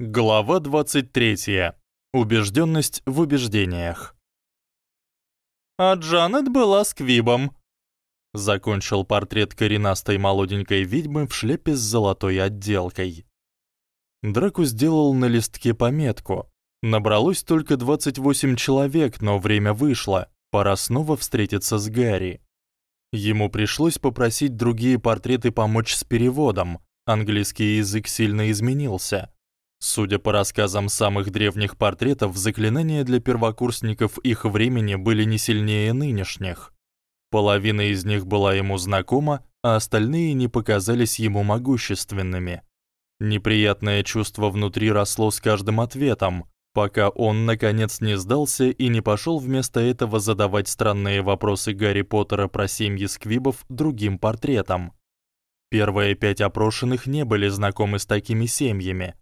Глава 23. Убеждённость в убеждениях. А Джанет была с Квибом. Закончил портрет коренастой молоденькой ведьмы в шляпе с золотой отделкой. Драку сделал на листке пометку. Набралось только 28 человек, но время вышло. Пора снова встретиться с Гарри. Ему пришлось попросить другие портреты помочь с переводом. Английский язык сильно изменился. Судя по рассказам самых древних портретов, заклинания для первокурсников их времени были не сильнее нынешних. Половина из них была ему знакома, а остальные не показались ему могущественными. Неприятное чувство внутри росло с каждым ответом, пока он наконец не сдался и не пошёл вместо этого задавать странные вопросы Гарри Поттера про семьи сквибов другим портретам. Первые пять опрошенных не были знакомы с такими семьями,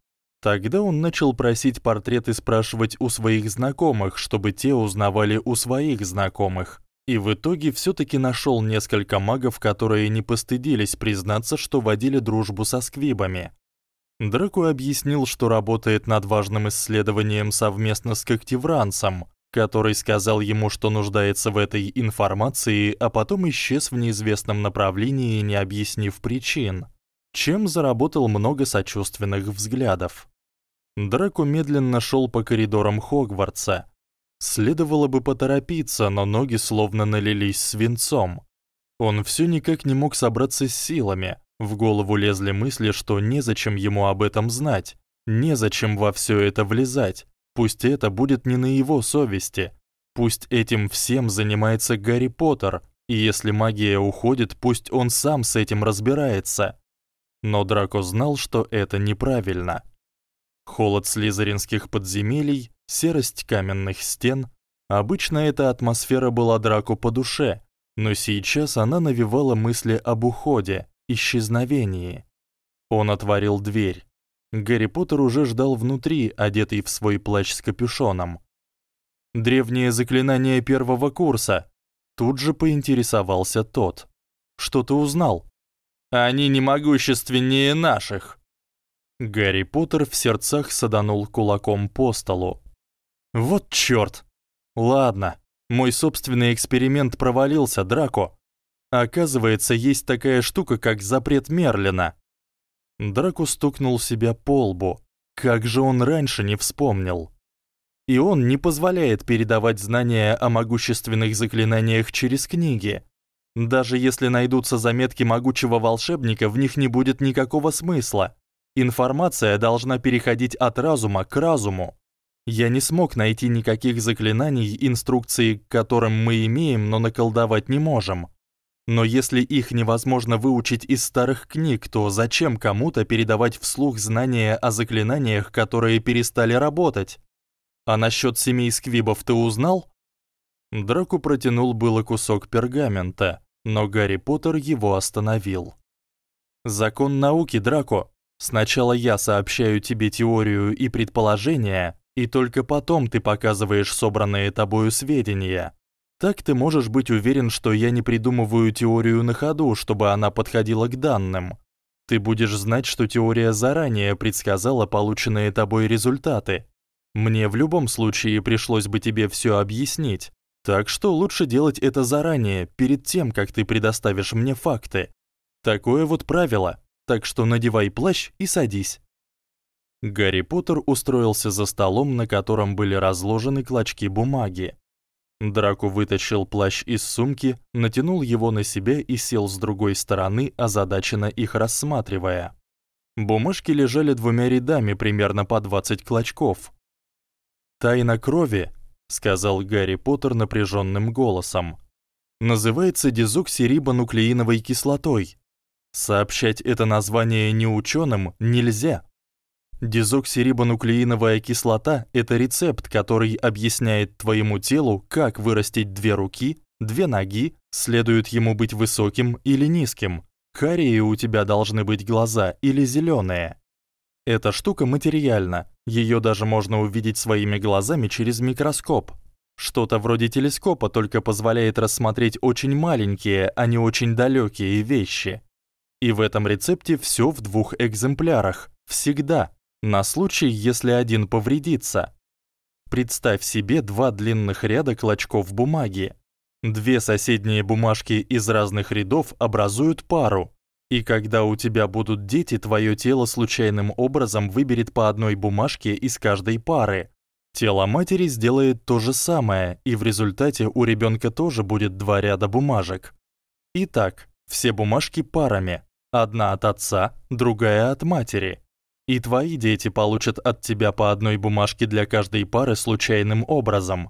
Тогда он начал просить портреты спрашивать у своих знакомых, чтобы те узнавали у своих знакомых. И в итоге всё-таки нашёл несколько магов, которые не постыдились признаться, что водили дружбу со сквибами. Драко объяснил, что работает над важным исследованием совместно с Когтевранцем, который сказал ему, что нуждается в этой информации, а потом исчез в неизвестном направлении, не объяснив причин чем заработал много сочувственных взглядов. Драко медленно шёл по коридорам Хогвартса. Следовало бы поторопиться, но ноги словно налились свинцом. Он всё никак не мог собраться с силами. В голову лезли мысли, что незачем ему об этом знать, незачем во всё это влезать. Пусть это будет не на его совести. Пусть этим всем занимается Гарри Поттер, и если магия уходит, пусть он сам с этим разбирается. Но Драко знал, что это неправильно. Холод слизеринских подземелий, серость каменных стен, обычно эта атмосфера была Драко по душе, но сейчас она навевала мысли об уходе, исчезновении. Он отворил дверь. Гарри Поттер уже ждал внутри, одетый в свой плащ с капюшоном. Древнее заклинание первого курса. Тут же поинтересовался тот. Что ты узнал? Они не могущественнее наших. Гарри Поттер в сердцах саданул кулаком по столу. Вот чёрт. Ладно, мой собственный эксперимент провалился, Драко. Оказывается, есть такая штука, как запрет Мерлина. Драко стукнул себя по лбу. Как же он раньше не вспомнил? И он не позволяет передавать знания о могущественных заклинаниях через книги. Даже если найдутся заметки могучего волшебника, в них не будет никакого смысла. Информация должна переходить от разума к разуму. Я не смог найти никаких заклинаний, инструкций, к которым мы имеем, но наколдовать не можем. Но если их невозможно выучить из старых книг, то зачем кому-то передавать вслух знания о заклинаниях, которые перестали работать? А насчёт семей сквибов ты узнал? Драку протянул было кусок пергамента но Гарри Поттер его остановил. Закон науки, Драко. Сначала я сообщаю тебе теорию и предположения, и только потом ты показываешь собранные тобою сведения. Так ты можешь быть уверен, что я не придумываю теорию на ходу, чтобы она подходила к данным. Ты будешь знать, что теория заранее предсказала полученные тобой результаты. Мне в любом случае пришлось бы тебе всё объяснить, так что лучше делать это заранее, перед тем, как ты предоставишь мне факты. Такое вот правило. Так что надевай плащ и садись. Гарри Поттер устроился за столом, на котором были разложены клочки бумаги. Драко вытащил плащ из сумки, натянул его на себя и сел с другой стороны, озадаченно их рассматривая. Бумажки лежали двумя рядами примерно по 20 клочков. Тайна крови сказал Гарри Поттер напряжённым голосом. Называется дезоксирибонуклеиновой кислотой. Сообщать это название неучёным нельзя. Дезоксирибонуклеиновая кислота это рецепт, который объясняет твоему телу, как вырастить две руки, две ноги, следует ему быть высоким или низким. Карие у тебя должны быть глаза или зелёные. Эта штука материальна. Её даже можно увидеть своими глазами через микроскоп. Что-то вроде телескопа только позволяет рассмотреть очень маленькие, а не очень далёкие вещи. И в этом рецепте всё в двух экземплярах. Всегда. на случай, если один повредится. Представь себе два длинных ряда клочков бумаги. Две соседние бумажки из разных рядов образуют пару. И когда у тебя будут дети, твоё тело случайным образом выберет по одной бумажке из каждой пары. Тело матери сделает то же самое, и в результате у ребёнка тоже будет два ряда бумажек. Итак, все бумажки парами. Одна от отца, другая от матери. И твои дети получат от тебя по одной бумажке для каждой пары случайным образом.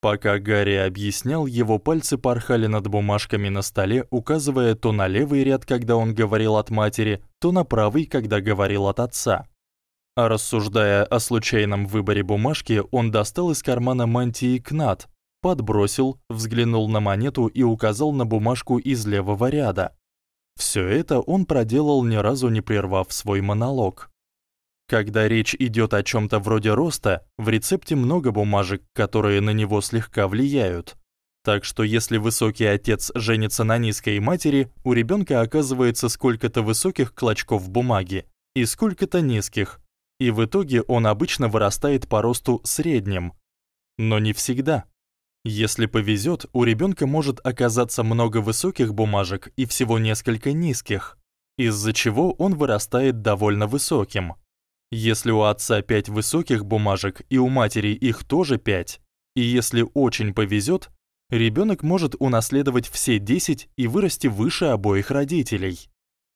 Пока Гарри объяснял, его пальцы порхали над бумажками на столе, указывая то на левый ряд, когда он говорил от матери, то на правый, когда говорил от отца. А рассуждая о случайном выборе бумажки, он достал из кармана мантии кнат, подбросил, взглянул на монету и указал на бумажку из левого ряда. Всё это он проделал ни разу не прервав свой монолог. Когда речь идёт о чём-то вроде роста, в рецепте много бумажек, которые на него слегка влияют. Так что если высокий отец женится на низкой матери, у ребёнка оказывается сколько-то высоких клочков бумаги и сколько-то низких, и в итоге он обычно вырастает по росту средним. Но не всегда. Если повезёт, у ребёнка может оказаться много высоких бумажек и всего несколько низких, из-за чего он вырастает довольно высоким. Если у отца 5 высоких бумажек и у матери их тоже 5, и если очень повезёт, ребёнок может унаследовать все 10 и вырасти выше обоих родителей.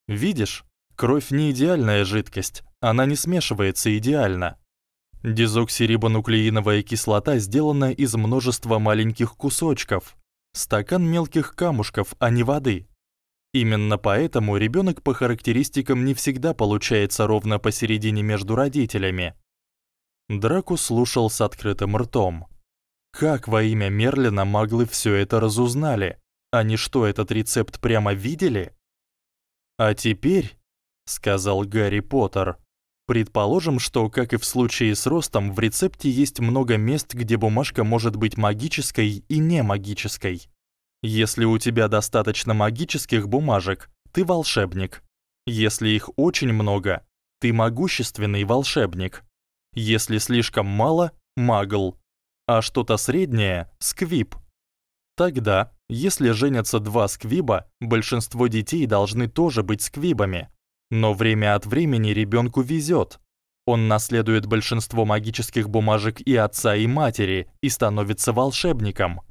Видишь, кровь не идеальная жидкость, она не смешивается идеально. Дезоксирибонуклеиновая кислота сделана из множества маленьких кусочков. Стакан мелких камушков, а не воды. Именно поэтому ребёнок по характеристикам не всегда получается ровно посередине между родителями. Драку слушал с открытым ртом. Как во имя Мерлина маглы всё это разузнали? Они что, этот рецепт прямо видели? А теперь, сказал Гарри Поттер, Предположим, что, как и в случае с ростом, в рецепте есть много мест, где бумажка может быть магической и не магической. Если у тебя достаточно магических бумажек, ты волшебник. Если их очень много, ты могущественный волшебник. Если слишком мало магл. А что-то среднее сквиб. Тогда, если женятся два сквиба, большинство детей должны тоже быть сквибами. Но время от времени ребёнку везёт. Он наследует большинство магических бумажек и отца, и матери и становится волшебником.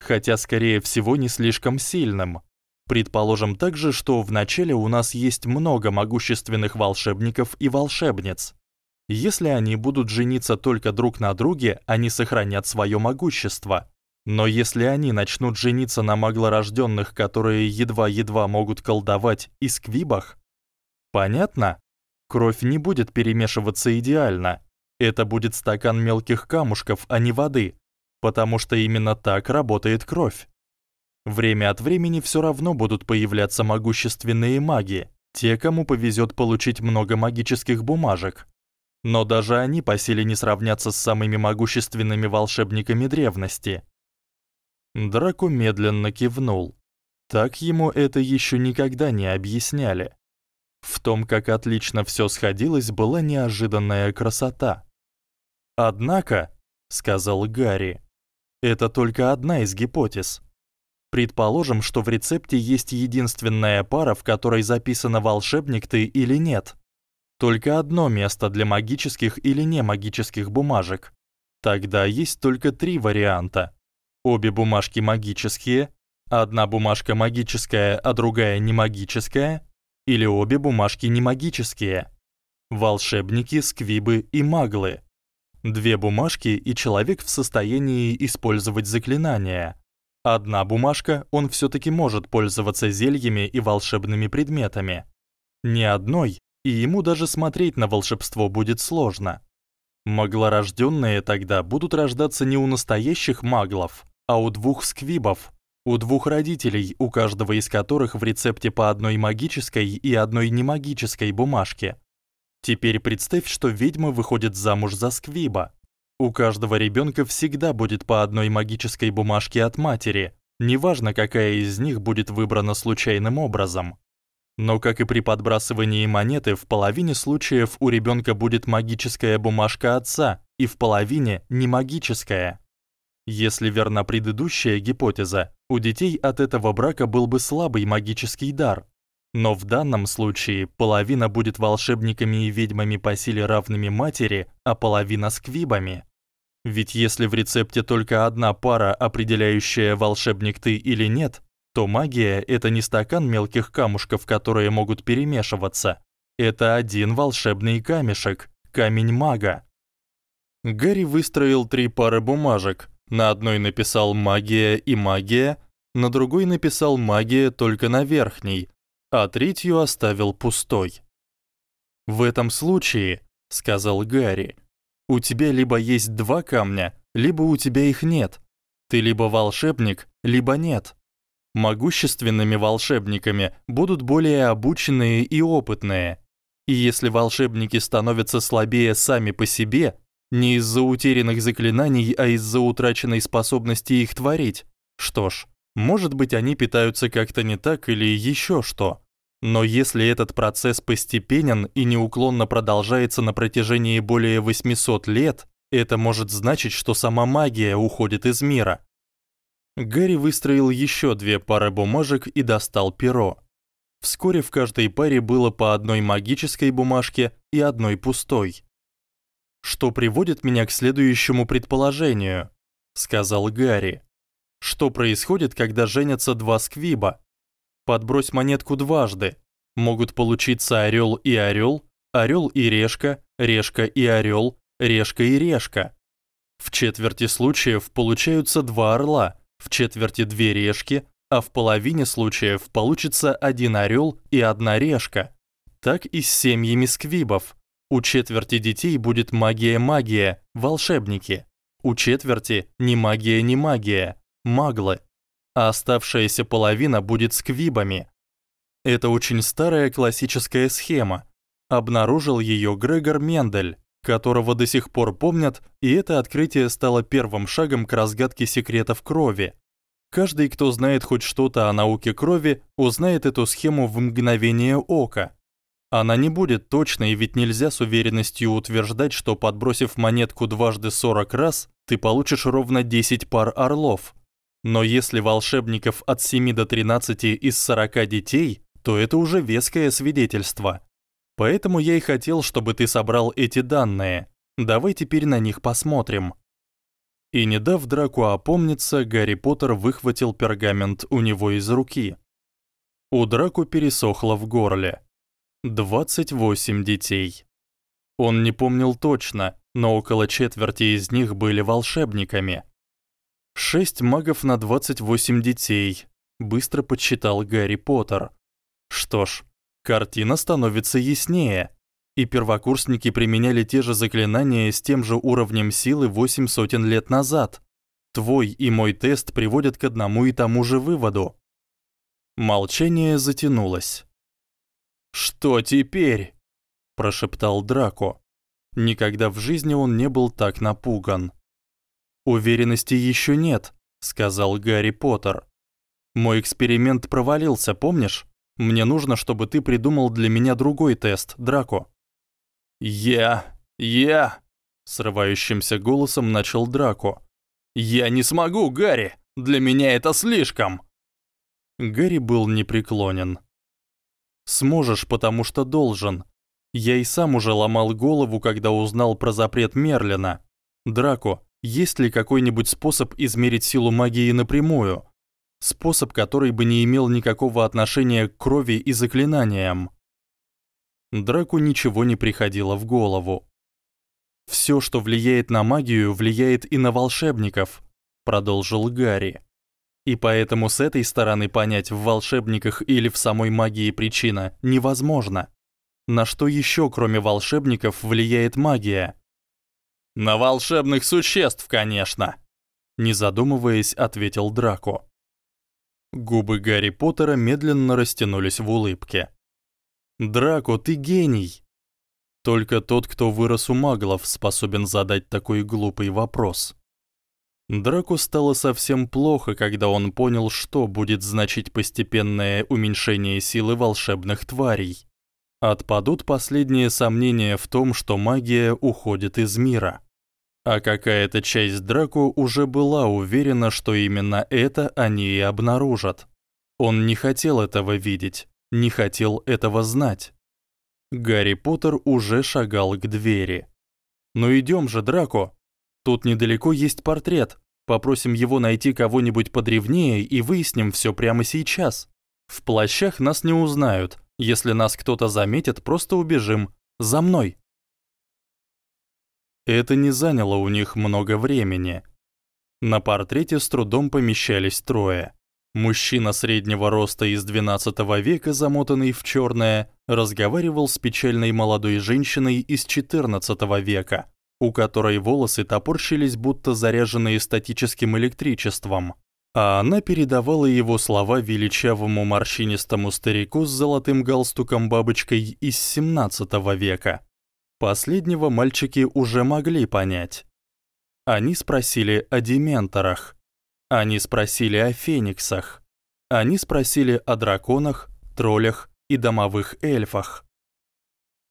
Хотя скорее всего не слишком сильным. Предположим также, что вначале у нас есть много могущественных волшебников и волшебниц. Если они будут жениться только друг на друге, они сохранят своё могущество. Но если они начнут жениться на маглорождённых, которые едва-едва могут колдовать, и сквибах, Понятно? Кровь не будет перемешиваться идеально. Это будет стакан мелких камушков, а не воды, потому что именно так работает кровь. Время от времени всё равно будут появляться могущественные маги, те, кому повезёт получить много магических бумажек. Но даже они по силе не сравнятся с самыми могущественными волшебниками древности. Драко медленно кивнул. Так ему это ещё никогда не объясняли. В том, как отлично всё сходилось, была неожиданная красота. Однако, сказал Гарри, это только одна из гипотез. Предположим, что в рецепте есть единственная пара, в которой записано волшебник ты или нет. Только одно место для магических или не магических бумажек. Тогда есть только три варианта. Обе бумажки магические, одна бумажка магическая, а другая не магическая, или обе бумажки не магические. Волшебники, сквибы и маглы. Две бумажки и человек в состоянии использовать заклинания. Одна бумажка, он всё-таки может пользоваться зельями и волшебными предметами. Ни одной, и ему даже смотреть на волшебство будет сложно. Маглорождённые тогда будут рождаться не у настоящих маглов, а у двух сквибов, у двух родителей, у каждого из которых в рецепте по одной магической и одной немагической бумажке. Теперь представь, что ведьма выходит замуж за сквиба. У каждого ребёнка всегда будет по одной магической бумажке от матери, неважно, какая из них будет выбрана случайным образом. Но как и при подбрасывании монеты, в половине случаев у ребёнка будет магическая бумажка отца, и в половине не магическая. Если верна предыдущая гипотеза, у детей от этого брака был бы слабый магический дар. Но в данном случае половина будет волшебниками и ведьмами по силе равными матери, а половина сквибами. Ведь если в рецепте только одна пара, определяющая волшебник ты или нет, то магия это не стакан мелких камушков, которые могут перемешиваться. Это один волшебный камешек, камень мага. Гарри выстроил три пары бумажек, на одной написал магия и магия, на другой написал магия только на верхней, а третью оставил пустой. В этом случае, сказал Гарри, у тебя либо есть два камня, либо у тебя их нет. Ты либо волшебник, либо нет. Могущественными волшебниками будут более обученные и опытные. И если волшебники становятся слабее сами по себе, не из-за утерянных заклинаний, а из-за утраченной способности их творить. Что ж, может быть, они питаются как-то не так или ещё что. Но если этот процесс постепенен и неуклонно продолжается на протяжении более 800 лет, это может значить, что сама магия уходит из мира. Гарри выстроил ещё две пары бумажек и достал перо. Вскоре в каждой паре было по одной магической бумажке и одной пустой что приводит меня к следующему предположению, сказал Гарри. Что происходит, когда женятся два сквиба? Подбрось монетку дважды. Могут получиться орёл и орёл, орёл и решка, решка и орёл, решка и решка. В четверти случаев получаются два орла, в четверти две решки, а в половине случаев получится один орёл и одна решка. Так и с семьями сквибов. У четверти детей будет магия-магия, волшебники. У четверти не магия, не магия, маглы. А оставшаяся половина будет сквибами. Это очень старая классическая схема. Обнаружил её Грегор Мендель, которого до сих пор помнят, и это открытие стало первым шагом к разгадке секретов крови. Каждый, кто знает хоть что-то о науке крови, узнает эту схему в мгновение ока. Она не будет точной, ведь нельзя с уверенностью утверждать, что подбросив монетку дважды 40 раз, ты получишь ровно 10 пар орлов. Но если волшебников от 7 до 13 из 40 детей, то это уже веское свидетельство. Поэтому я и хотел, чтобы ты собрал эти данные. Давай теперь на них посмотрим. И не дав Драку опомниться, Гарри Поттер выхватил пергамент у него из руки. У Драку пересохло в горле. 28 детей. Он не помнил точно, но около четверти из них были волшебниками. 6 магов на 28 детей, быстро подсчитал Гарри Поттер. Что ж, картина становится яснее. И первокурсники применяли те же заклинания с тем же уровнем силы 8 сотен лет назад. Твой и мой тест приводят к одному и тому же выводу. Молчание затянулось. Что теперь? прошептал Драко. Никогда в жизни он не был так напуган. Уверенности ещё нет, сказал Гарри Поттер. Мой эксперимент провалился, помнишь? Мне нужно, чтобы ты придумал для меня другой тест, Драко. Я, я, срывающимся голосом начал Драко. Я не смогу, Гарри. Для меня это слишком. Гарри был непреклонен. Сможешь, потому что должен. Я и сам уже ломал голову, когда узнал про запрет Мерлина. Драко, есть ли какой-нибудь способ измерить силу магии напрямую? Способ, который бы не имел никакого отношения к крови и заклинаниям. Драку ничего не приходило в голову. Всё, что влияет на магию, влияет и на волшебников, продолжил Гарри. И поэтому с этой стороны понять, в волшебниках или в самой магии причина невозможно. На что ещё, кроме волшебников, влияет магия? На волшебных существ, конечно, не задумываясь, ответил Драко. Губы Гарри Поттера медленно растянулись в улыбке. Драко, ты гений. Только тот, кто вырос у маглов, способен задать такой глупый вопрос. Драку стало совсем плохо, когда он понял, что будет значить постепенное уменьшение силы волшебных тварей. Отпадут последние сомнения в том, что магия уходит из мира. А какая-то часть Драку уже была уверена, что именно это они и обнаружат. Он не хотел этого видеть, не хотел этого знать. Гарри Поттер уже шагал к двери. «Ну идём же, Драко. Тут недалеко есть портрет. Попросим его найти кого-нибудь подревнее и выясним всё прямо сейчас. В плащах нас не узнают, если нас кто-то заметит, просто убежим. За мной. Это не заняло у них много времени. На портрете с трудом помещались трое. Мужчина среднего роста из XII века, замотанный в чёрное, разговаривал с печальной молодой женщиной из XIV века, у которой волосы топорщились, будто заряженные статическим электричеством а она передавала его слова величавому морщинистому старику с золотым галстуком-бабочкой из XVII века. Последнего мальчики уже могли понять. Они спросили о дементорах. Они спросили о фениксах. Они спросили о драконах, троллях и домовых эльфах.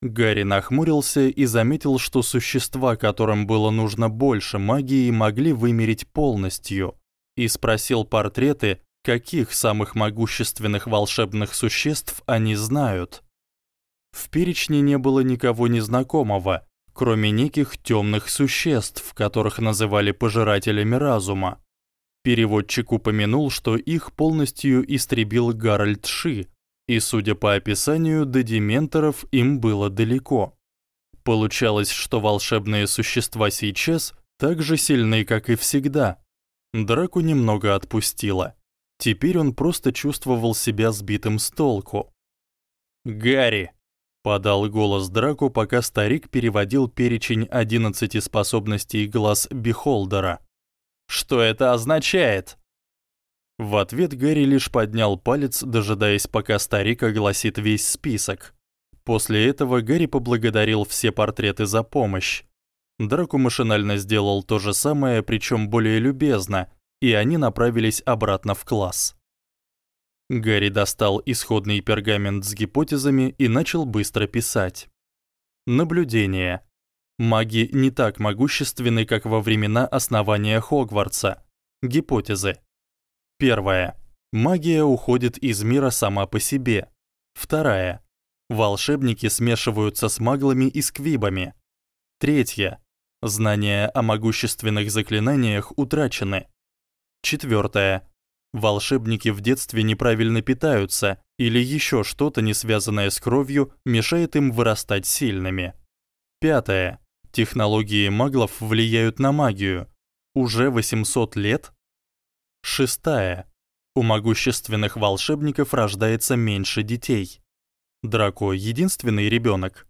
Гарри нахмурился и заметил, что существа, которым было нужно больше магии, могли вымереть полностью и спросил портреты, каких самых могущественных волшебных существ они знают. В перечне не было никого незнакомого, кроме неких тёмных существ, которых называли пожирателями разума. Переводчик упомянул, что их полностью истребил Гарольд Ши, и, судя по описанию, до дементоров им было далеко. Получалось, что волшебные существа сейчас так же сильны, как и всегда, Драку немного отпустило. Теперь он просто чувствовал себя сбитым с толку. «Гарри!» — подал голос Драку, пока старик переводил перечень одиннадцати способностей глаз Бихолдера. «Что это означает?» В ответ Гарри лишь поднял палец, дожидаясь, пока старик огласит весь список. После этого Гарри поблагодарил все портреты за помощь. Драку машинально сделал то же самое, причём более любезно, и они направились обратно в класс. Гарри достал исходный пергамент с гипотезами и начал быстро писать. Наблюдение. Маги не так могущественны, как во времена основания Хогвартса. Гипотезы. Первая. Магия уходит из мира сама по себе. Вторая. Волшебники смешиваются с маглами и сквибами. Третья. Знания о могущественных заклинаниях утрачены. Четвёртое. Волшебники в детстве неправильно питаются или ещё что-то не связанное с кровью мешает им вырастать сильными. Пятое. Технологии маглов влияют на магию. Уже 800 лет. Шестая. У могущественных волшебников рождается меньше детей. Драко единственный ребёнок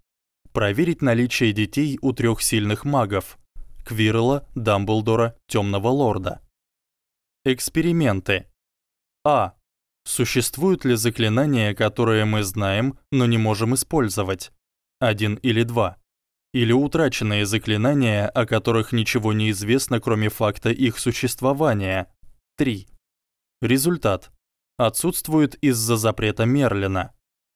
проверить наличие детей у трёх сильных магов: Квирла, Дамблдора, Тёмного лорда. Эксперименты. А. Существуют ли заклинания, которые мы знаем, но не можем использовать? Один или два. Или утраченные заклинания, о которых ничего не известно, кроме факта их существования? 3. Результат. Отсутствует из-за запрета Мерлина.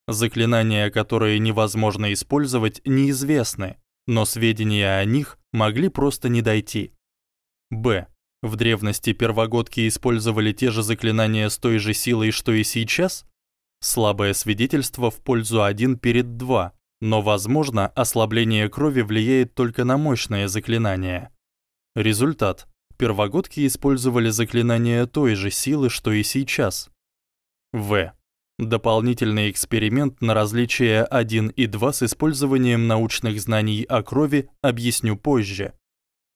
Заклинания, которые невозможно использовать, неизвестны, но сведения о них могли просто не дойти. Б. В древности первогодки использовали те же заклинания с той же силой, что и сейчас? Слабое свидетельство в пользу 1 перед 2, но, возможно, ослабление крови влияет только на мощные заклинания. Результат. Первогодки использовали заклинания той же силы, что и сейчас. В. Дополнительный эксперимент на различие 1 и 2 с использованием научных знаний о крови объясню позже.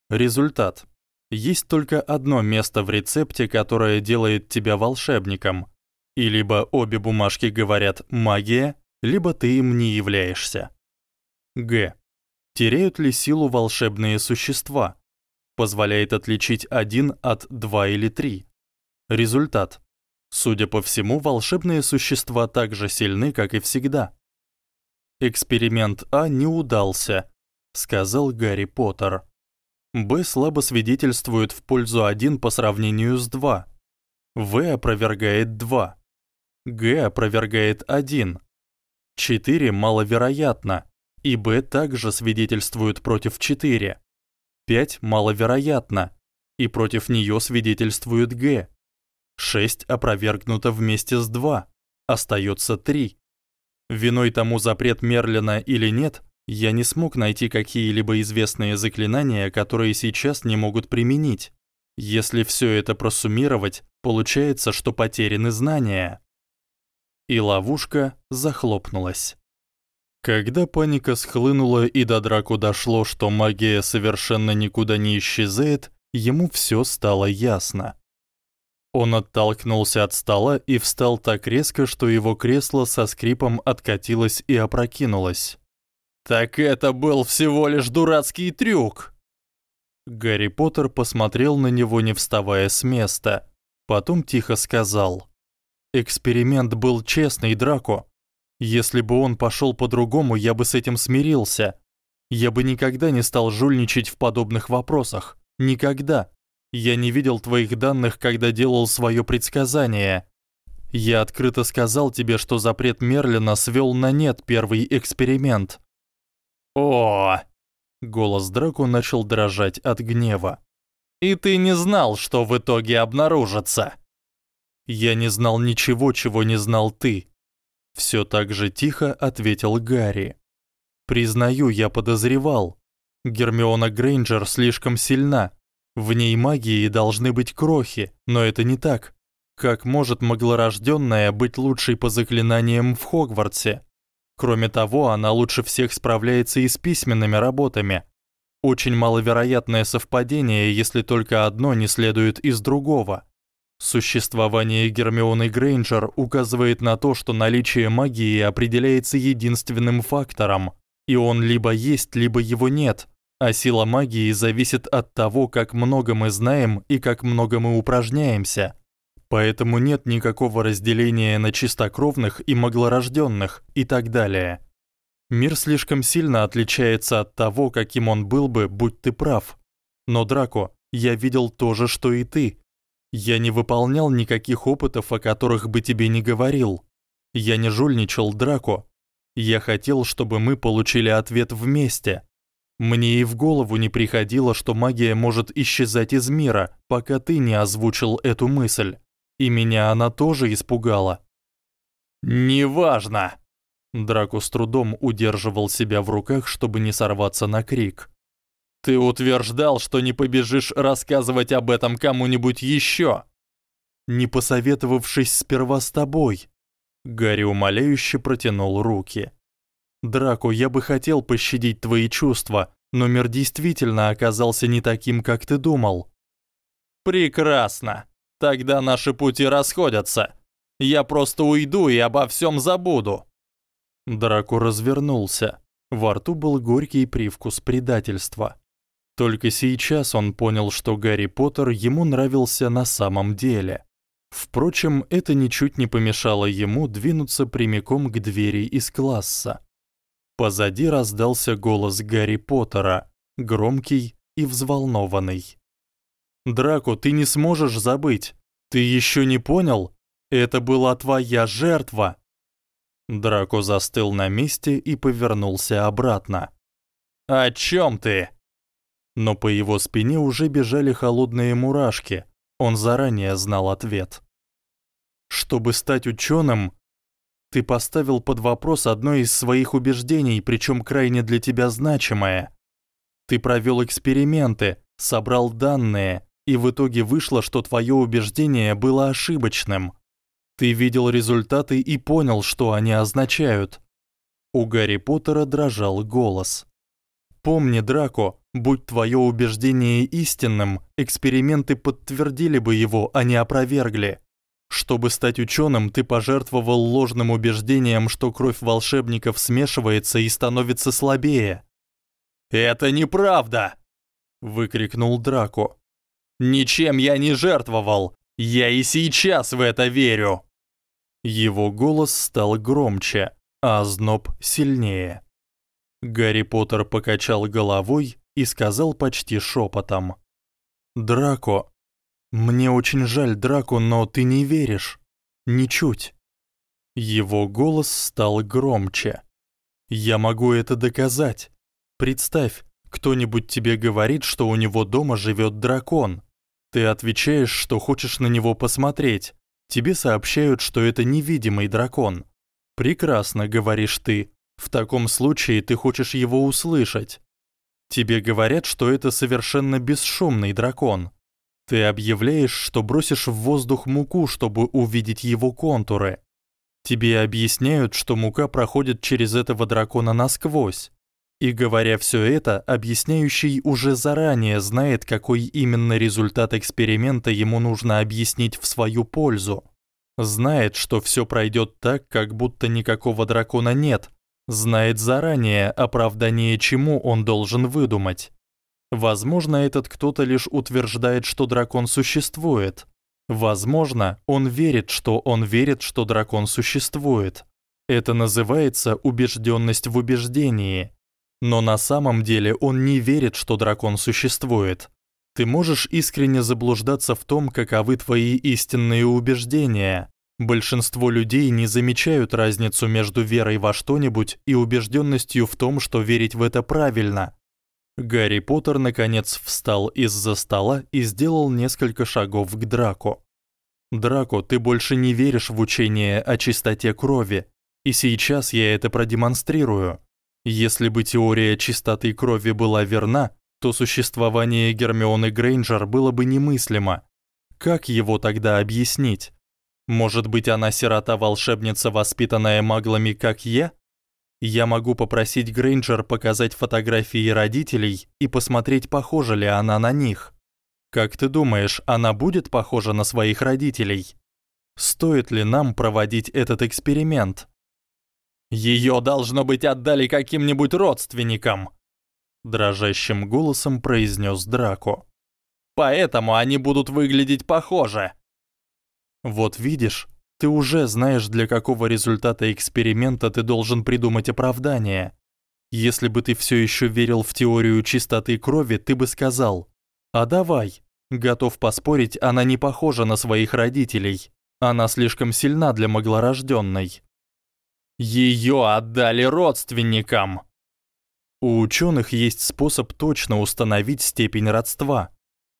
Результат. Есть только одно место в рецепте, которое делает тебя волшебником. И либо обе бумажки говорят магия, либо ты им не являешься. Г. Теряют ли силу волшебные существа? Позволяет отличить один от 2 или 3. Результат. Судя по всему, волшебные существа так же сильны, как и всегда. Эксперимент А не удался, сказал Гарри Поттер. Б слабо свидетельствует в пользу 1 по сравнению с 2. В опровергает 2. Г опровергает 1. 4 маловероятно, и Б также свидетельствует против 4. 5 маловероятно, и против неё свидетельствует Г. 6 опровергнуто вместе с 2. Остаётся 3. Виной тому запрет Мерлина или нет, я не смог найти какие-либо известные заклинания, которые сейчас не могут применить. Если всё это просуммировать, получается, что потеряны знания. И ловушка захлопнулась. Когда паника схлынула и до Драку дошло, что магия совершенно никуда не исчезает, ему всё стало ясно. Он оттолкнулся от стола и встал так резко, что его кресло со скрипом откатилось и опрокинулось. Так это был всего лишь дурацкий трюк. Гарри Поттер посмотрел на него, не вставая с места. Потом тихо сказал: "Эксперимент был честный, Драко. Если бы он пошёл по-другому, я бы с этим смирился. Я бы никогда не стал жульничать в подобных вопросах. Никогда. Я не видел твоих данных, когда делал своё предсказание. Я открыто сказал тебе, что запрет Мерлина свёл на нет первый эксперимент. О! Голос Драко начал дрожать от гнева. И ты не знал, что в итоге обнаружится. Я не знал ничего, чего не знал ты. Всё так же тихо ответил Гарри. Признаю, я подозревал. Гермиона Грейнджер слишком сильна, в ней магии должны быть крохи, но это не так. Как может маглорождённая быть лучшей по заклинаниям в Хогвартсе? Кроме того, она лучше всех справляется и с письменными работами. Очень маловероятное совпадение, если только одно не следует из другого. Существование Гермионы Грейнджер указывает на то, что наличие магии определяется единственным фактором, и он либо есть, либо его нет. А сила магии зависит от того, как много мы знаем и как много мы упражняемся. Поэтому нет никакого разделения на чистокровных и маглорождённых и так далее. Мир слишком сильно отличается от того, каким он был бы, будь ты прав. Но Драко, я видел то же, что и ты. Я не выполнял никаких опытов, о которых бы тебе не говорил. Я не жульничал, Драко. Я хотел, чтобы мы получили ответ вместе. Мне и в голову не приходило, что магия может исчезать из мира, пока ты не озвучил эту мысль. И меня она тоже испугала. Неважно. Драко с трудом удерживал себя в руках, чтобы не сорваться на крик. Ты утверждал, что не побежишь рассказывать об этом кому-нибудь ещё, не посоветовавшись сперва с тобой. Гарри умоляюще протянул руки. Драко, я бы хотел пощадить твои чувства, но мир действительно оказался не таким, как ты думал. Прекрасно. Тогда наши пути расходятся. Я просто уйду и обо всём забуду. Драко развернулся. Во рту был горький привкус предательства. Только сейчас он понял, что Гарри Поттер ему нравился на самом деле. Впрочем, это ничуть не помешало ему двинуться прямиком к двери из класса. Позади раздался голос Гарри Поттера, громкий и взволнованный. Драко, ты не сможешь забыть. Ты ещё не понял? Это была твоя жертва. Драко застыл на месте и повернулся обратно. О чём ты? Но по его спине уже бежали холодные мурашки. Он заранее знал ответ. Чтобы стать учёным, ты поставил под вопрос одно из своих убеждений, причём крайне для тебя значимое. Ты провёл эксперименты, собрал данные, и в итоге вышло, что твоё убеждение было ошибочным. Ты видел результаты и понял, что они означают. У Гарри Поттера дрожал голос. Помни, Драко, будь твоё убеждение истинным, эксперименты подтвердили бы его, а не опровергли. Чтобы стать учёным, ты пожертвовал ложным убеждением, что кровь волшебников смешивается и становится слабее. Это неправда, выкрикнул Драко. Ничем я не жертвовал. Я и сейчас в это верю. Его голос стал громче, а озноб сильнее. Гарри Поттер покачал головой и сказал почти шепотом: "Драко, мне очень жаль, Драко, но ты не веришь. Ничуть". Его голос стал громче. "Я могу это доказать. Представь, кто-нибудь тебе говорит, что у него дома живёт дракон. Ты отвечаешь, что хочешь на него посмотреть. Тебе сообщают, что это невидимый дракон. Прекрасно, говоришь ты. В таком случае ты хочешь его услышать. Тебе говорят, что это совершенно бесшумный дракон. Ты объявляешь, что бросишь в воздух муку, чтобы увидеть его контуры. Тебе объясняют, что мука проходит через этого дракона насквозь. И говоря всё это, объясняющий уже заранее знает, какой именно результат эксперимента ему нужно объяснить в свою пользу. Знает, что всё пройдёт так, как будто никакого дракона нет. Знает заранее оправдание чему он должен выдумать. Возможно, этот кто-то лишь утверждает, что дракон существует. Возможно, он верит, что он верит, что дракон существует. Это называется убеждённость в убеждении. Но на самом деле он не верит, что дракон существует. Ты можешь искренне заблуждаться в том, каковы твои истинные убеждения. Большинство людей не замечают разницу между верой во что-нибудь и убеждённостью в том, что верить в это правильно. Гарри Поттер наконец встал из-за стола и сделал несколько шагов к Драко. Драко, ты больше не веришь в учение о чистоте крови, и сейчас я это продемонстрирую. Если бы теория чистоты крови была верна, то существование Гермионы Грейнджер было бы немыслимо. Как его тогда объяснить? Может быть, она сирота-волшебница, воспитанная маглами, как я? Я могу попросить Грейнджер показать фотографии родителей и посмотреть, похожа ли она на них. Как ты думаешь, она будет похожа на своих родителей? Стоит ли нам проводить этот эксперимент? Её должно быть отдали каким-нибудь родственникам, дрожащим голосом произнёс Драко. Поэтому они будут выглядеть похоже. Вот видишь, ты уже знаешь, для какого результата эксперимента ты должен придумать оправдание. Если бы ты всё ещё верил в теорию чистоты крови, ты бы сказал: "А давай, готов поспорить, она не похожа на своих родителей. Она слишком сильна для маглорождённой". Её отдали родственникам. У учёных есть способ точно установить степень родства.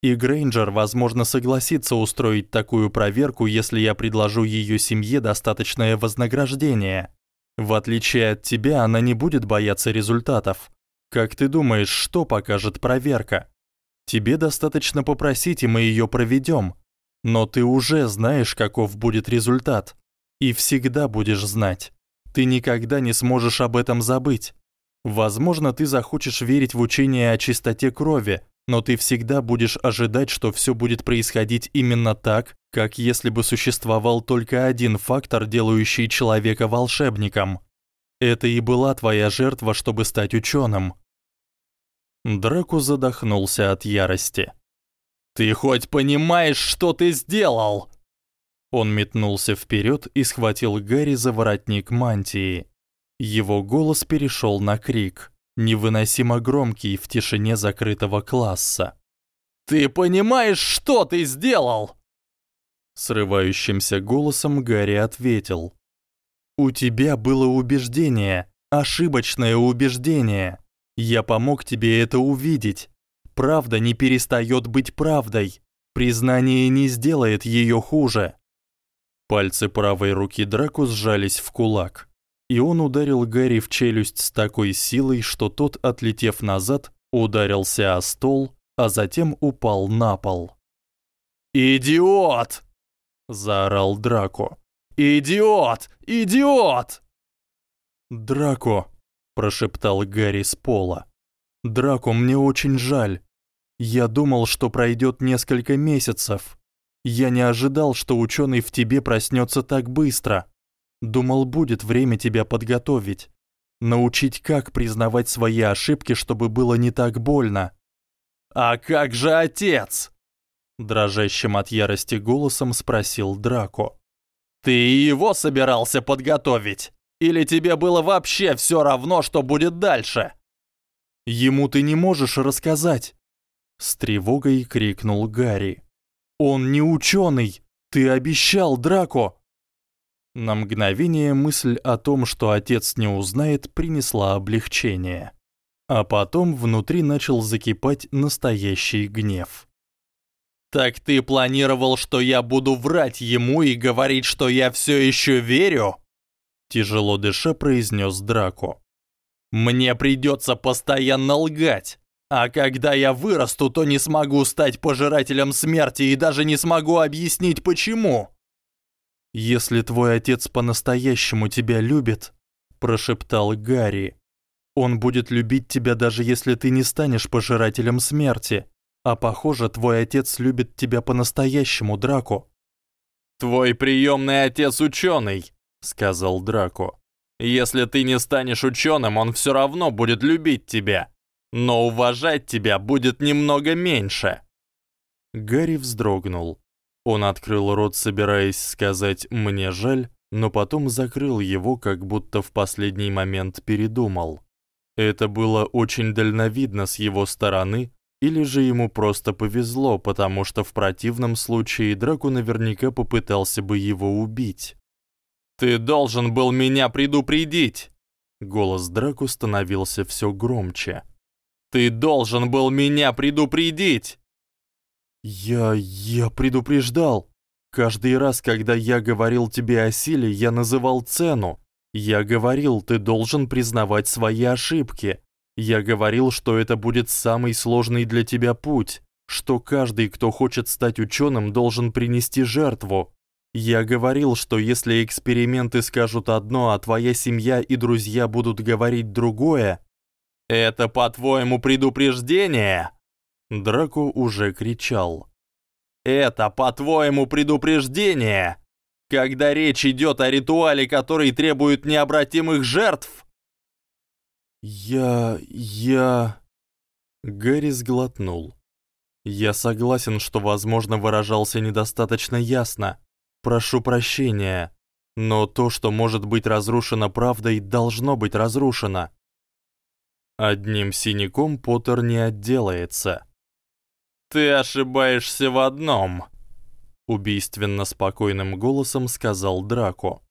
И Грейнджер, возможно, согласится устроить такую проверку, если я предложу её семье достаточное вознаграждение. В отличие от тебя, она не будет бояться результатов. Как ты думаешь, что покажет проверка? Тебе достаточно попросить, и мы её проведём. Но ты уже знаешь, каков будет результат, и всегда будешь знать. Ты никогда не сможешь об этом забыть. Возможно, ты захочешь верить в учение о чистоте крови, но ты всегда будешь ожидать, что всё будет происходить именно так, как если бы существовал только один фактор, делающий человека волшебником. Это и была твоя жертва, чтобы стать учёным. Драко задохнулся от ярости. Ты хоть понимаешь, что ты сделал? Он метнулся вперёд и схватил Гарри за воротник мантии. Его голос перешёл на крик, невыносимо громкий в тишине закрытого класса. Ты понимаешь, что ты сделал? Срывающимся голосом Гарри ответил: У тебя было убеждение, ошибочное убеждение. Я помог тебе это увидеть. Правда не перестаёт быть правдой. Признание не сделает её хуже. Пальцы правой руки Драко сжались в кулак, и он ударил Гарри в челюсть с такой силой, что тот, отлетев назад, ударился о стол, а затем упал на пол. «Идиот!» — заорал Драко. «Идиот! Идиот!» «Драко!» — прошептал Гарри с пола. «Драко, мне очень жаль. Я думал, что пройдёт несколько месяцев. Я не ожидал, что учёный в тебе проснётся так быстро. Думал, будет время тебя подготовить, научить, как признавать свои ошибки, чтобы было не так больно. А как же отец? дрожащим от ярости голосом спросил Драко. Ты его собирался подготовить или тебе было вообще всё равно, что будет дальше? Ему ты не можешь рассказать!» С тревогой крикнул Гарри. «Он не учёный! Ты обещал, Драко!» На мгновение мысль о том, что отец не узнает, принесла облегчение. А потом внутри начал закипать настоящий гнев. «Так ты планировал, что я буду врать ему и говорить, что я всё ещё верю?» Тяжело дыша произнёс Драко. «Мне придётся постоянно лгать, а когда я вырасту, то не смогу стать пожирателем смерти и даже не смогу объяснить почему». «Если твой отец по-настоящему тебя любит», — прошептал Гарри, «он будет любить тебя даже если ты не станешь пожирателем смерти. А похоже, твой отец любит тебя по-настоящему, Драко». «Твой приёмный отец учёный», — сказал Драко. «Если ты не станешь учёным, он всё равно будет любить тебя, но уважать тебя будет немного меньше». Гарри вздрогнул. Он открыл рот, собираясь сказать «мне жаль», но потом закрыл его, как будто в последний момент передумал. Это было очень дальновидно с его стороны, или же ему просто повезло, потому что в противном случае Драку наверняка попытался бы его убить. «Ты должен был меня предупредить!» Голос Драку становился всё громче. «Ты должен был меня предупредить!» «Я... я предупреждал. Каждый раз, когда я говорил тебе о силе, я называл цену. Я говорил, ты должен признавать свои ошибки. Я говорил, что это будет самый сложный для тебя путь, что каждый, кто хочет стать учёным, должен принести жертву. Я говорил, что если эксперименты скажут одно, а твоя семья и друзья будут говорить другое, это, по-твоему, предупреждение? Драко уже кричал. «Это, по-твоему, предупреждение? Когда речь идет о ритуале, который требует необратимых жертв?» «Я... я...» Гэри сглотнул. «Я согласен, что, возможно, выражался недостаточно ясно. Прошу прощения. Но то, что может быть разрушено правдой, должно быть разрушено». Одним синяком Поттер не отделается. «Ты ошибаешься в одном», — убийственно спокойным голосом сказал Драко.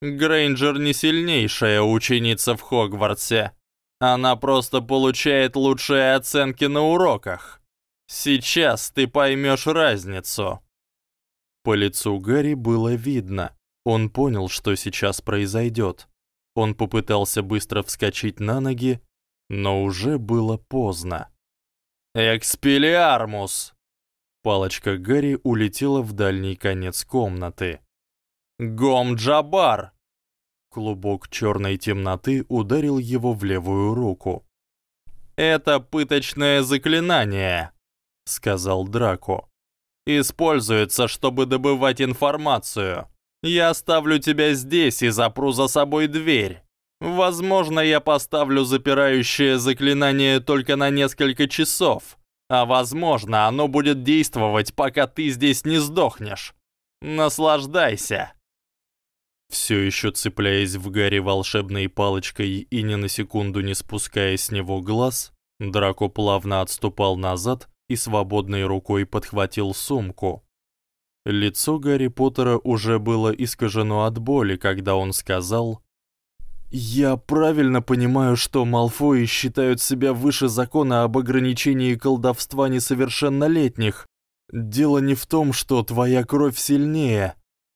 «Грейнджер не сильнейшая ученица в Хогвартсе. Она просто получает лучшие оценки на уроках. Сейчас ты поймешь разницу». По лицу Гарри было видно. Он понял, что сейчас произойдет. Он попытался быстро вскочить на ноги, но уже было поздно. «Экспелиармус!» Палочка Гарри улетела в дальний конец комнаты. «Гом-Джабар!» Клубок черной темноты ударил его в левую руку. «Это пыточное заклинание», — сказал Драко. «Используется, чтобы добывать информацию. Я оставлю тебя здесь и запру за собой дверь. Возможно, я поставлю запирающее заклинание только на несколько часов, а возможно, оно будет действовать, пока ты здесь не сдохнешь. Наслаждайся. Все еще цепляясь в Гарри волшебной палочкой и ни на секунду не спуская с него глаз, Драко плавно отступал назад и свободной рукой подхватил сумку. Лицо Гарри Поттера уже было искажено от боли, когда он сказал я правильно понимаю, что Малфои считают себя выше закона об ограничении колдовства несовершеннолетних. Дело не в том, что твоя кровь сильнее.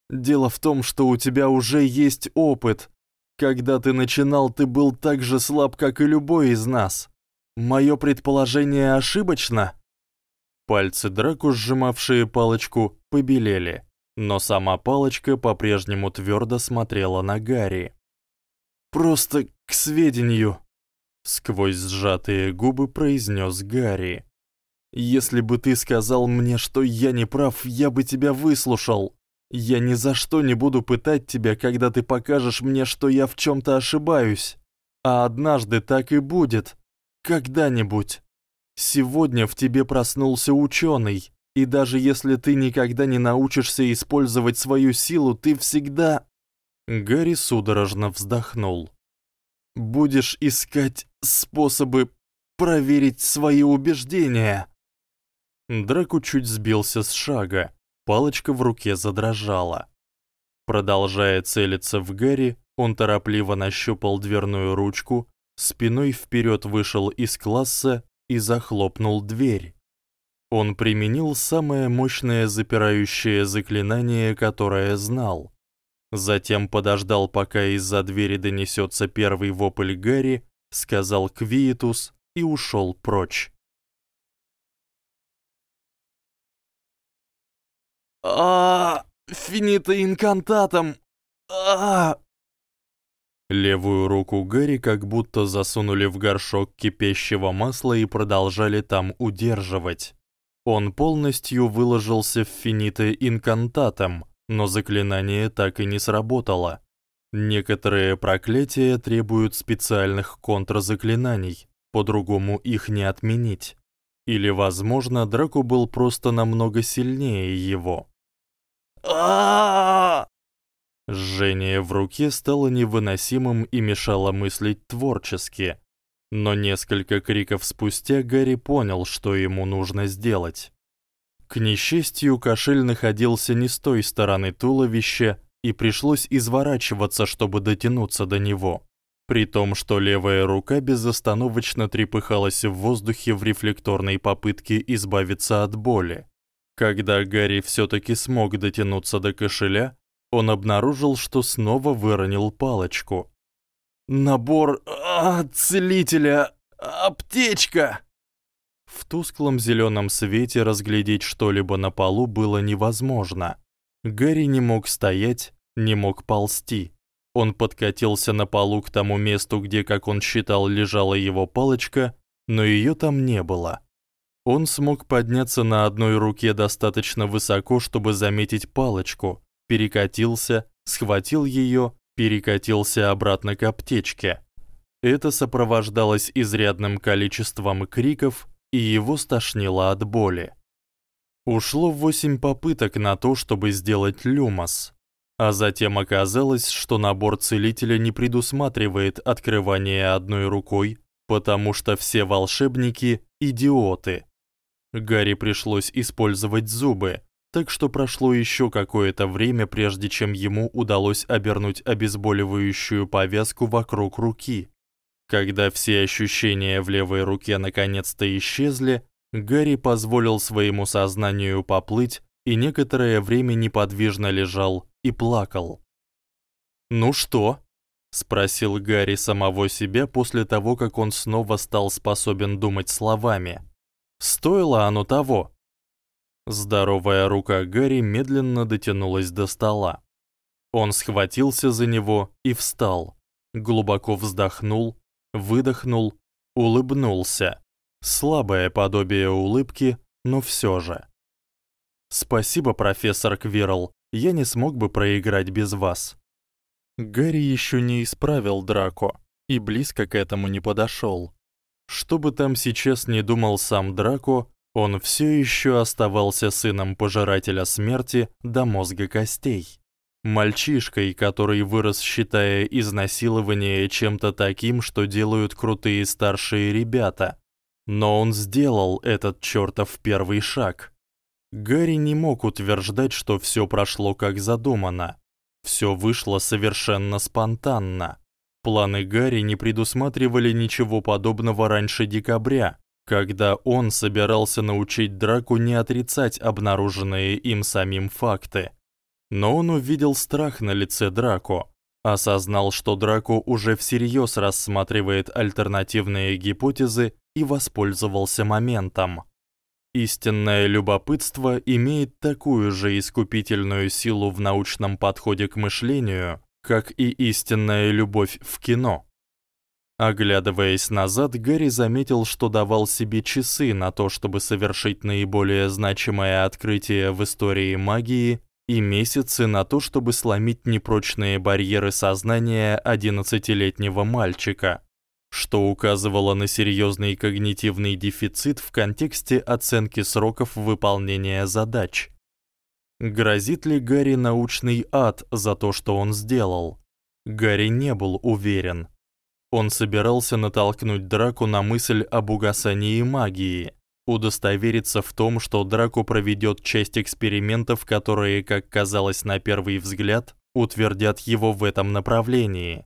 Дело в том, что у тебя уже есть опыт. Когда ты начинал, ты был так же слаб, как и любой из нас. Моё предположение ошибочно? Пальцы Драку, сжимавшие палочку, побелели, но сама палочка по-прежнему твёрдо смотрела на Гарри. Просто к сведению, сквозь сжатые губы произнес Гарри. Если бы ты сказал мне, что я не прав, я бы тебя выслушал. Я ни за что не буду пытать тебя, когда ты покажешь мне, что я в чем то ошибаюсь. А однажды так и будет. Когда-нибудь. Сегодня в тебе проснулся ученый, и даже если ты никогда не научишься использовать свою силу, ты всегда Гарри судорожно вздохнул. Будешь искать способы проверить свои убеждения. Драку чуть сбился с шага. Палочка в руке задрожала. Продолжая целиться в Гарри, он торопливо нащупал дверную ручку, спиной вперёд вышел из класса и захлопнул дверь. Он применил самое мощное запирающее заклинание, которое знал. Затем подождал, пока из-за двери донесётся первый вопль Гарри, сказал Квиетус и ушёл прочь. А, финита инкантатом. А! Левую руку Гэри как будто засунули в горшок кипящего масла и продолжали там удерживать. Он полностью выложился в финиты инкантатом, но заклинание так и не сработало. Некоторые проклятия требуют специальных контрзаклинаний, по-другому их не отменить. Или, возможно, Драко был просто намного сильнее его. А! Жжение в руке стало невыносимым и мешало мыслить творчески. Но несколько криков спустя Гарри понял, что ему нужно сделать. К несчастью, кошель находился не с той стороны туловища, и пришлось изворачиваться, чтобы дотянуться до него. При том, что левая рука безостановочно трепыхалась в воздухе в рефлекторной попытке избавиться от боли. Когда Гарри всё-таки смог дотянуться до кошеля, он обнаружил, что снова выронил палочку. Набор а, целителя, аптечка. В тусклом зелёном свете разглядеть что-либо на полу было невозможно. Гарри не мог стоять, не мог ползти. Он подкатился на полу к тому месту, где, как он считал, лежала его палочка, но её там не было. Он смог подняться на одной руке достаточно высоко, чтобы заметить палочку, перекатился, схватил её, перекатился обратно к аптечке. Это сопровождалось изрядным количеством криков, и его стошнило от боли. Ушло восемь попыток на то, чтобы сделать люмос, а затем оказалось, что набор целителя не предусматривает открывание одной рукой, потому что все волшебники идиоты. Гарри пришлось использовать зубы, так что прошло ещё какое-то время, прежде чем ему удалось обернуть обезболивающую повязку вокруг руки. Когда все ощущения в левой руке наконец-то исчезли, Гарри позволил своему сознанию поплыть и некоторое время неподвижно лежал и плакал. "Ну что?" спросил Гарри самого себя после того, как он снова стал способен думать словами. Стоило оно того. Здоровая рука Гарри медленно дотянулась до стола. Он схватился за него и встал. Глубоко вздохнул, выдохнул, улыбнулся. Слабое подобие улыбки, но всё же. Спасибо, профессор Квирл. Я не смог бы проиграть без вас. Гарри ещё не исправил драку и близко к этому не подошёл. Что бы там сейчас ни думал сам Драко, он всё ещё оставался сыном пожирателя смерти до мозга костей. Мальчишкой, который вырос, считая изнасилование чем-то таким, что делают крутые старшие ребята. Но он сделал этот чёртов первый шаг. Гарри не мог утверждать, что всё прошло как задумано. Всё вышло совершенно спонтанно. Планы Гарри не предусматривали ничего подобного раньше декабря, когда он собирался научить Драку не отрицать обнаруженные им самим факты. Но он увидел страх на лице Драко, осознал, что Драко уже всерьёз рассматривает альтернативные гипотезы и воспользовался моментом. Истинное любопытство имеет такую же искупительную силу в научном подходе к мышлению, как и истинная любовь в кино. Оглядываясь назад, Гарри заметил, что давал себе часы на то, чтобы совершить наиболее значимое открытие в истории магии, и месяцы на то, чтобы сломить непрочные барьеры сознания одиннадцатилетнего мальчика, что указывало на серьёзный когнитивный дефицит в контексте оценки сроков выполнения задач. Грозит ли Гарри научный ад за то, что он сделал? Гарри не был уверен. Он собирался натолкнуть Драку на мысль об угасании магии, удостовериться в том, что Драку проведёт часть экспериментов, которые, как казалось на первый взгляд, утвердят его в этом направлении.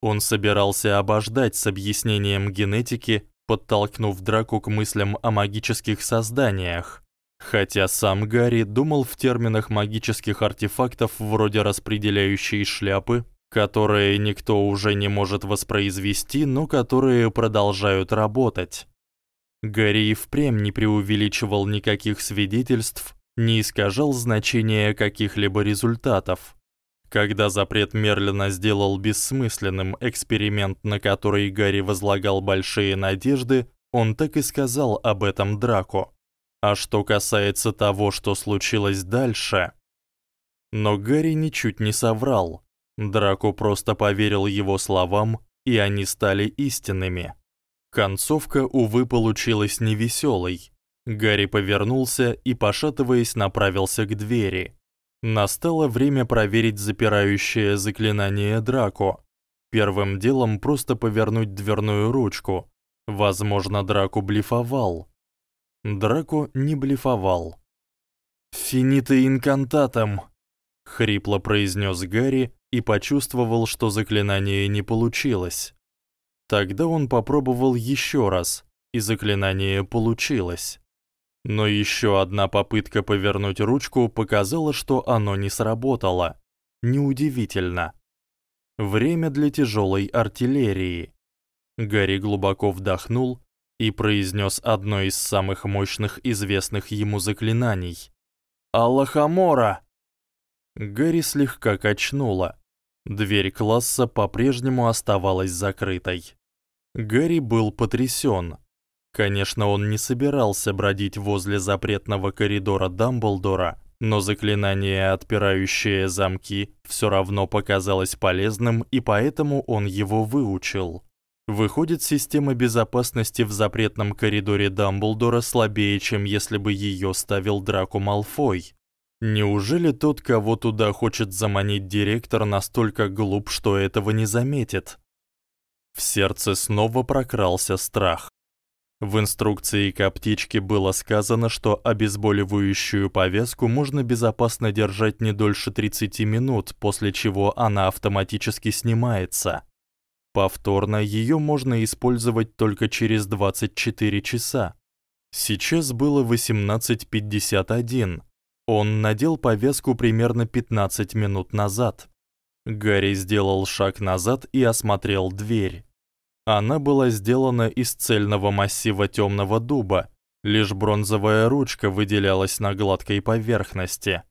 Он собирался обождать с объяснением генетики, подтолкнув Драку к мыслям о магических созданиях. Хотя сам Гарри думал в терминах магических артефактов вроде распределяющей шляпы, которые никто уже не может воспроизвести, но которые продолжают работать. Гарри и впрямь не преувеличивал никаких свидетельств, не искажал значения каких-либо результатов. Когда запрет Мерлина сделал бессмысленным эксперимент, на который Гарри возлагал большие надежды, он так и сказал об этом Драко. А что касается того, что случилось дальше, но Гарри ничуть не соврал. Драко просто поверил его словам, и они стали истинными. Концовка увы получилась невесёлой. Гарри повернулся и пошатываясь направился к двери. Настало время проверить запирающее заклинание Драко. Первым делом просто повернуть дверную ручку. Возможно, Драко блефовал. Драко не блефовал. «Финита инкантатом», — хрипло произнёс Гарри и почувствовал, что заклинание не получилось. Тогда он попробовал ещё раз, и заклинание получилось. Но ещё одна попытка повернуть ручку показала, что оно не сработало. Неудивительно. Время для тяжёлой артиллерии. Гарри глубоко вдохнул и произнёс одно из самых мощных известных ему заклинаний. Аллахамора. Гарри слегка качнуло. Дверь класса по-прежнему оставалась закрытой. Гарри был потрясён. Конечно, он не собирался бродить возле запретного коридора Дамблдора, но заклинание, отпирающее замки, всё равно показалось полезным, и поэтому он его выучил. Выходит, система безопасности в запретном коридоре Дамблдора слабее, чем если бы её ставил Драко Малфой. Неужели тот, кого туда хочет заманить директор, настолько глуп, что этого не заметит? В сердце снова прокрался страх. В инструкции к аптечке было сказано, что обезболивающую повязку можно безопасно держать не дольше 30 минут, после чего она автоматически снимается. Повторно её можно использовать только через 24 часа. Сейчас было 18:51. Он надел повязку примерно 15 минут назад. Гарри сделал шаг назад и осмотрел дверь. Она была сделана из цельного массива тёмного дуба, лишь бронзовая ручка выделялась на гладкой поверхности.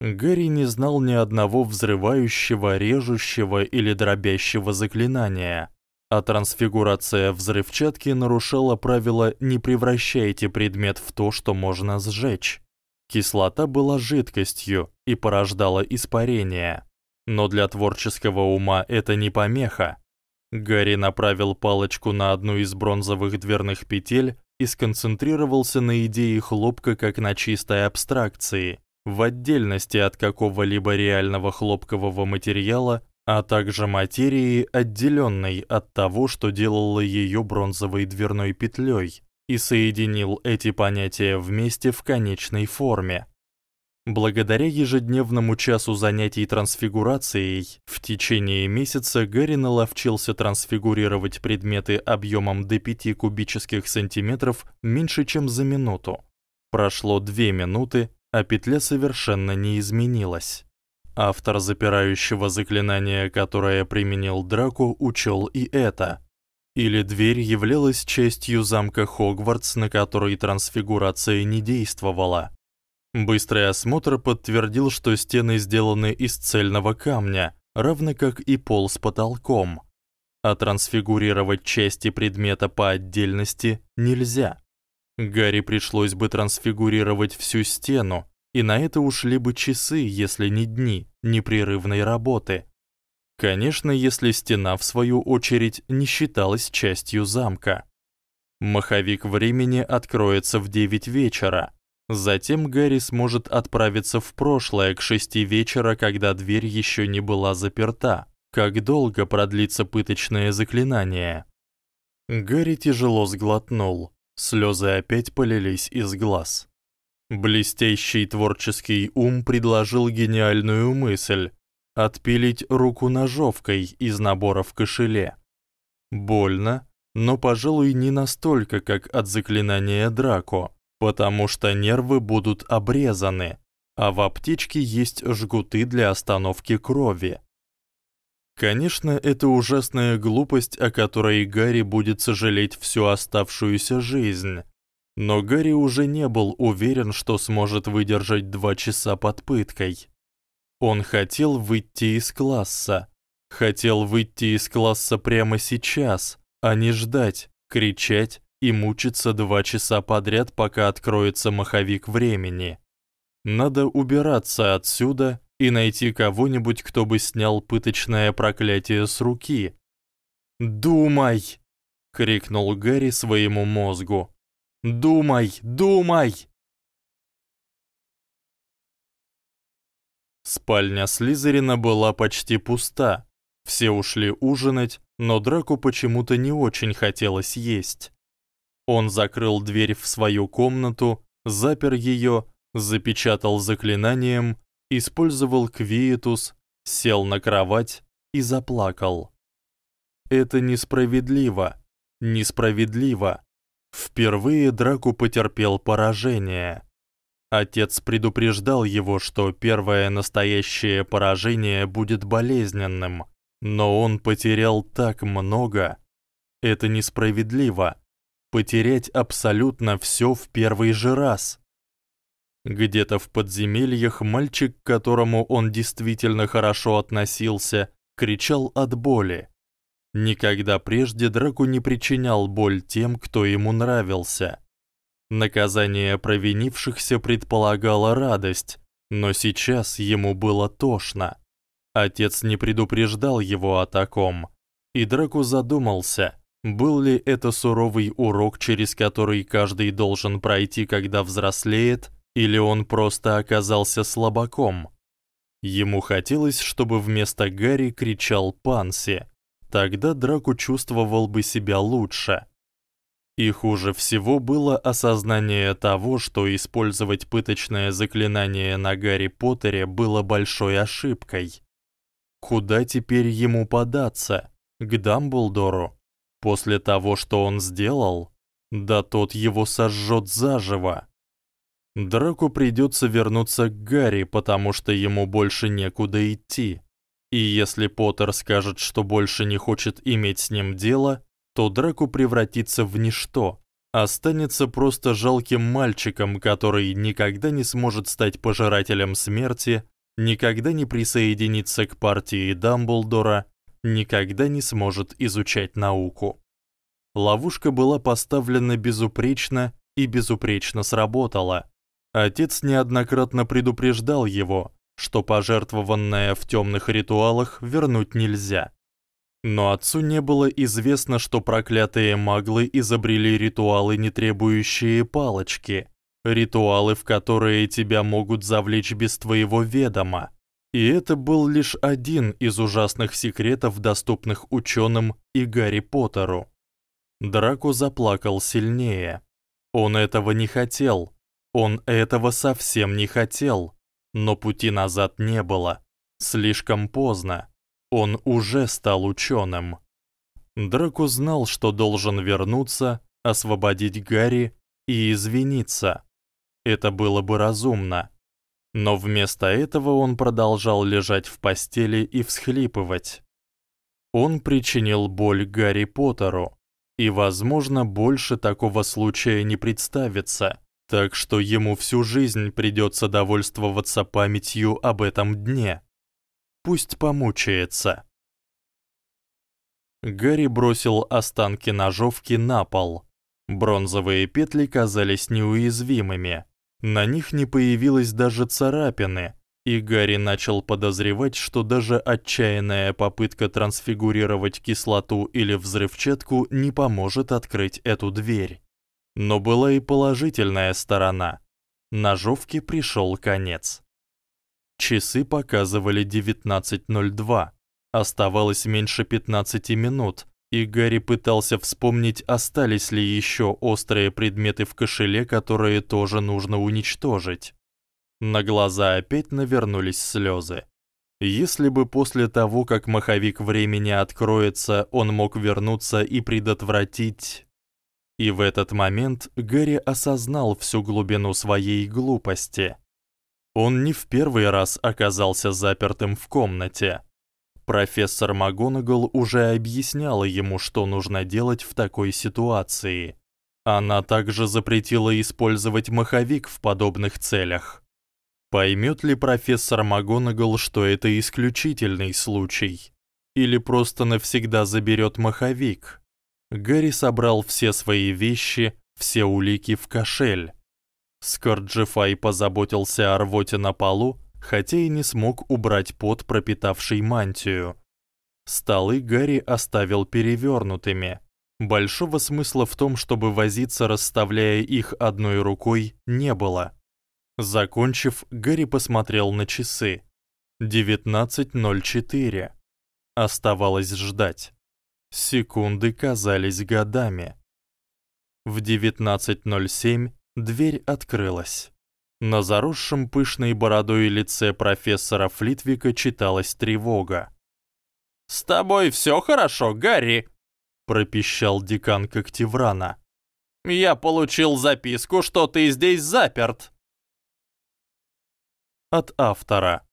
Гарри не знал ни одного взрывающего, режущего или дробящего заклинания, а трансфигурация взрывчатки нарушала правило «не превращайте предмет в то, что можно сжечь». Кислота была жидкостью и порождала испарение. Но для творческого ума это не помеха. Гарри направил палочку на одну из бронзовых дверных петель и сконцентрировался на идее хлопка как на чистой абстракции, в отдельности от какого-либо реального хлопкового материала, а также материи, отделённой от того, что делало её бронзовой дверной петлёй, и соединил эти понятия вместе в конечной форме. Благодаря ежедневному часу занятий трансфигурацией в течение месяца Гарри наловчился трансфигурировать предметы объёмом до 5 кубических сантиметров меньше, чем за минуту. Прошло 2 минуты, а петля совершенно не изменилась. Автор запирающего заклинания, которое применил Драко, учёл и это. Или дверь являлась частью замка Хогвартс, на который трансфигурация не действовала. Быстрый осмотр подтвердил, что стены сделаны из цельного камня, равно как и пол с потолком. А трансфигурировать части предмета по отдельности нельзя. Гарри пришлось бы трансфигурировать всю стену, и на это ушли бы часы, если не дни, непрерывной работы. Конечно, если стена в свою очередь не считалась частью замка. Маховик времени откроется в 9 вечера. Затем Гарри сможет отправиться в прошлое к шести вечера, когда дверь ещё не была заперта, Как долго продлится пыточное заклинание? Гарри тяжело сглотнул. Слёзы опять полились из глаз. Блестящий творческий ум предложил гениальную мысль отпилить руку ножовкой из набора в кошеле. Больно, но, пожалуй, не настолько, как от заклинания Драко, потому что нервы будут обрезаны, а в аптечке есть жгуты для остановки крови. Конечно, это ужасная глупость, о которой Гарри будет сожалеть всю оставшуюся жизнь. Но Гарри уже не был уверен, что сможет выдержать два часа под пыткой. Он хотел выйти из класса. Хотел выйти из класса прямо сейчас, а не ждать, кричать и мучиться два часа подряд, пока откроется маховик времени. Надо убираться отсюда и найти кого-нибудь, кто бы снял пыточное проклятие с руки. "Думай!" крикнул Гарри своему мозгу. "Думай, думай!" Спальня Слизерина была почти пуста. Все ушли ужинать, но Драку почему-то не очень хотелось есть. Он закрыл дверь в свою комнату, запер её, запечатал заклинанием использовал квиетус, сел на кровать и заплакал. Это несправедливо, несправедливо. Впервые Драку потерпел поражение. Отец предупреждал его, что первое настоящее поражение будет болезненным, но он потерял так много. Это несправедливо. Потерять абсолютно всё в первый же раз. Где-то в подземельях мальчик, к которому он действительно хорошо относился, кричал от боли. Никогда прежде Драку не причинял боль тем, кто ему нравился. Наказание провинившихся предполагало радость, но сейчас ему было тошно. Отец не предупреждал его о таком, и Драку задумался, был ли это суровый урок, через который каждый должен пройти, когда взрослеет, или он просто оказался слабаком? Ему хотелось, чтобы вместо Гарри кричал Панси. Тогда Драку чувствовал бы себя лучше. И хуже всего было осознание того, что использовать пыточное заклинание на Гарри Поттере было большой ошибкой. Куда теперь ему податься? К Дамблдору? После того, что он сделал? Да тот его сожжёт заживо. Драку придётся вернуться к Гарри, потому что ему больше некуда идти. И если Поттер скажет, что больше не хочет иметь с ним дело, то Драку превратится в ничто, останется просто жалким мальчиком, который никогда не сможет стать пожирателем смерти, никогда не присоединится к партии Дамблдора, никогда не сможет изучать науку. Ловушка была поставлена безупречно и безупречно сработала. Отец неоднократно предупреждал его, что пожертвованное в тёмных ритуалах вернуть нельзя. Но отцу не было известно, что проклятые маглы изобрели ритуалы, не требующие палочки, ритуалы, в которые тебя могут завлечь без твоего ведома. И это был лишь один из ужасных секретов, доступных учёным и Гарри Поттеру. Драко заплакал сильнее. Он этого не хотел, он этого совсем не хотел, но пути назад не было. Слишком поздно. Он уже стал учёным. Драко знал, что должен вернуться, освободить Гарри и извиниться. Это было бы разумно. Но вместо этого он продолжал лежать в постели и всхлипывать. Он причинил боль Гарри Поттеру, и, возможно, больше такого случая не представится. Так что ему всю жизнь придётся довольствоваться памятью об этом дне. Пусть помучается. Гарри бросил останки ножовки на пол. Бронзовые петли казались неуязвимыми. На них не появилось даже царапины, и Гарри начал подозревать, что даже отчаянная попытка трансфигурировать кислоту или взрывчатку не поможет открыть эту дверь. Но была и положительная сторона. Ножовке пришёл конец. Часы показывали 19:02. Оставалось меньше 15 минут, и Гарри пытался вспомнить, остались ли ещё острые предметы в кошеле, которые тоже нужно уничтожить. На глаза опять навернулись слёзы. Если бы после того, как маховик времени откроется, он мог вернуться и предотвратить и в этот момент Гэри осознал всю глубину своей глупости. Он не в первый раз оказался запертым в комнате. Профессор МакГонагал уже объясняла ему, что нужно делать в такой ситуации. Она также запретила использовать маховик в подобных целях. Поймёт ли профессор МакГонагал, что это исключительный случай, или просто навсегда заберёт маховик? Гарри собрал все свои вещи, все улики в кошель. Скорджифай позаботился о рвоте на полу, хотя и не смог убрать пот, пропитавший мантию. Столы Гарри оставил перевёрнутыми. Большого смысла в том, чтобы возиться, расставляя их одной рукой, не было. Закончив, Гарри посмотрел на часы. 19:04. Оставалось ждать. Секунды казались годами. В 19:07 дверь открылась. На заросшем пышной бородой лице профессора Флитвика читалась тревога. «С тобой всё хорошо, Гарри?» — пропищал декан Коктеврана. «Я получил записку, что ты здесь заперт». От автора.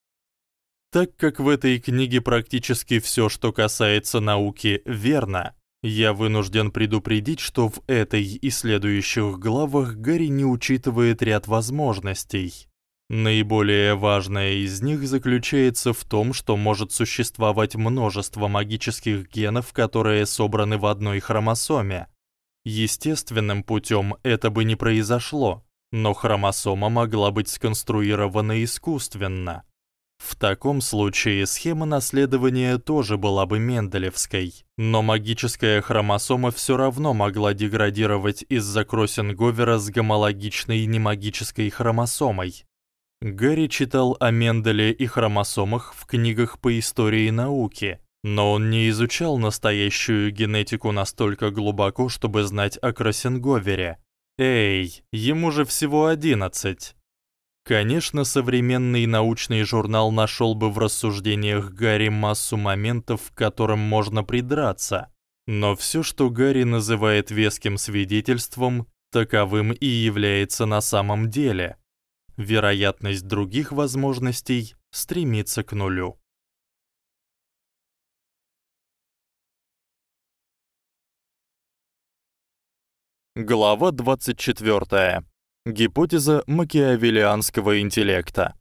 Так как в этой книге практически всё, что касается науки, верно, я вынужден предупредить, что в этой и следующих главах Гарри не учитывает ряд возможностей. Наиболее важная из них заключается в том, что может существовать множество магических генов, которые собраны в одной хромосоме. Естественным путём это бы не произошло, но хромосома могла быть сконструирована искусственно. В таком случае схема наследования тоже была бы менделевской, но магическая хромосома всё равно могла деградировать из-за кроссинговера с гомологичной немагической хромосомой. Гарри читал о Менделе и хромосомах в книгах по истории науки, но он не изучал настоящую генетику настолько глубоко, чтобы знать о кроссинговере. Эй, ему же всего 11. Конечно, современный научный журнал нашёл бы в рассуждениях Гарри массу моментов, к которым можно придраться, но всё, что Гарри называет веским свидетельством, таковым и является на самом деле. Вероятность других возможностей стремится к нулю. Глава 24. Гипотеза макиавеллианского интеллекта.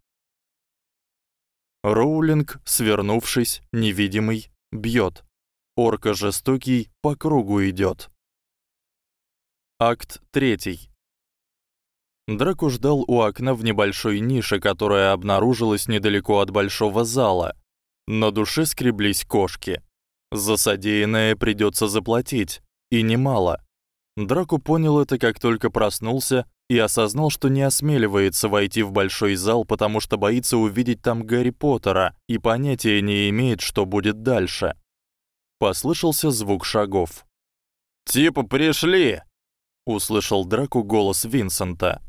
Роулинг, свернувшись, невидимый, бьёт. Орка жестокий по кругу идёт. Акт 3. Драко ждал у окна в небольшой нише, которая обнаружилась недалеко от большого зала. На душе скреблись кошки. За содеянное придётся заплатить, и немало. Драко понял это, как только проснулся и осознал, что не осмеливается войти в большой зал, потому что боится увидеть там Гарри Поттера и понятия не имеет, что будет дальше. Послышался звук шагов. «Типа пришли!» — услышал Драку голос Винсента.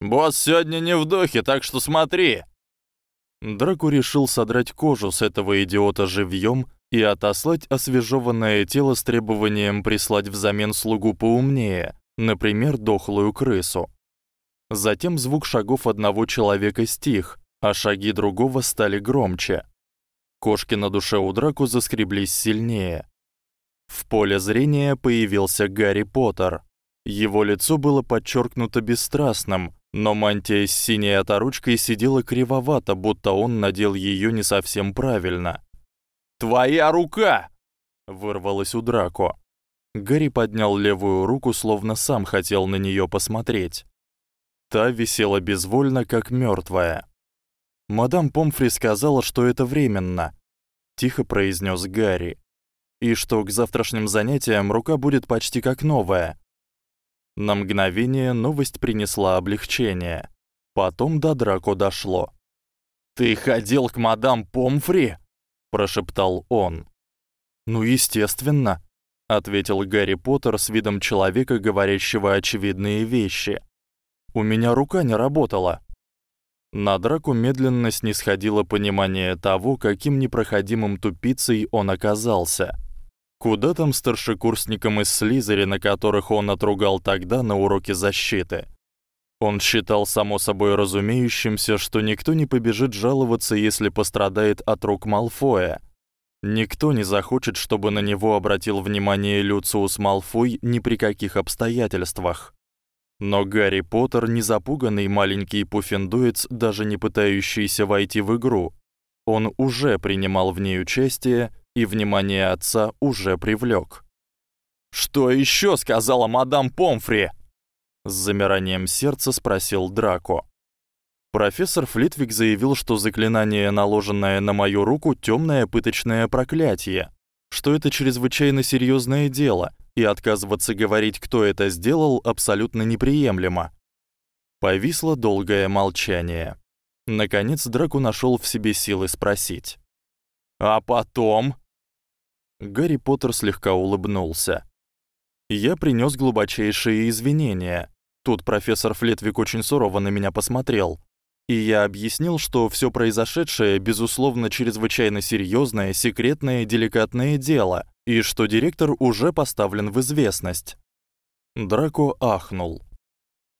«Босс сегодня не в духе, так что смотри!» Драку решил содрать кожу с этого идиота живьём и отослать освежеванное тело с требованием прислать взамен слугу поумнее, например, дохлую крысу. Затем звук шагов одного человека стих, а шаги другого стали громче. Кошки на душе у Драку заскреблись сильнее. В поле зрения появился Гарри Поттер. Его лицо было подчеркнуто бесстрастным, но мантия с синей оторочкой сидела кривовато, будто он надел её не совсем правильно. «Твоя рука!» — вырвалось у Драко. Гарри поднял левую руку, словно сам хотел на неё посмотреть. Та висела безвольно, как мёртвая. Мадам Помфри сказала, что это временно, тихо произнёс Гарри. И что к завтрашним занятиям рука будет почти как новая. На мгновение новость принесла облегчение. Потом до Драко дошло. Ты ходил к мадам Помфри? прошептал он. Ну, естественно, ответил Гарри Поттер с видом человека, говорящего очевидные вещи. У меня рука не работала. На Драку медленно снисходило понимание того, каким непроходимым тупицей он оказался. Куда там старшекурсникам из Слизерина, которых он отругал тогда на уроке защиты? Он считал само собой разумеющимся, что никто не побежит жаловаться, если пострадает от рук Малфоя. Никто не захочет, чтобы на него обратил внимание Люциус Малфой ни при каких обстоятельствах. Но Гарри Поттер не запуганный маленький пуффендуец, даже не пытающийся войти в игру. Он уже принимал в ней участие и внимание отца уже привлёк. Что ещё сказала мадам Помфри? с замиранием сердца спросил Драко. Профессор Флитвик заявил, что заклинание, наложенное на мою руку, тёмное пыточное проклятие, что это чрезвычайно серьёзное дело, и отказываться говорить, кто это сделал, абсолютно неприемлемо. Повисло долгое молчание. Наконец Драко нашёл в себе силы спросить: "А потом?" Гарри Поттер слегка улыбнулся. Я принёс глубочайшие извинения. Тут профессор Флетвик очень сурово на меня посмотрел, и я объяснил, что всё произошедшее безусловно чрезвычайно серьёзное, секретное, деликатное дело, и что директор уже поставлен в известность. Драко ахнул.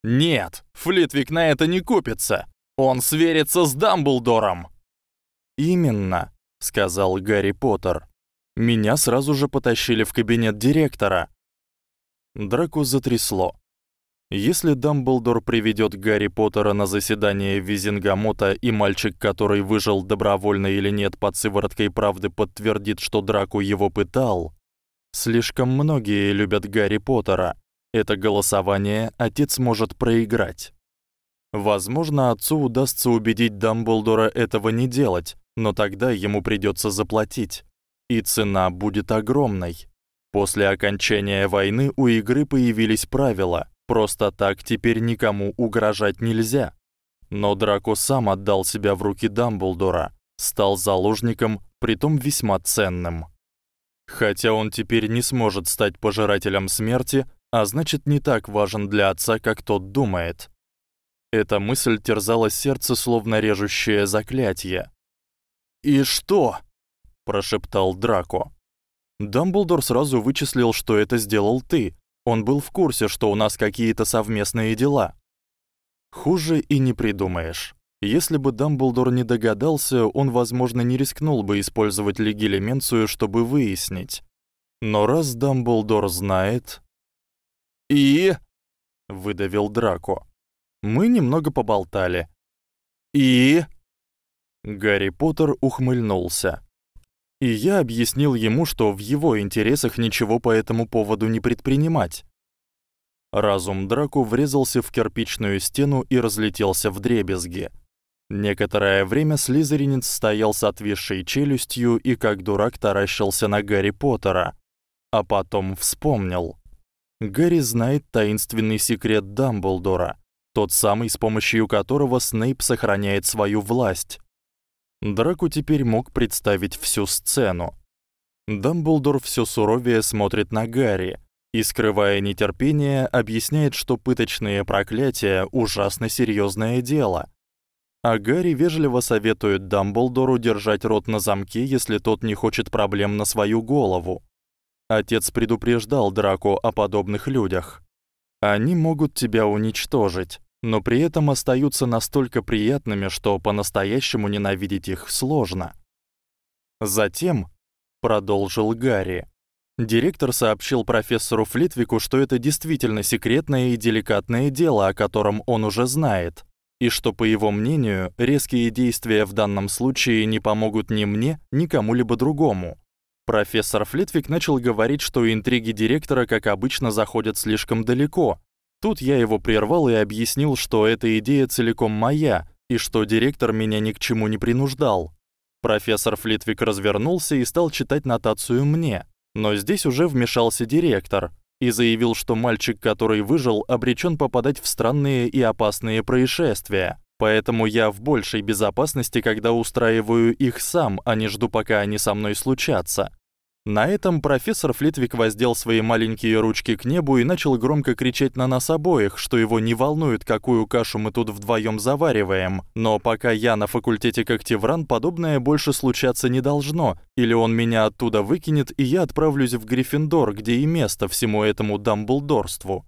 Нет, Флитвик на это не купится. Он сверится с Дамблдором. Именно, сказал Гарри Поттер. Меня сразу же потащили в кабинет директора. Драко затрясло. Если Дамблдор приведёт Гарри Поттера на заседание Визингамота, и мальчик, который выжил добровольно или нет под сывороткой правды, подтвердит, что Драко его пытал, слишком многие любят Гарри Поттера. Это голосование отец может проиграть. Возможно, отцу удастся убедить Дамблдора этого не делать, но тогда ему придётся заплатить, и цена будет огромной. После окончания войны у игры появились правила. Просто так теперь никому угрожать нельзя. Но Драко сам отдал себя в руки Дамблдора, стал заложником, притом весьма ценным. Хотя он теперь не сможет стать пожирателем смерти, а значит, не так важен для отца, как тот думает. Эта мысль терзала сердце словно режущее заклятие. "И что?" прошептал Драко. Дамблдор сразу вычислил, что это сделал ты, он был в курсе, что у нас какие-то совместные дела. Хуже и не придумаешь. Если бы Дамблдор не догадался, он, возможно, не рискнул бы использовать легилеменцию, чтобы выяснить. Но раз Дамблдор знает, и выдавил Драко. Мы немного поболтали. И Гарри Поттер ухмыльнулся. И я объяснил ему, что в его интересах ничего по этому поводу не предпринимать. Разум Драку врезался в кирпичную стену и разлетелся вдребезги. Некоторое время слизеринец стоял с отвисшей челюстью и как дурак таращился на Гарри Поттера, а потом вспомнил. Гарри знает таинственный секрет Дамблдора, тот самый, с помощью которого Снейп сохраняет свою власть. Драку теперь мог представить всю сцену. Дамблдор всё суровее смотрит на Гарри и, скрывая нетерпение, объясняет, что пыточные проклятия ужасно серьёзное дело. А Гарри вежливо советует Дамблдору держать рот на замке, если тот не хочет проблем на свою голову. Отец предупреждал Драко о подобных людях. Они могут тебя уничтожить но при этом остаются настолько приятными, что по-настоящему ненавидеть их сложно. Затем, продолжил Гарри, директор сообщил профессору Флитвику, что это действительно секретное и деликатное дело, о котором он уже знает, и что, по его мнению, резкие действия в данном случае не помогут ни мне, ни кому-либо другому. Профессор Флитвик начал говорить, что интриги директора, как обычно, заходят слишком далеко, Тут я его прервал и объяснил, что эта идея целиком моя и что директор меня ни к чему не принуждал. Профессор Флитвик развернулся и стал читать нотацию мне, но здесь уже вмешался директор и заявил, что мальчик, который выжил, обречён попадать в странные и опасные происшествия, Поэтому я в большей безопасности, когда устраиваю их сам, а не жду, пока они со мной случатся. На этом профессор Флитвик воздел свои маленькие ручки к небу и начал громко кричать на нас обоих, что его не волнует, какую кашу мы тут вдвоём завариваем. Но пока я на факультете Когтевран, подобное больше случаться не должно, или он меня оттуда выкинет, и я отправлюсь в Гриффиндор, где и место всему этому дамблдорству.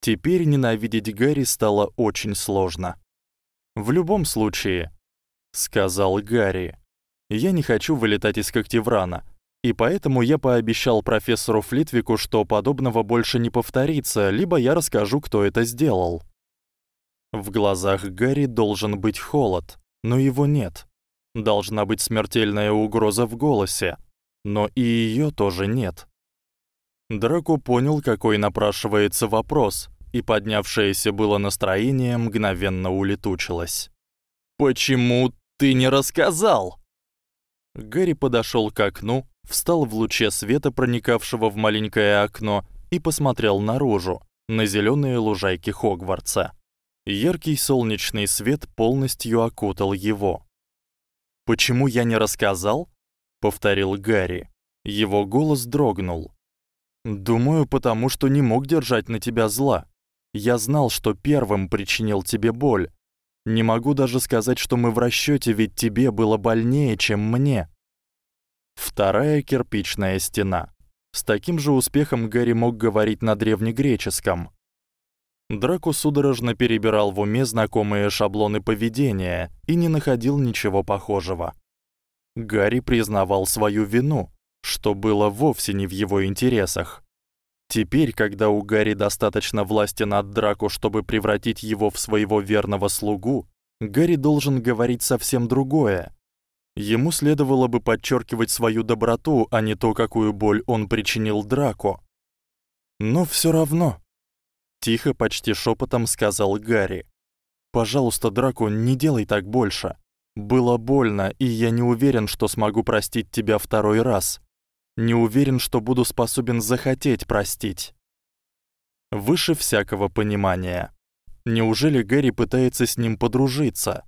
Теперь ненавидеть Гарри стало очень сложно. В любом случае, сказал Гарри. Я не хочу вылетать из Когтеврана. И поэтому я пообещал профессору Флитвику, что подобного больше не повторится, либо я расскажу, кто это сделал. В глазах Гарри должен быть холод, но его нет. Должна быть смертельная угроза в голосе, но и её тоже нет. Драко понял, какой напрашивается вопрос, и поднявшееся было настроение мгновенно улетучилось. Почему ты не рассказал? Гарри подошёл к окну, встал в луче света, проникавшего в маленькое окно, и посмотрел наружу, на зелёные лужайки Хогвартса. Яркий солнечный свет полностью окутал его. "Почему я не рассказал?" повторил Гарри. Его голос дрогнул. "Думаю, потому что не мог держать на тебя зла. Я знал, что первым причинил тебе боль. Не могу даже сказать, что мы в расчёте, ведь тебе было больнее, чем мне. Вторая кирпичная стена. С таким же успехом Гарри мог говорить на древнегреческом. Драко судорожно перебирал в уме знакомые шаблоны поведения и не находил ничего похожего. Гарри признавал свою вину, что было вовсе не в его интересах. Теперь, когда у Гарри достаточно власти над Драко, чтобы превратить его в своего верного слугу, Гарри должен говорить совсем другое. Ему следовало бы подчеркивать свою доброту, а не то, какую боль он причинил Драко. Но всё равно, тихо, почти шёпотом сказал Гарри. Пожалуйста, Драко, не делай так больше. Было больно, и я не уверен, что смогу простить тебя второй раз. Не уверен, что буду способен захотеть простить. Выше всякого понимания. Неужели Гарри пытается с ним подружиться?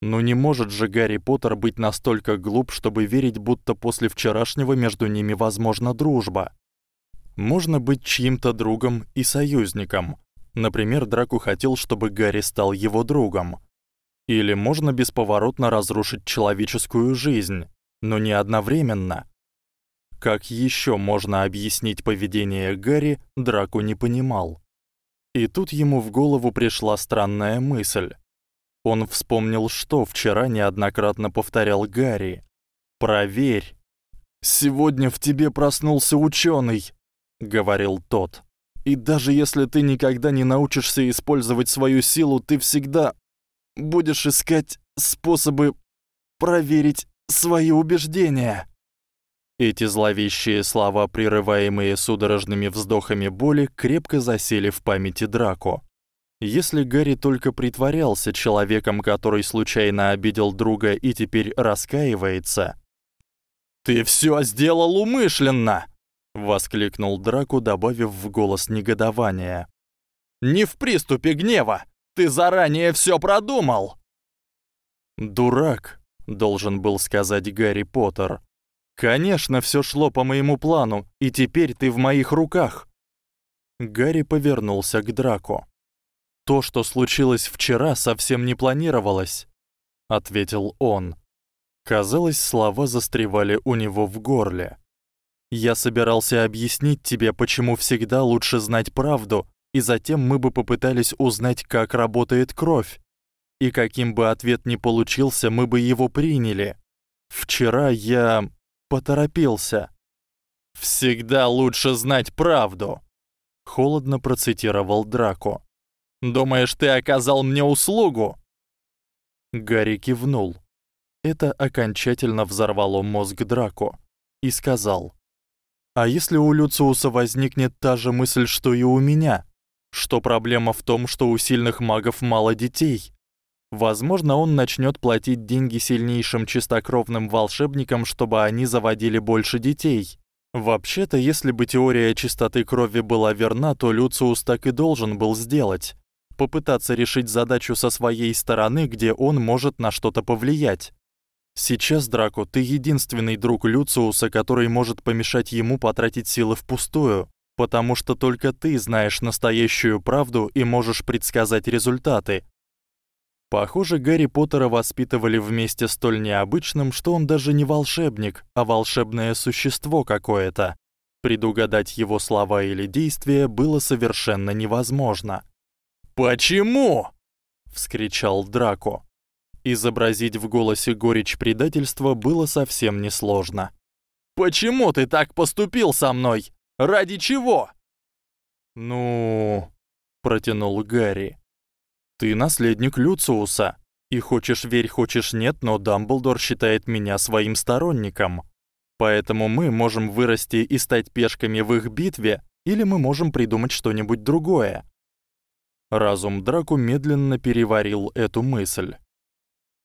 Но не может же Гарри Поттер быть настолько глуп, чтобы верить, будто после вчерашнего между ними возможна дружба. Можно быть чьим-то другом и союзником. Например, Драко хотел, чтобы Гарри стал его другом. Или можно бесповоротно разрушить человеческую жизнь, но не одновременно. Как ещё можно объяснить поведение Гарри, Драко не понимал. И тут ему в голову пришла странная мысль. Он вспомнил, что вчера неоднократно повторял Гарри. Проверь. Сегодня в тебе проснулся учёный, говорил тот. И даже если ты никогда не научишься использовать свою силу, ты всегда будешь искать способы проверить свои убеждения. Эти зловещие слова, прерываемые судорожными вздохами боли, крепко засели в памяти Драко. Если Гарри только притворялся человеком, который случайно обидел друга и теперь раскаивается, ты всё сделал умышленно, воскликнул Драко, добавив в голос негодования. Не в приступе гнева. Ты заранее всё продумал. Дурак, должен был сказать Гарри Поттер. Конечно, всё шло по моему плану, и теперь ты в моих руках. Гарри повернулся к Драко. То, что случилось вчера, совсем не планировалось, ответил он. Казалось, слова застревали у него в горле. Я собирался объяснить тебе, почему всегда лучше знать правду, и затем мы бы попытались узнать, как работает кровь. И каким бы ответ ни получился, мы бы его приняли. Вчера я поторопился. Всегда лучше знать правду, холодно процитировал Драко. Думаешь, ты оказал мне услугу? Гарри кивнул. Это окончательно взорвало мозг Драко и сказал: "А если у Люциуса возникнет та же мысль, что и у меня, что проблема в том, что у сильных магов мало детей? Возможно, он начнёт платить деньги сильнейшим чистокровным волшебникам, чтобы они заводили больше детей. Вообще-то, если бы теория чистоты крови была верна, то Люциус так и должен был сделать. Попытаться решить задачу со своей стороны, где он может на что-то повлиять. Сейчас, Драко, ты единственный друг Люциуса, который может помешать ему потратить силы впустую, потому что только ты знаешь настоящую правду и можешь предсказать результаты. Похоже, Гарри Поттера воспитывали вместе столь необычным, что он даже не волшебник, а волшебное существо какое-то. Предугадать его слова или действия было совершенно невозможно. "Почему?" вскричал Драко. Изобразить в голосе горечь предательства было совсем несложно. "Почему ты так поступил со мной? Ради чего?" "Ну", протянул Гарри. "Ты наследник Люциуса, и хочешь верь, хочешь нет, но Дамблдор считает меня своим сторонником. Поэтому мы можем вырасти и стать пешками в их битве, или мы можем придумать что-нибудь другое. Разум Драку медленно переварил эту мысль.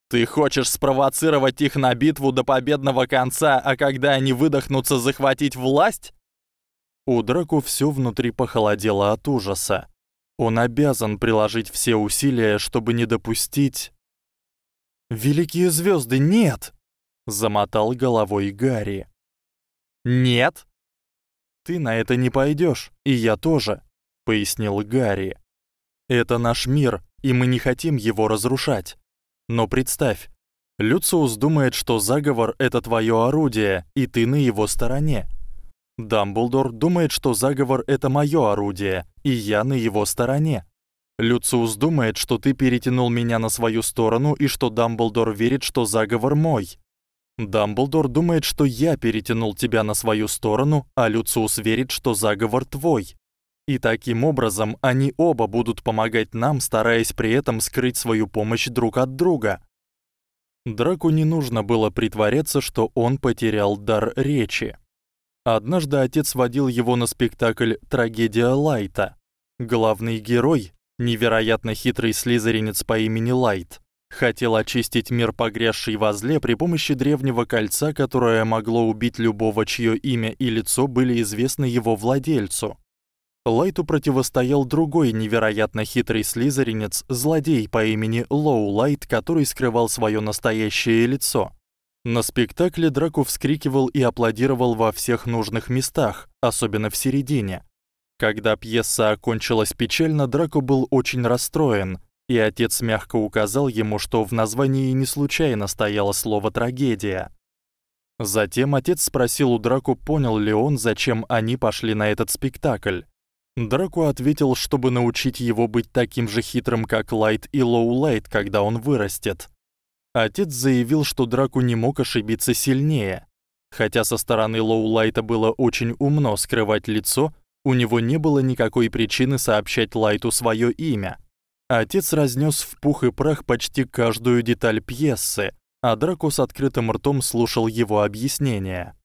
Ты хочешь спровоцировать их на битву до победного конца, а когда они выдохнутся, захватить власть? У Драку всё внутри похолодело от ужаса. Он обязан приложить все усилия, чтобы не допустить Великие звёзды, нет замотал головой Гарри. Нет. Ты на это не пойдёшь, и я тоже, пояснил Гарри. Это наш мир, и мы не хотим его разрушать. Но представь, Люциус думает, что заговор это твоё орудие, и ты на его стороне. Дамблдор думает, что заговор это моё орудие, и я на его стороне. Люциус думает, что ты перетянул меня на свою сторону и что Дамблдор верит, что заговор мой. Дамблдор думает, что я перетянул тебя на свою сторону, а Люциус верит, что заговор твой. И таким образом они оба будут помогать нам, стараясь при этом скрыть свою помощь друг от друга. Драку не нужно было притворяться, что он потерял дар речи. Однажды отец водил его на спектакль Трагедия Лайта. Главный герой, невероятно хитрый слизеринец по имени Лайт, хотел очистить мир погрязший во зле при помощи древнего кольца, которое могло убить любого, чьё имя и лицо были известны его владельцу. Лайту противостоял другой невероятно хитрый слизеринец, злодей по имени Лоу Лайт, который скрывал своё настоящее лицо. На спектакле Драко вскрикивал и аплодировал во всех нужных местах, особенно в середине. Когда пьеса окончилась печально, Драко был очень расстроен, и отец мягко указал ему, что в названии не случайно стояло слово трагедия. Затем отец спросил у Драко, понял ли он, зачем они пошли на этот спектакль. Драко ответил, чтобы научить его быть таким же хитрым, как Лайт и Лоу Лайт, когда он вырастет. Отец заявил, что Драко не мог ошибиться сильнее. Хотя со стороны Лоу Лайта было очень умно скрывать лицо, у него не было никакой причины сообщать Лайту своё имя. Отец разнес в пух и прах почти каждую деталь пьесы, а Драко с открытым ртом слушал его объяснения.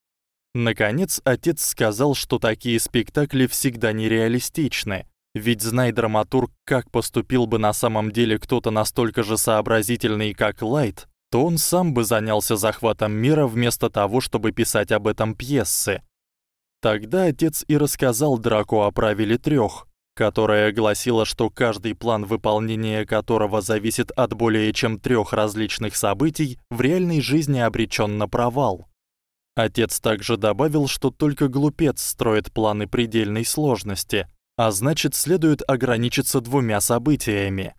Наконец, отец сказал, что такие спектакли всегда нереалистичны, ведь знай драматург, как поступил бы на самом деле кто-то настолько же сообразительный, как Лайт, то он сам бы занялся захватом мира вместо того, чтобы писать об этом пьесы. Тогда отец и рассказал Драко о правиле трёх, которая гласила, что каждый план выполнения которого зависит от более чем трёх различных событий, в реальной жизни обречён на провал. Отец также добавил, что только глупец строит планы предельной сложности, а значит, следует ограничиться двумя событиями.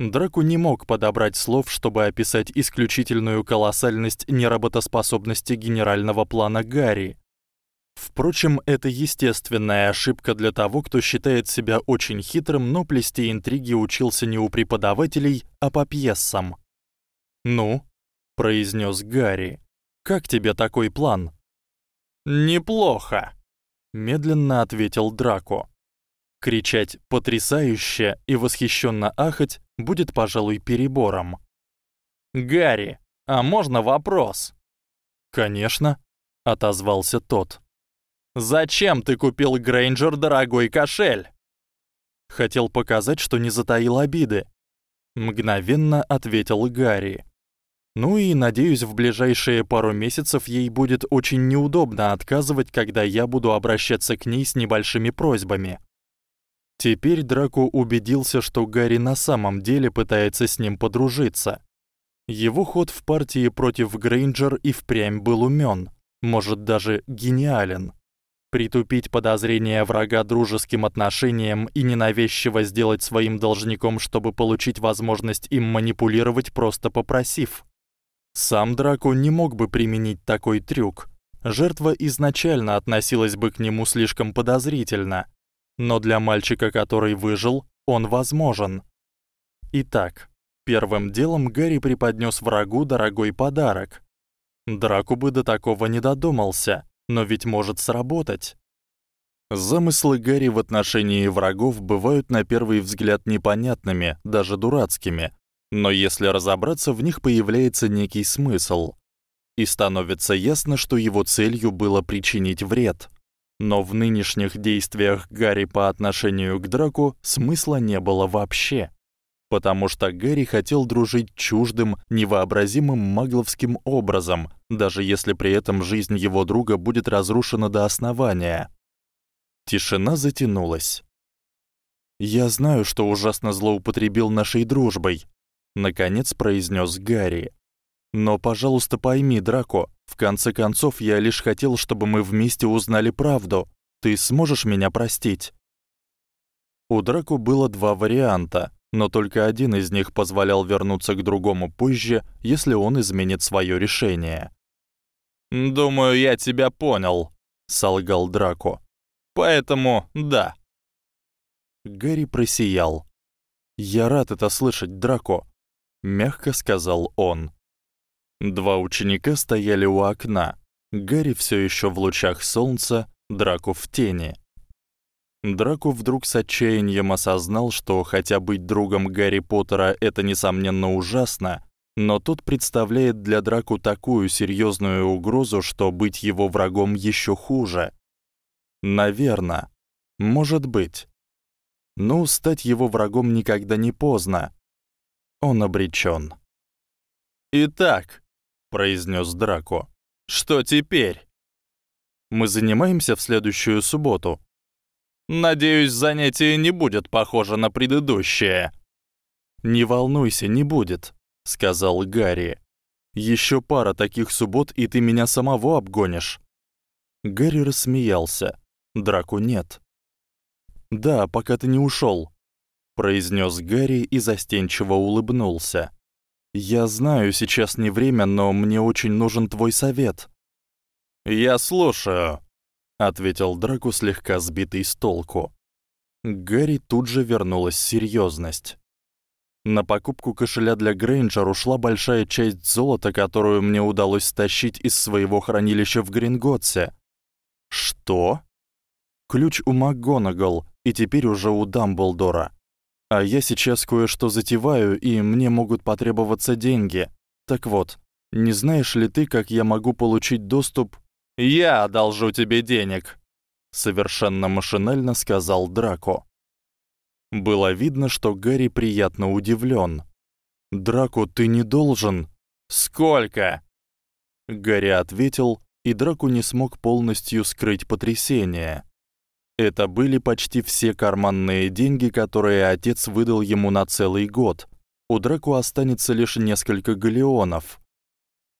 Драку не мог подобрать слов, чтобы описать исключительную колоссальность неработоспособности генерального плана Гарри, Впрочем, это естественная ошибка для того, кто считает себя очень хитрым, но плести интриги учился не у преподавателей, а по пьесам. "Ну", произнёс Гарри. "Как тебе такой план?" "Неплохо", медленно ответил Драко. Кричать потрясающе и восхищённо ахать будет, пожалуй, перебором. "Гарри, а можно вопрос?" "Конечно", отозвался тот. Зачем ты купил Грейнджер дорогой кошель? Хотел показать, что не затаил обиды, мгновенно ответил Гарри. Ну и надеюсь, в ближайшие пару месяцев ей будет очень неудобно отказывать, когда я буду обращаться к ней с небольшими просьбами. Теперь Драко убедился, что Гарри на самом деле пытается с ним подружиться. Его ход в партии против Грейнджер и впрямь был умён, может даже гениален. Притупить подозрения врага дружеским отношением и ненавязчиво сделать своим должником, чтобы получить возможность им манипулировать, просто попросив. Сам Драко не мог бы применить такой трюк. Жертва изначально относилась бы к нему слишком подозрительно, но для мальчика, который выжил, он возможен. Итак, первым делом Гарри преподнёс врагу дорогой подарок. Драку бы до такого не додумался, но ведь может сработать. Замыслы Гарри в отношении врагов бывают на первый взгляд непонятными, даже дурацкими, но если разобраться, в них появляется некий смысл. И становится ясно, что его целью было причинить вред. Но в нынешних действиях Гарри по отношению к Драку смысла не было вообще. Потому что Гарри хотел дружить чуждым, невообразимым магловским образом, даже если при этом жизнь его друга будет разрушена до основания. Тишина затянулась. Я знаю, что ужасно злоупотребил нашей дружбой, наконец произнёс Гарри. Но, пожалуйста, пойми, Драко, в конце концов я лишь хотел, чтобы мы вместе узнали правду. Ты сможешь меня простить? У Драко было два варианта, но только один из них позволял вернуться к другому позже, если он изменит своё решение. "Думаю, я тебя понял", солгал Драко. "Поэтому да". Гарри просиял. "Я рад это слышать, Драко", мягко сказал он. Два ученика стояли у окна. Гарри всё ещё в лучах солнца, Драко в тени. Драко вдруг с отчаянием осознал, что хотя быть другом Гарри Поттера это несомненно ужасно, но тот представляет для Драко такую серьёзную угрозу, что быть его врагом ещё хуже. Наверно. Может быть. Но стать его врагом никогда не поздно. Он обречён. Итак, произнёс Драко. Что теперь? Мы занимаемся в следующую субботу. Надеюсь, занятие не будет похоже на предыдущее. Не волнуйся, не будет, сказал Гарри. Ещё пара таких суббот, и ты меня самого обгонишь. Гарри рассмеялся. Драку нет. Да, пока ты не ушёл, произнёс Гарри и застенчиво улыбнулся. Я знаю, сейчас не время, но мне очень нужен твой совет. Я слушаю, ответил Драку слегка сбитый с толку. Гарри тут же вернулась серьёзность. На покупку кошеля для Грейнджер ушла большая часть золота, которую мне удалось стащить из своего хранилища в Гринготсе. Что? Ключ у МакГонагал, и теперь уже у Дамблдора. А я сейчас кое-что затеваю, и мне могут потребоваться деньги. Так вот, не знаешь ли ты, как я могу получить доступ? Я одолжу тебе денег, совершенно машинально сказал Драко. Было видно, что Гарри приятно удивлён. Драко, ты не должен. Сколько? Гарри ответил, и Драко не смог полностью скрыть потрясение. Это были почти все карманные деньги, которые отец выдал ему на целый год. У Драку останется лишь несколько галеонов.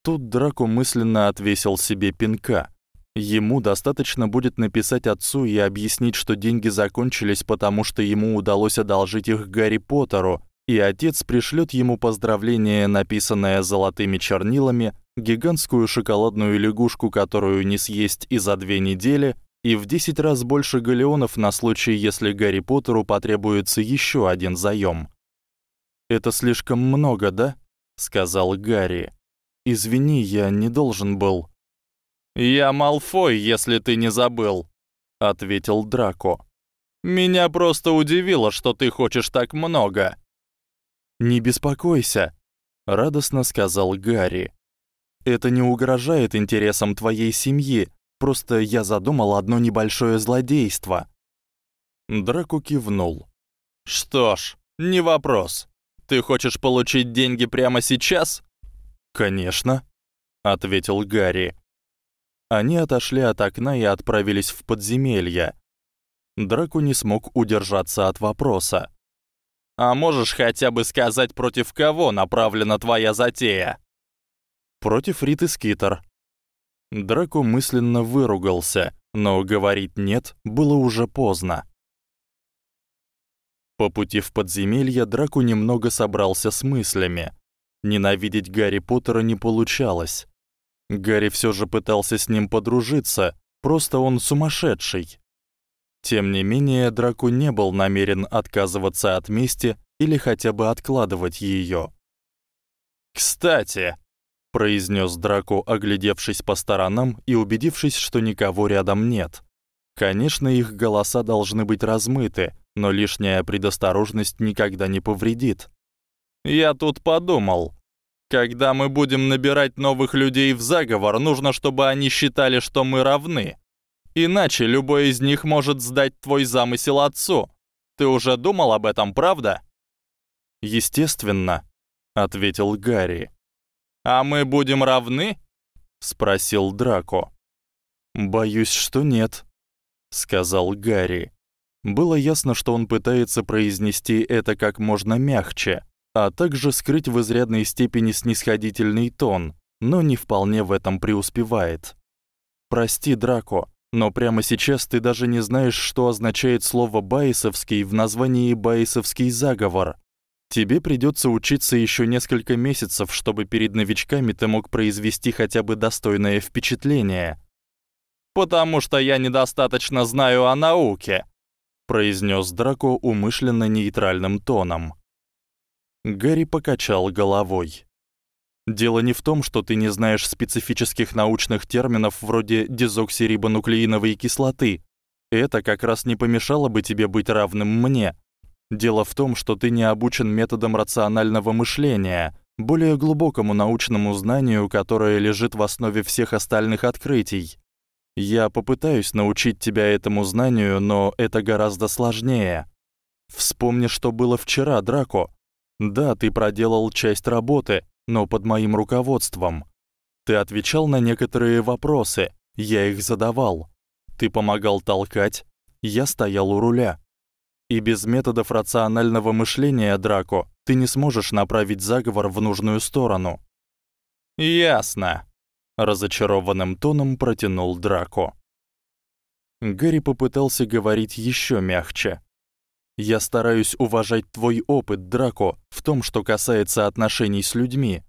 Тут Драку мысленно отвесил себе пинка. Ему достаточно будет написать отцу и объяснить, что деньги закончились, потому что ему удалось одолжить их Гарри Поттеру, и отец пришлёт ему поздравление, написанное золотыми чернилами, гигантскую шоколадную лягушку, которую не съесть и за две недели, и в 10 раз больше галеонов на случай, если Гарри Поттеру потребуется ещё один заём. Это слишком много, да? сказал Гарри. Извини, я не должен был. Я Малфой, если ты не забыл, ответил Драко. Меня просто удивило, что ты хочешь так много. Не беспокойся, радостно сказал Гарри. Это не угрожает интересам твоей семьи, Просто я задумал одно небольшое злодейство. Драку кивнул. Что ж, не вопрос. Ты хочешь получить деньги прямо сейчас? Конечно, ответил Гарри. Они отошли от окна и отправились в подземелье. Драко не смог удержаться от вопроса. А можешь хотя бы сказать, против кого направлена твоя затея? Против Риты Скитер. Драко мысленно выругался, но говорить нет было уже поздно. По пути в подземелье Драко немного собрался с мыслями. Ненавидеть Гарри Поттера не получалось. Гарри всё же пытался с ним подружиться, просто он сумасшедший. Тем не менее, Драко не был намерен отказываться от мести или хотя бы откладывать её. "Кстати", произнёс Драко, оглядевшись по сторонам и убедившись, что никого рядом нет. Конечно, их голоса должны быть размыты, но лишняя предосторожность никогда не повредит. Я тут подумал, когда мы будем набирать новых людей в заговор, нужно, чтобы они считали, что мы равны. Иначе любой из них может сдать твой замысел отцу. Ты уже думал об этом, правда? Естественно, ответил Гарри. А мы будем равны? спросил Драко. Боюсь, что нет, сказал Гарри. Было ясно, что он пытается произнести это как можно мягче, а также скрыть в изрядной степени снисходительный тон, но не вполне в этом преуспевает. Прости, Драко, но прямо сейчас ты даже не знаешь, что означает слово Байсовский в названии Байсовский заговор. Тебе придётся учиться ещё несколько месяцев, чтобы перед новичками ты мог произвести хотя бы достойное впечатление. Потому что я недостаточно знаю о науке, произнёс Драко умышленно нейтральным тоном. Гарри покачал головой. Дело не в том, что ты не знаешь специфических научных терминов вроде дезоксирибонуклеиновой кислоты. Это как раз не помешало бы тебе быть равным мне. Дело в том, что ты не обучен методам рационального мышления, более глубокому научному знанию, которое лежит в основе всех остальных открытий. Я попытаюсь научить тебя этому знанию, но это гораздо сложнее. Вспомни, что было вчера, Драко. Да, ты проделал часть работы, но под моим руководством. Ты отвечал на некоторые вопросы, я их задавал. Ты помогал толкать, я стоял у руля. И без методов рационального мышления, Драко, ты не сможешь направить заговор в нужную сторону. Ясно, разочарованным тоном протянул Драко. Гарри попытался говорить ещё мягче. Я стараюсь уважать твой опыт, Драко, в том, что касается отношений с людьми.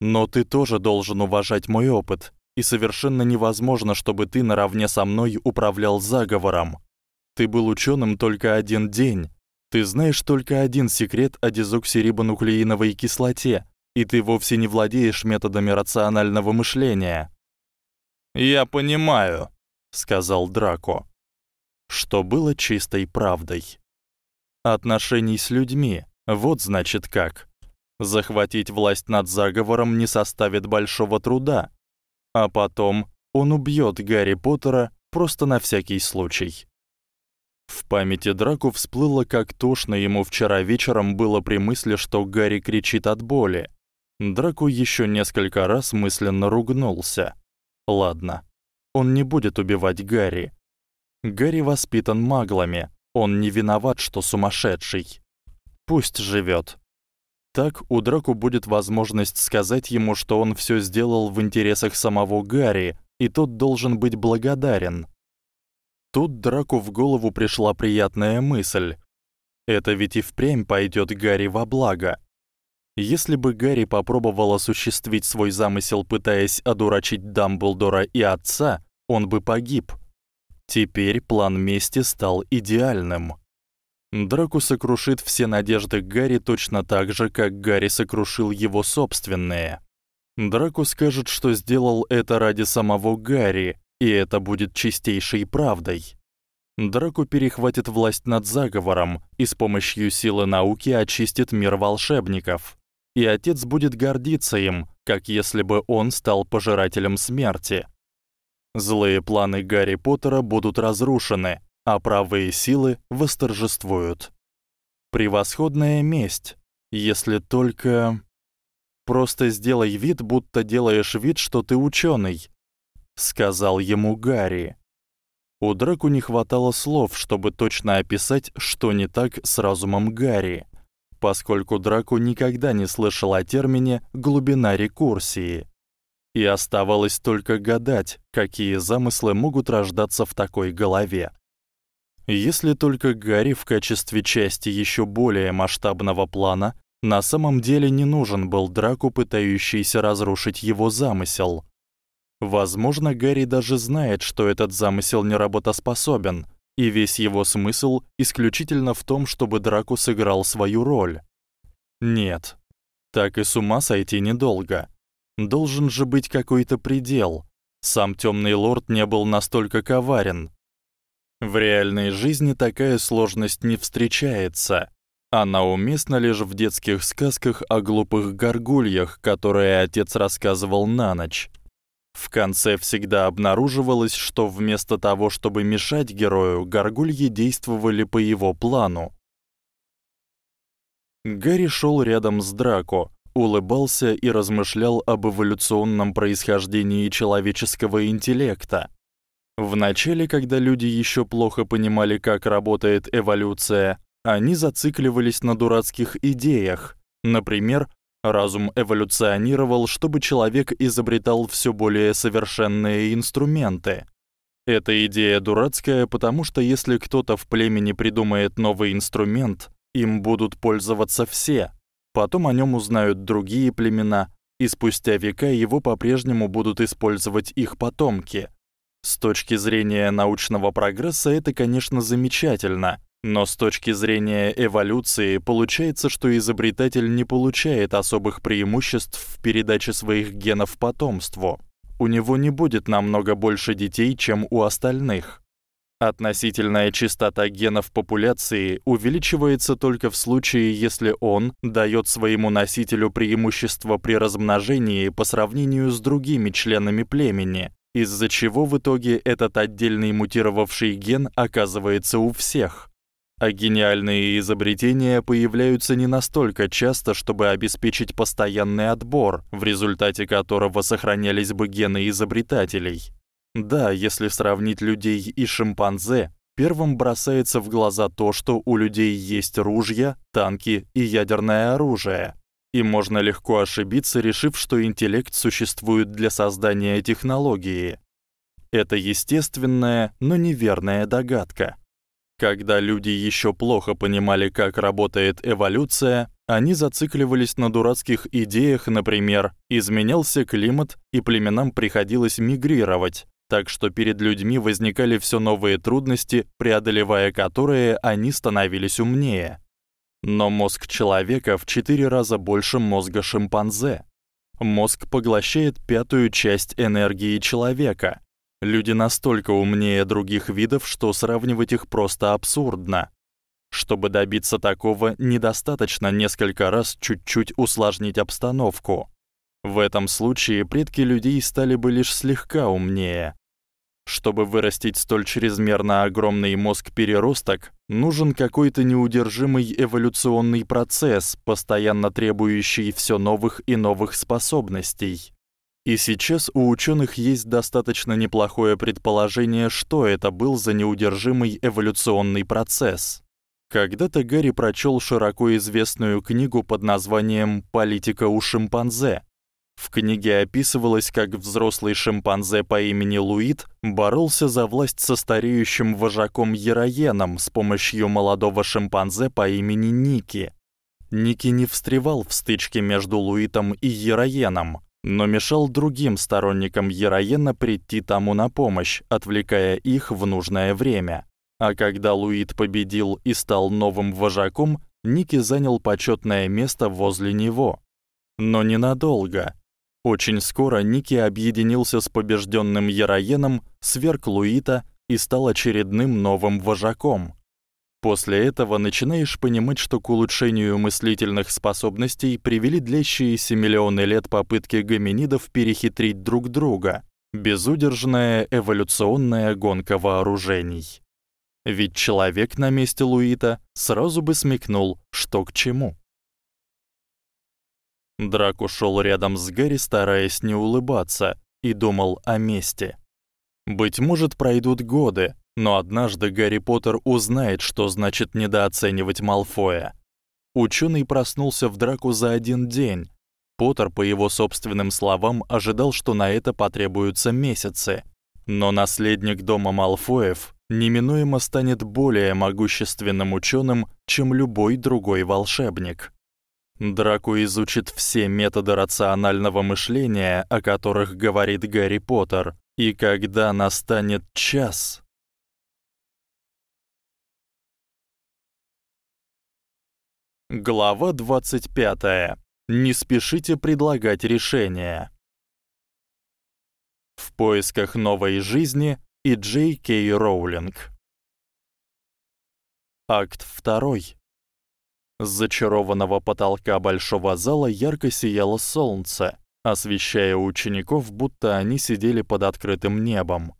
Но ты тоже должен уважать мой опыт, и совершенно невозможно, чтобы ты наравне со мной управлял заговором. Ты был учёным только один день. Ты знаешь только один секрет о дезоксирибонуклеиновой кислоте, и ты вовсе не владеешь методами рационального мышления. Я понимаю, сказал Драко, что было чистой правдой отношений с людьми. Вот значит как. Захватить власть над заговором не составит большого труда. А потом он убьёт Гарри Поттера просто на всякий случай. В памяти Драку всплыло, как тошно ему вчера вечером было при мысли, что Гарри кричит от боли. Драку ещё несколько раз мысленно ругнулся. Ладно. Он не будет убивать Гарри. Гарри воспитан маглами, он не виноват, что сумасшедший. Пусть живёт. Так у Драку будет возможность сказать ему, что он всё сделал в интересах самого Гарри, и тот должен быть благодарен. Тут Драку в голову пришла приятная мысль. Это ведь и впрямь пойдёт Гарри во благо. Если бы Гарри попробовал осуществить свой замысел, пытаясь одурачить Дамблдора и отца, он бы погиб. Теперь план мести стал идеальным. Драко сокрушит все надежды Гарри точно так же, как Гарри сокрушил его собственные. Драко скажет, что сделал это ради самого Гарри, и это будет чистейшей правдой. Драко перехватит власть над заговором и с помощью силы науки очистит мир волшебников. И отец будет гордиться им, как если бы он стал пожирателем смерти. Злые планы Гарри Поттера будут разрушены, а правые силы восторжествуют. Превосходная месть, если только просто сделай вид, будто делаешь вид, что ты учёный, сказал ему Гарри. У Драку не хватало слов, чтобы точно описать, что не так с разумом Гарри, поскольку Драку никогда не слышал о термине глубина рекурсии. И оставалось только гадать, какие замыслы могут рождаться в такой голове. Если только Гарри в качестве части ещё более масштабного плана на самом деле не нужен был Драку, пытающийся разрушить его замысел. Возможно, Гарри даже знает, что этот замысел не работоспособен, и весь его смысл исключительно в том, чтобы Драку сыграл свою роль. Нет. Так и с ума сойти недолго. Должен же быть какой-то предел. Сам Тёмный лорд не был настолько коварен. В реальной жизни такая сложность не встречается. Она уместна лишь в детских сказках о глупых горгульях, которые отец рассказывал на ночь. В конце всегда обнаруживалось, что вместо того, чтобы мешать герою, горгульи действовали по его плану. Гарри шёл рядом с Драко, улыбался и размышлял об эволюционном происхождении человеческого интеллекта. Вначале, когда люди ещё плохо понимали, как работает эволюция, они зацикливались на дурацких идеях. Например, разум эволюционировал, чтобы человек изобретал всё более совершенные инструменты. Эта идея дурацкая, потому что если кто-то в племени придумает новый инструмент, им будут пользоваться все. Потом о нём узнают другие племена, и спустя века его по-прежнему будут использовать их потомки. С точки зрения научного прогресса это, конечно, замечательно, но с точки зрения эволюции получается, что изобретатель не получает особых преимуществ в передаче своих генов потомству. У него не будет намного больше детей, чем у остальных. Относительная частота генов популяции увеличивается только в случае, если он даёт своему носителю преимущество при размножении по сравнению с другими членами племени, из-за чего в итоге этот отдельный мутировавший ген оказывается у всех а гениальные изобретения появляются не настолько часто, чтобы обеспечить постоянный отбор, в результате которого сохранялись бы гены изобретателей. Да, если сравнить людей и шимпанзе, первым бросается в глаза то, что у людей есть ружья, танки и ядерное оружие. И можно легко ошибиться, решив, что интеллект существует для создания технологии. Это естественная, но неверная догадка. Когда люди ещё плохо понимали, как работает эволюция, они зацикливались на дурацких идеях, например, изменялся климат, и племенам приходилось мигрировать, так что перед людьми возникали всё новые трудности, преодолевая которые они становились умнее. Но мозг человека в 4 раза больше мозга шимпанзе. Мозг поглощает пятую часть энергии человека, Люди настолько умнее других видов, что сравнивать их просто абсурдно. Чтобы добиться такого, недостаточно несколько раз чуть-чуть усложнить обстановку. В этом случае предки людей стали бы лишь слегка умнее. Чтобы вырастить столь чрезмерно огромный мозг-переросток, нужен какой-то неудержимый эволюционный процесс, постоянно требующий всё новых и новых способностей. И сейчас у учёных есть достаточно неплохое предположение, что это был за неудержимый эволюционный процесс. Когда-то Гарри прочёл широко известную книгу под названием Политика у шимпанзе. В книге описывалось, как взрослый шимпанзе по имени Луид боролся за власть со стареющим вожаком Ероеном с помощью молодого шимпанзе по имени Ники. Ники не встревал в стычке между Луитом и Ероеном, но мешал другим сторонникам Ероена прийти тому на помощь, отвлекая их в нужное время. А когда Луид победил и стал новым вожаком, Ники занял почётное место возле него. Но ненадолго. Очень скоро Ники объединился с побеждённым Ероеном, сверг Луита и стал очередным новым вожаком. После этого начинаешь понимать, что к улучшению мыслительных способностей привели длящиеся миллионы лет попытки гоминидов перехитрить друг друга, безудержная эволюционная гонка вооружений. Ведь человек на месте Луита сразу бы смекнул, что к чему. Драко шёл рядом с Гэри, стараясь не улыбаться, и думал о мести. Быть может, пройдут годы, Но однажды Гарри Поттер узнает, что значит недооценивать Малфоя. Учёный проснулся в драку за один день. Поттер, по его собственным словам, ожидал, что на это потребуются месяцы. Но наследник дома Малфоев неминуемо станет более могущественным учёным, чем любой другой волшебник. Драку изучит все методы рационального мышления, о которых говорит Гарри Поттер, и когда настанет час, Глава 25. Не спешите предлагать решения. В поисках новой жизни и Джей Кей Роулинг. Акт 2. С зачарованного потолка большого зала ярко сияло солнце, освещая учеников, будто они сидели под открытым небом.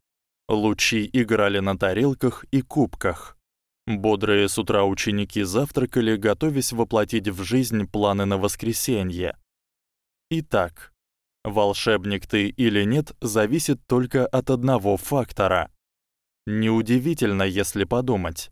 Лучи играли на тарелках и кубках. Бодрые с утра ученики завтракали, готовясь воплотить в жизнь планы на воскресенье. Итак, волшебник ты или нет, зависит только от одного фактора. Неудивительно, если подумать.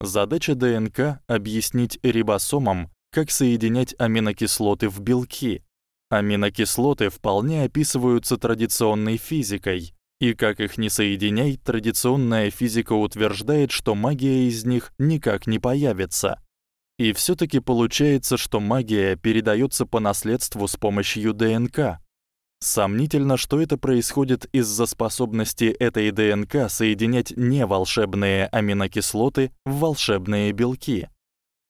Задача ДНК объяснить рибосомам, как соединять аминокислоты в белки. Аминокислоты вполне описываются традиционной физикой, и как их ни соединяй, традиционная физика утверждает, что магия из них никак не появится. И всё-таки получается, что магия передаётся по наследству с помощью ДНК. Сомнительно, что это происходит из-за способности этой ДНК соединять неволшебные аминокислоты в волшебные белки.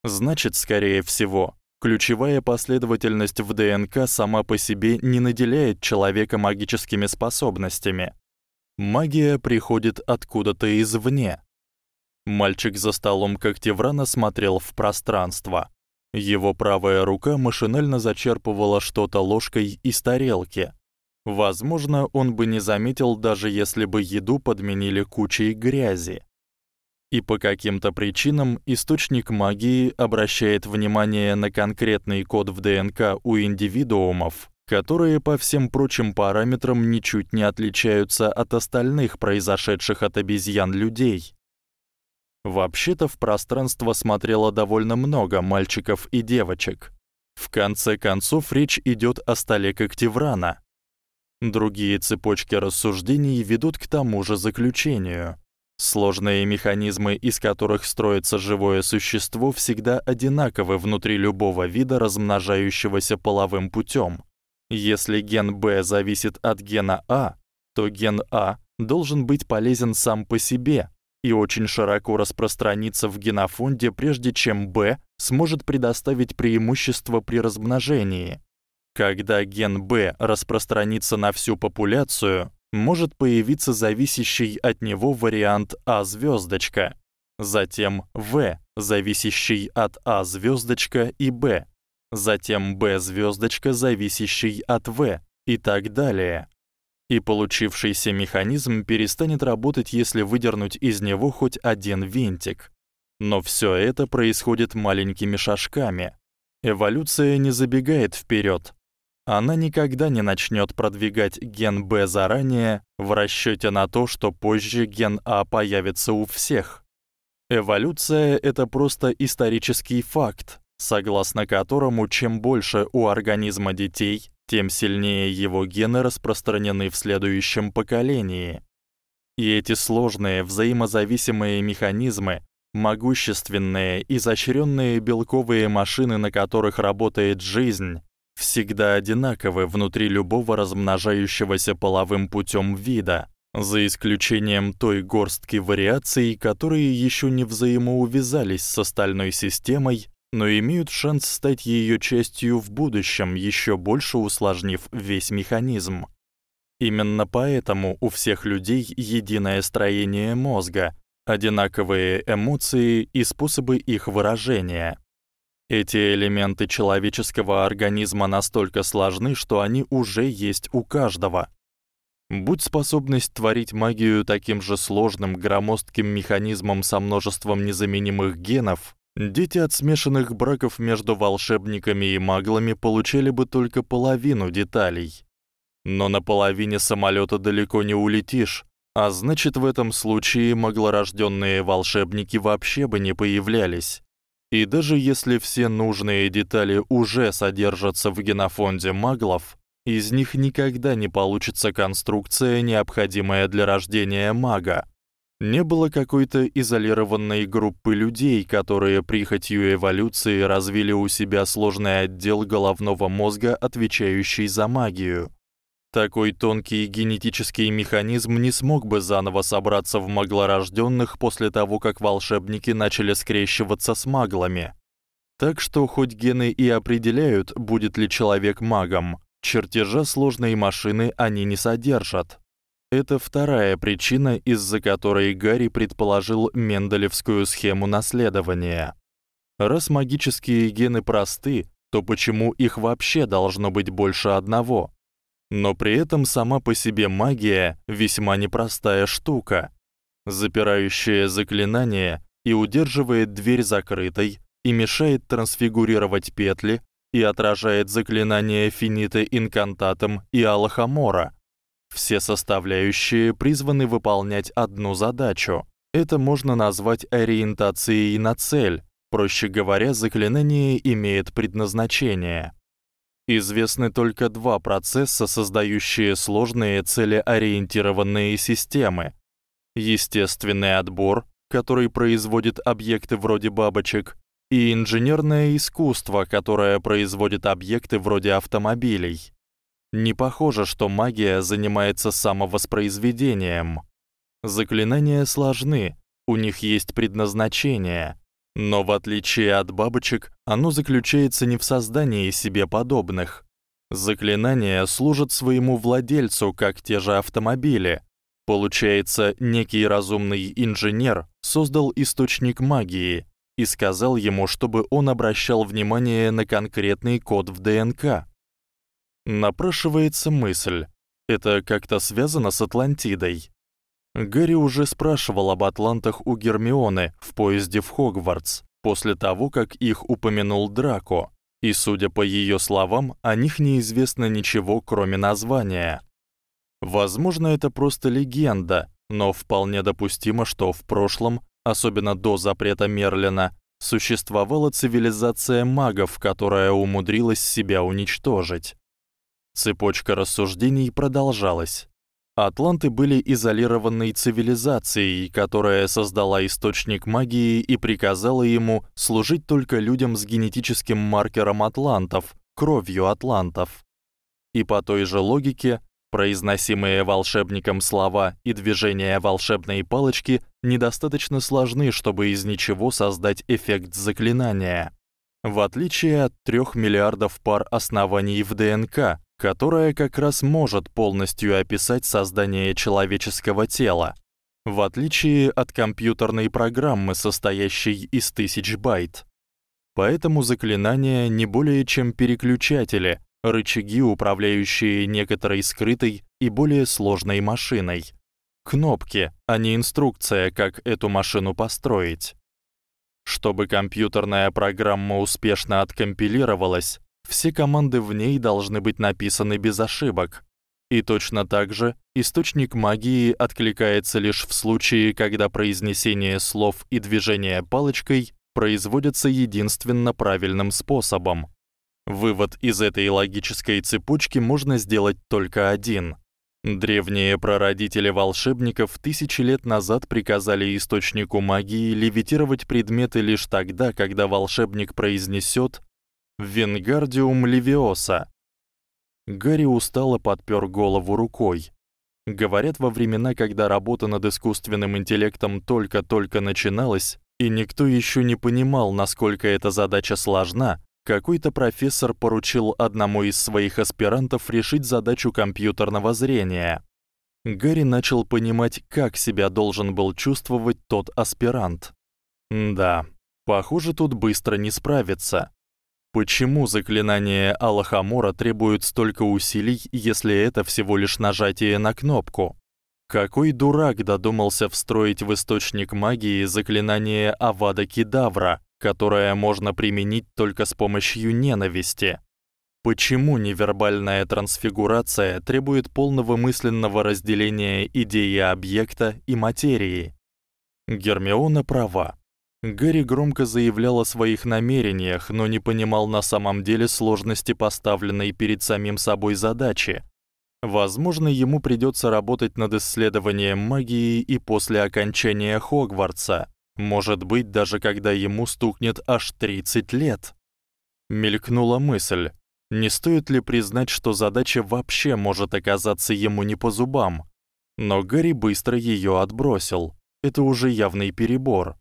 Значит, скорее всего, ключевая последовательность в ДНК сама по себе не наделяет человека магическими способностями. Магия приходит откуда-то извне. Мальчик за столом Когтеврана смотрел в пространство. Его правая рука машинально зачерпывала что-то ложкой из тарелки. Возможно, он бы не заметил, даже если бы еду подменили кучей грязи. И по каким-то причинам источник магии обращает внимание на конкретный код в ДНК у индивидуумов, которые по всем прочим параметрам ничуть не отличаются от остальных произошедших от обезьян людей. Вообще-то в пространство смотрело довольно много мальчиков и девочек. В конце концов речь идёт о столе Когтеврана. Другие цепочки рассуждений ведут к тому же заключению. Сложные механизмы, из которых строится живое существо, всегда одинаковы внутри любого вида, размножающегося половым путём. Если ген Б зависит от гена А, то ген А должен быть полезен сам по себе и очень широко распространиться в генофонде, прежде чем Б сможет предоставить преимущество при размножении. Когда ген Б распространится на всю популяцию, может появиться зависящий от него вариант А звёздочка, затем В, зависящий от А звёздочка и Б, затем Б звёздочка, зависящий от В и так далее. И получившийся механизм перестанет работать, если выдернуть из него хоть один винтик. Но всё это происходит маленькими шажками. Эволюция не забегает вперёд. Она никогда не начнёт продвигать ген Б заранее в расчёте на то, что позже ген А появится у всех. Эволюция это просто исторический факт, согласно которому чем больше у организма детей, тем сильнее его гены распространены в следующем поколении. И эти сложные взаимозависимые механизмы, могущественные изощрённые белковые машины, на которых работает жизнь, всегда одинаковы внутри любого размножающегося половым путём вида, за исключением той горстки вариаций, которые ещё не взаимоувязались с остальной системой но имеют шанс стать её частью в будущем, ещё больше усложнив весь механизм. Именно поэтому у всех людей единое строение мозга, одинаковые эмоции и способы их выражения. Эти элементы человеческого организма настолько сложны, что они уже есть у каждого. Будь способность творить магию таким же сложным, громоздким механизмом со множеством незаменимых генов, Дети от смешанных браков между волшебниками и маглами получили бы только половину деталей. Но на половине самолёта далеко не улетишь, А значит, в этом случае маглорождённые волшебники вообще бы не появлялись. И даже если все нужные детали уже содержатся в генофонде маглов, из них никогда не получится конструкция, необходимая для рождения мага. Не было какой-то изолированной группы людей, которые прихотью эволюции развили у себя сложный отдел головного мозга, отвечающий за магию. Такой тонкий генетический механизм не смог бы заново собраться в маглорождённых после того, как волшебники начали скрещиваться с маглами. Так что хоть гены и определяют, будет ли человек магом, чертежа сложной машины они не содержат. Это вторая причина, из-за которой Гарри предположил менделевскую схему наследования. Раз магические гены просты, то почему их вообще должно быть больше одного? Но при этом сама по себе магия весьма непростая штука. Запирающее заклинание и удерживает дверь закрытой, и мешает трансфигурировать петли, и отражает заклинание финиты инкантатом и алахамора. Все составляющие призваны выполнять одну задачу. Это можно назвать ориентацией на цель. Проще говоря, заклинание имеет предназначение. Известны только два процесса, создающие сложные целеориентированные системы. Естественный отбор, который производит объекты вроде бабочек, и инженерное искусство, которое производит объекты вроде автомобилей. Не похоже, что магия занимается самовоспроизведением. Заклинания сложны, у них есть предназначение, но в отличие от бабочек, оно заключается не в создании себе подобных. Заклинания служат своему владельцу, как те же автомобили. Получается, некий разумный инженер создал источник магии и сказал ему, чтобы он обращал внимание на конкретный код в ДНК. Напрашивается мысль: это как-то связано с Атлантидой. Гарри уже спрашивал об атлантах у Гермионы в поезде в Хогвартс, после того, как их упомянул Драко, и, судя по её словам, о них неизвестно ничего, кроме названия. Возможно, это просто легенда, но вполне допустимо, что в прошлом, особенно до запрета Мерлина, существовала цивилизация магов, которая умудрилась себя уничтожить. Цепочка рассуждений продолжалась. Атланты были изолированной цивилизацией, которая создала источник магии и приказала ему служить только людям с генетическим маркером атлантов, кровью атлантов. И по той же логике, произносимые волшебником слова и движения волшебной палочки недостаточно сложны, чтобы из ничего создать эффект заклинания. В отличие от 3 миллиардов пар оснований в ДНК, которая как раз может полностью описать создание человеческого тела, в отличие от компьютерной программы, состоящей из тысяч байт. Поэтому заклинания не более чем переключатели, рычаги, управляющие некоторой скрытой и более сложной машиной. Кнопки, а не инструкция, как эту машину построить. Чтобы компьютерная программа успешно откомпилировалась, все команды в ней должны быть написаны без ошибок. И точно так же источник магии откликается лишь в случае, когда произнесение слов и движение палочкой производятся единственно правильным способом. Вывод из этой логической цепочки можно сделать только один. Древние прародители волшебников тысячи лет назад приказали источнику магии левитировать предметы лишь тогда, когда волшебник произнесёт Венгардиум левиоса. Гарри устало подпёр голову рукой. Говорят, во времена, когда работа над искусственным интеллектом только-только начиналась, и никто ещё не понимал, насколько эта задача сложна, какой-то профессор поручил одному из своих аспирантов решить задачу компьютерного зрения. Гарри начал понимать, как себя должен был чувствовать тот аспирант. Да, похоже, тут быстро не справиться. Почему заклинание Аллахамора требует столько усилий, если это всего лишь нажатие на кнопку? Какой дурак додумался встроить в источник магии заклинание Авада Кедавра, которое можно применить только с помощью ненависти? Почему невербальная трансфигурация требует полного мысленного разделения идеи объекта и материи? Гермиона права. Гарри громко заявлял о своих намерениях, но не понимал на самом деле сложности поставленной перед самим собой задачи. Возможно, ему придётся работать над исследованием магии и после окончания Хогвартса, может быть, даже когда ему стукнет аж 30 лет. Мелькнула мысль: не стоит ли признать, что задача вообще может оказаться ему не по зубам? Но Гарри быстро её отбросил. Это уже явный перебор.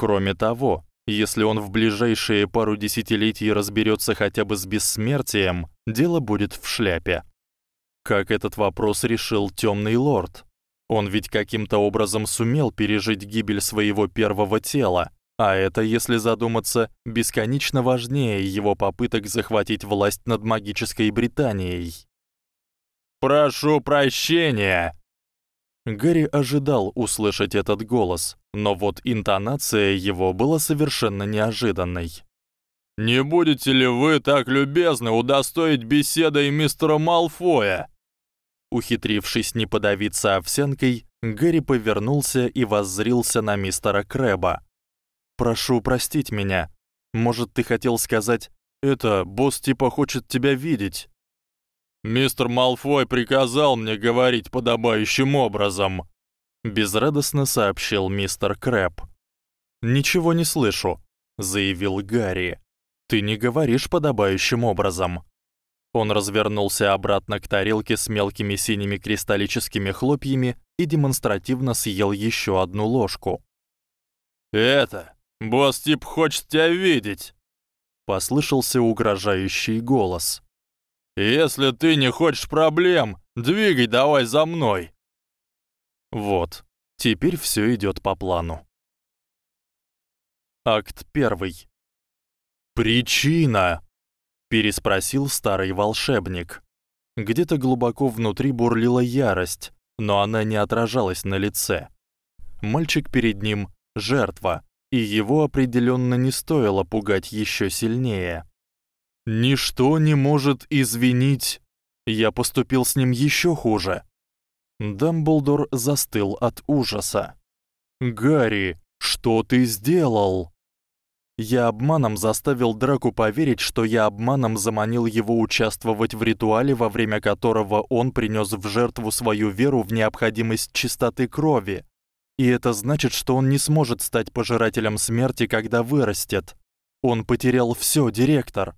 Кроме того, если он в ближайшие пару десятилетий разберётся хотя бы с бессмертием, дело будет в шляпе. Как этот вопрос решил Тёмный лорд? Он ведь каким-то образом сумел пережить гибель своего первого тела, а это, если задуматься, бесконечно важнее его попыток захватить власть над магической Британией. Прошу прощения, Гарри ожидал услышать этот голос, но вот интонация его была совершенно неожиданной. Не будете ли вы так любезны удостоить беседой мистера Малфоя? Ухитрившись не подавиться овсянкой, Гарри повернулся и воззрился на мистера Крэба. Прошу простить меня. Может, ты хотел сказать: "Это босс типа хочет тебя видеть"? Мистер Малфой приказал мне говорить подобающим образом, безрадостно сообщил мистер Крэб. Ничего не слышу, заявил Гарри. Ты не говоришь подобающим образом. Он развернулся обратно к тарелке с мелкими синими кристаллическими хлопьями и демонстративно съел ещё одну ложку. Это босс тип хочет тебя видеть, послышался угрожающий голос. Если ты не хочешь проблем, двигай давай за мной. Вот. Теперь всё идёт по плану. Акт 1. Причина, переспросил старый волшебник. Где-то глубоко внутри бурлила ярость, но она не отражалась на лице. Мальчик перед ним жертва, и его определённо не стоило пугать ещё сильнее. Ничто не может извинить. Я поступил с ним ещё хуже. Дамблдор застыл от ужаса. Гарри, что ты сделал? Я обманом заставил Драку поверить, что я обманом заманил его участвовать в ритуале, во время которого он принёс в жертву свою веру в необходимость чистоты крови. И это значит, что он не сможет стать пожирателем смерти, когда вырастет. Он потерял всё, директор.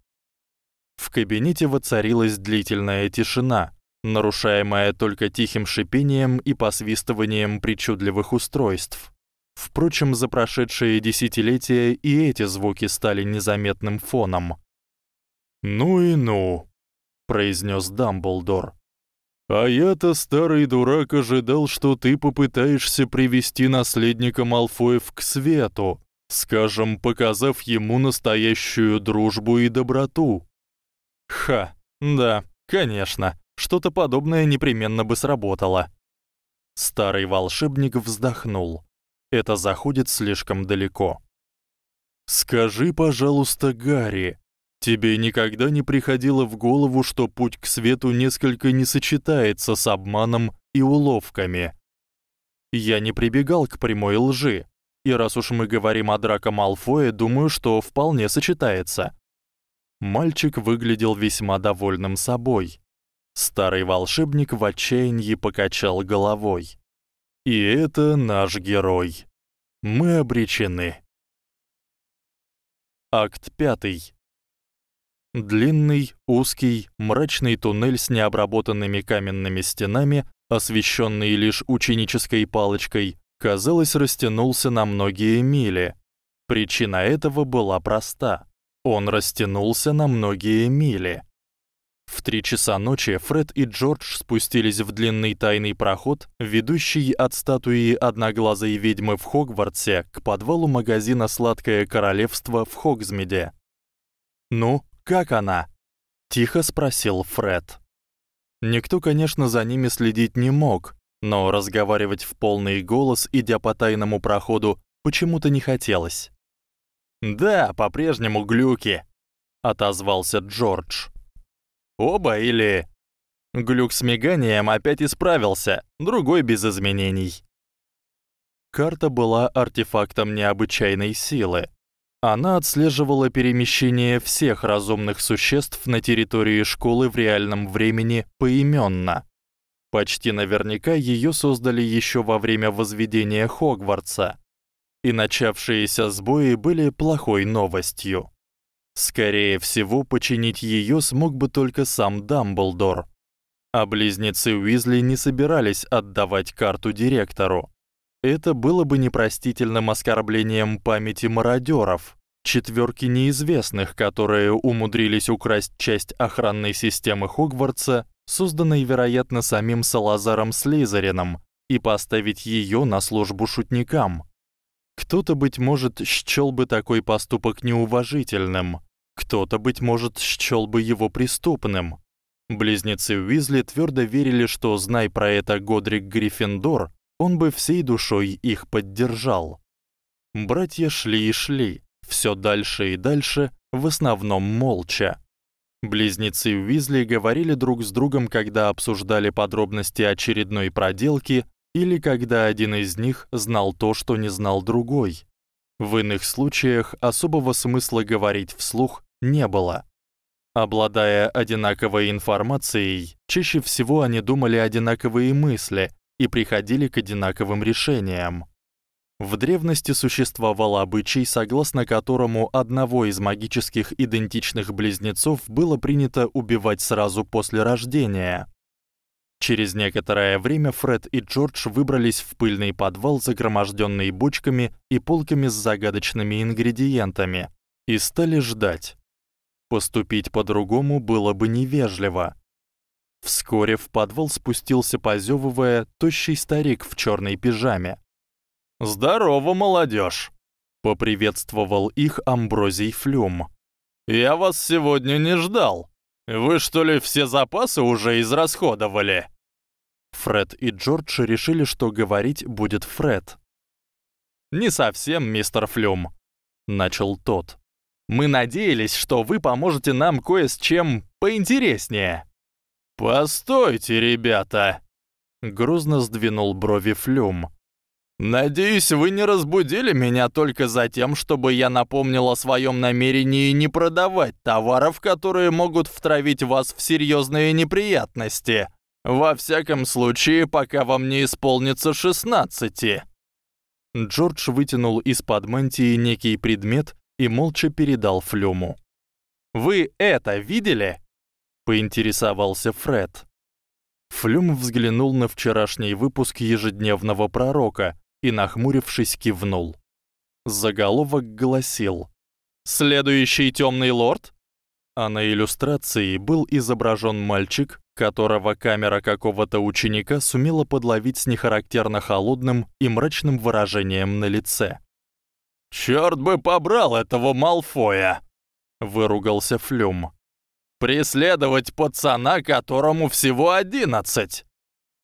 В кабинете воцарилась длительная тишина, нарушаемая только тихим шипением и посвистыванием причудливых устройств. Впрочем, за прошедшие десятилетия и эти звуки стали незаметным фоном. "Ну и ну", произнёс Дамблдор. "А я-то старый дурак ожидал, что ты попытаешься привести наследника Малфоев к свету, скажем, показав ему настоящую дружбу и доброту. Ха, да, конечно, что-то подобное непременно бы сработало. Старый волшебник вздохнул. Это заходит слишком далеко. Скажи, пожалуйста, Гарри, тебе никогда не приходило в голову, что путь к свету несколько не сочетается с обманом и уловками? Я не прибегал к прямой лжи. И раз уж мы говорим о Драко Малфое, думаю, что вполне сочетается. Мальчик выглядел весьма довольным собой. Старый волшебник в отчаянии покачал головой. И это наш герой. Мы обречены. Акт 5. Длинный, узкий, мрачный туннель с необработанными каменными стенами, освещённый лишь ученической палочкой, казалось, растянулся на многие мили. Причина этого была проста. Он растянулся на многие мили. В три часа ночи Фред и Джордж спустились в длинный тайный проход, ведущий от статуи одноглазой ведьмы в Хогвартсе к подвалу магазина Сладкое королевство в Хогсмиде. "Ну, как она?" тихо спросил Фред. Никто, конечно, за ними следить не мог, но разговаривать в полный голос, идя по тайному проходу, почему-то не хотелось. Да, по-прежнему глюки, отозвался Джордж. Оба или Глюк с миганием опять исправился, другой без изменений. Карта была артефактом необычайной силы. Она отслеживала перемещение всех разумных существ на территории школы в реальном времени поименно. Почти наверняка её создали ещё во время возведения Хогвартса. И начавшиеся сбои были плохой новостью. Скорее всего, починить её смог бы только сам Дамблдор. А близнецы Уизли не собирались отдавать карту директору. Это было бы непростительным оскорблением памяти мародёров, четвёрки неизвестных, которые умудрились украсть часть охранной системы Хогвартса, созданной, вероятно, самим Салазаром Слизерином, и поставить её на службу шутникам. Кто-то быть может счёл бы такой поступок неуважительным, кто-то быть может счёл бы его преступным. Близнецы Уизли твёрдо верили, что знай про это Годрик Гриффиндор, он бы всей душой их поддержал. Братья шли и шли, всё дальше и дальше, в основном молча. Близнецы Уизли говорили друг с другом, когда обсуждали подробности очередной проделки или когда один из них знал то, что не знал другой. В иных случаях особого смысла говорить вслух не было. Обладая одинаковой информацией, чаще всего они думали одинаковые мысли и приходили к одинаковым решениям. В древности существовал обычай, согласно которому одного из магических идентичных близнецов было принято убивать сразу после рождения. Через некоторое время Фред и Джордж выбрались в пыльный подвал, загромождённый бочками и полками с загадочными ингредиентами, и стали ждать. Поступить по-другому было бы невежливо. Вскоре в подвал спустился позёвывая тощий старик в чёрной пижаме. "Здорово, молодёжь", поприветствовал их Амброзий Флюм. "Я вас сегодня не ждал. Вы что ли все запасы уже израсходовали?" Фред и Джордж решили, что говорить будет Фред. "Не совсем, мистер Флюм", начал тот. "Мы надеялись, что вы поможете нам кое с чем поинтереснее". «Постойте, ребята!» Грузно сдвинул брови Флюм. «Надеюсь, вы не разбудили меня только за тем, чтобы я напомнил о своём намерении не продавать товаров, которые могут втравить вас в серьёзные неприятности. Во всяком случае, пока вам не исполнится шестнадцати». Джордж вытянул из-под мантии некий предмет и молча передал Флюму. «Вы это видели?» поинтересовался Фред. Флюм взглянул на вчерашний выпуск ежедневного пророка и нахмурившись кивнул. Заголовок гласил: Следующий тёмный лорд? А на иллюстрации был изображён мальчик, которого камера какого-то ученика сумела подловить с нехарактерно холодным и мрачным выражением на лице. «Чёрт бы побрал этого Малфоя!» — выругался Флюм. Преследовать пацана, которому всего одиннадцать.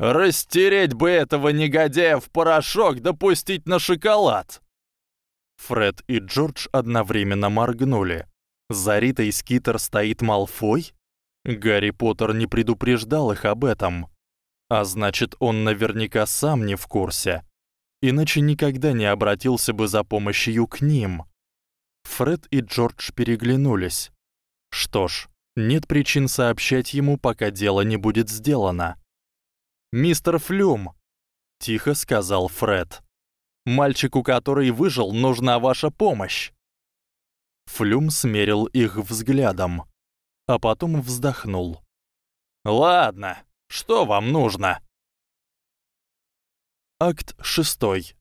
Растереть бы этого негодяя в порошок, допустить на шоколад. Фред и Джордж одновременно моргнули. За Ритой Скитер стоит Малфой? Гарри Поттер не предупреждал их об этом. А значит, он наверняка сам не в курсе. Иначе никогда не обратился бы за помощью к ним. Фред и Джордж переглянулись. Что ж, нет причин сообщать ему, пока дело не будет сделано. Мистер Флюм, тихо сказал Фред. Мальчику, который выжил, нужна ваша помощь. Флюм смерил их взглядом, а потом вздохнул. Ладно, что вам нужно? Акт 6.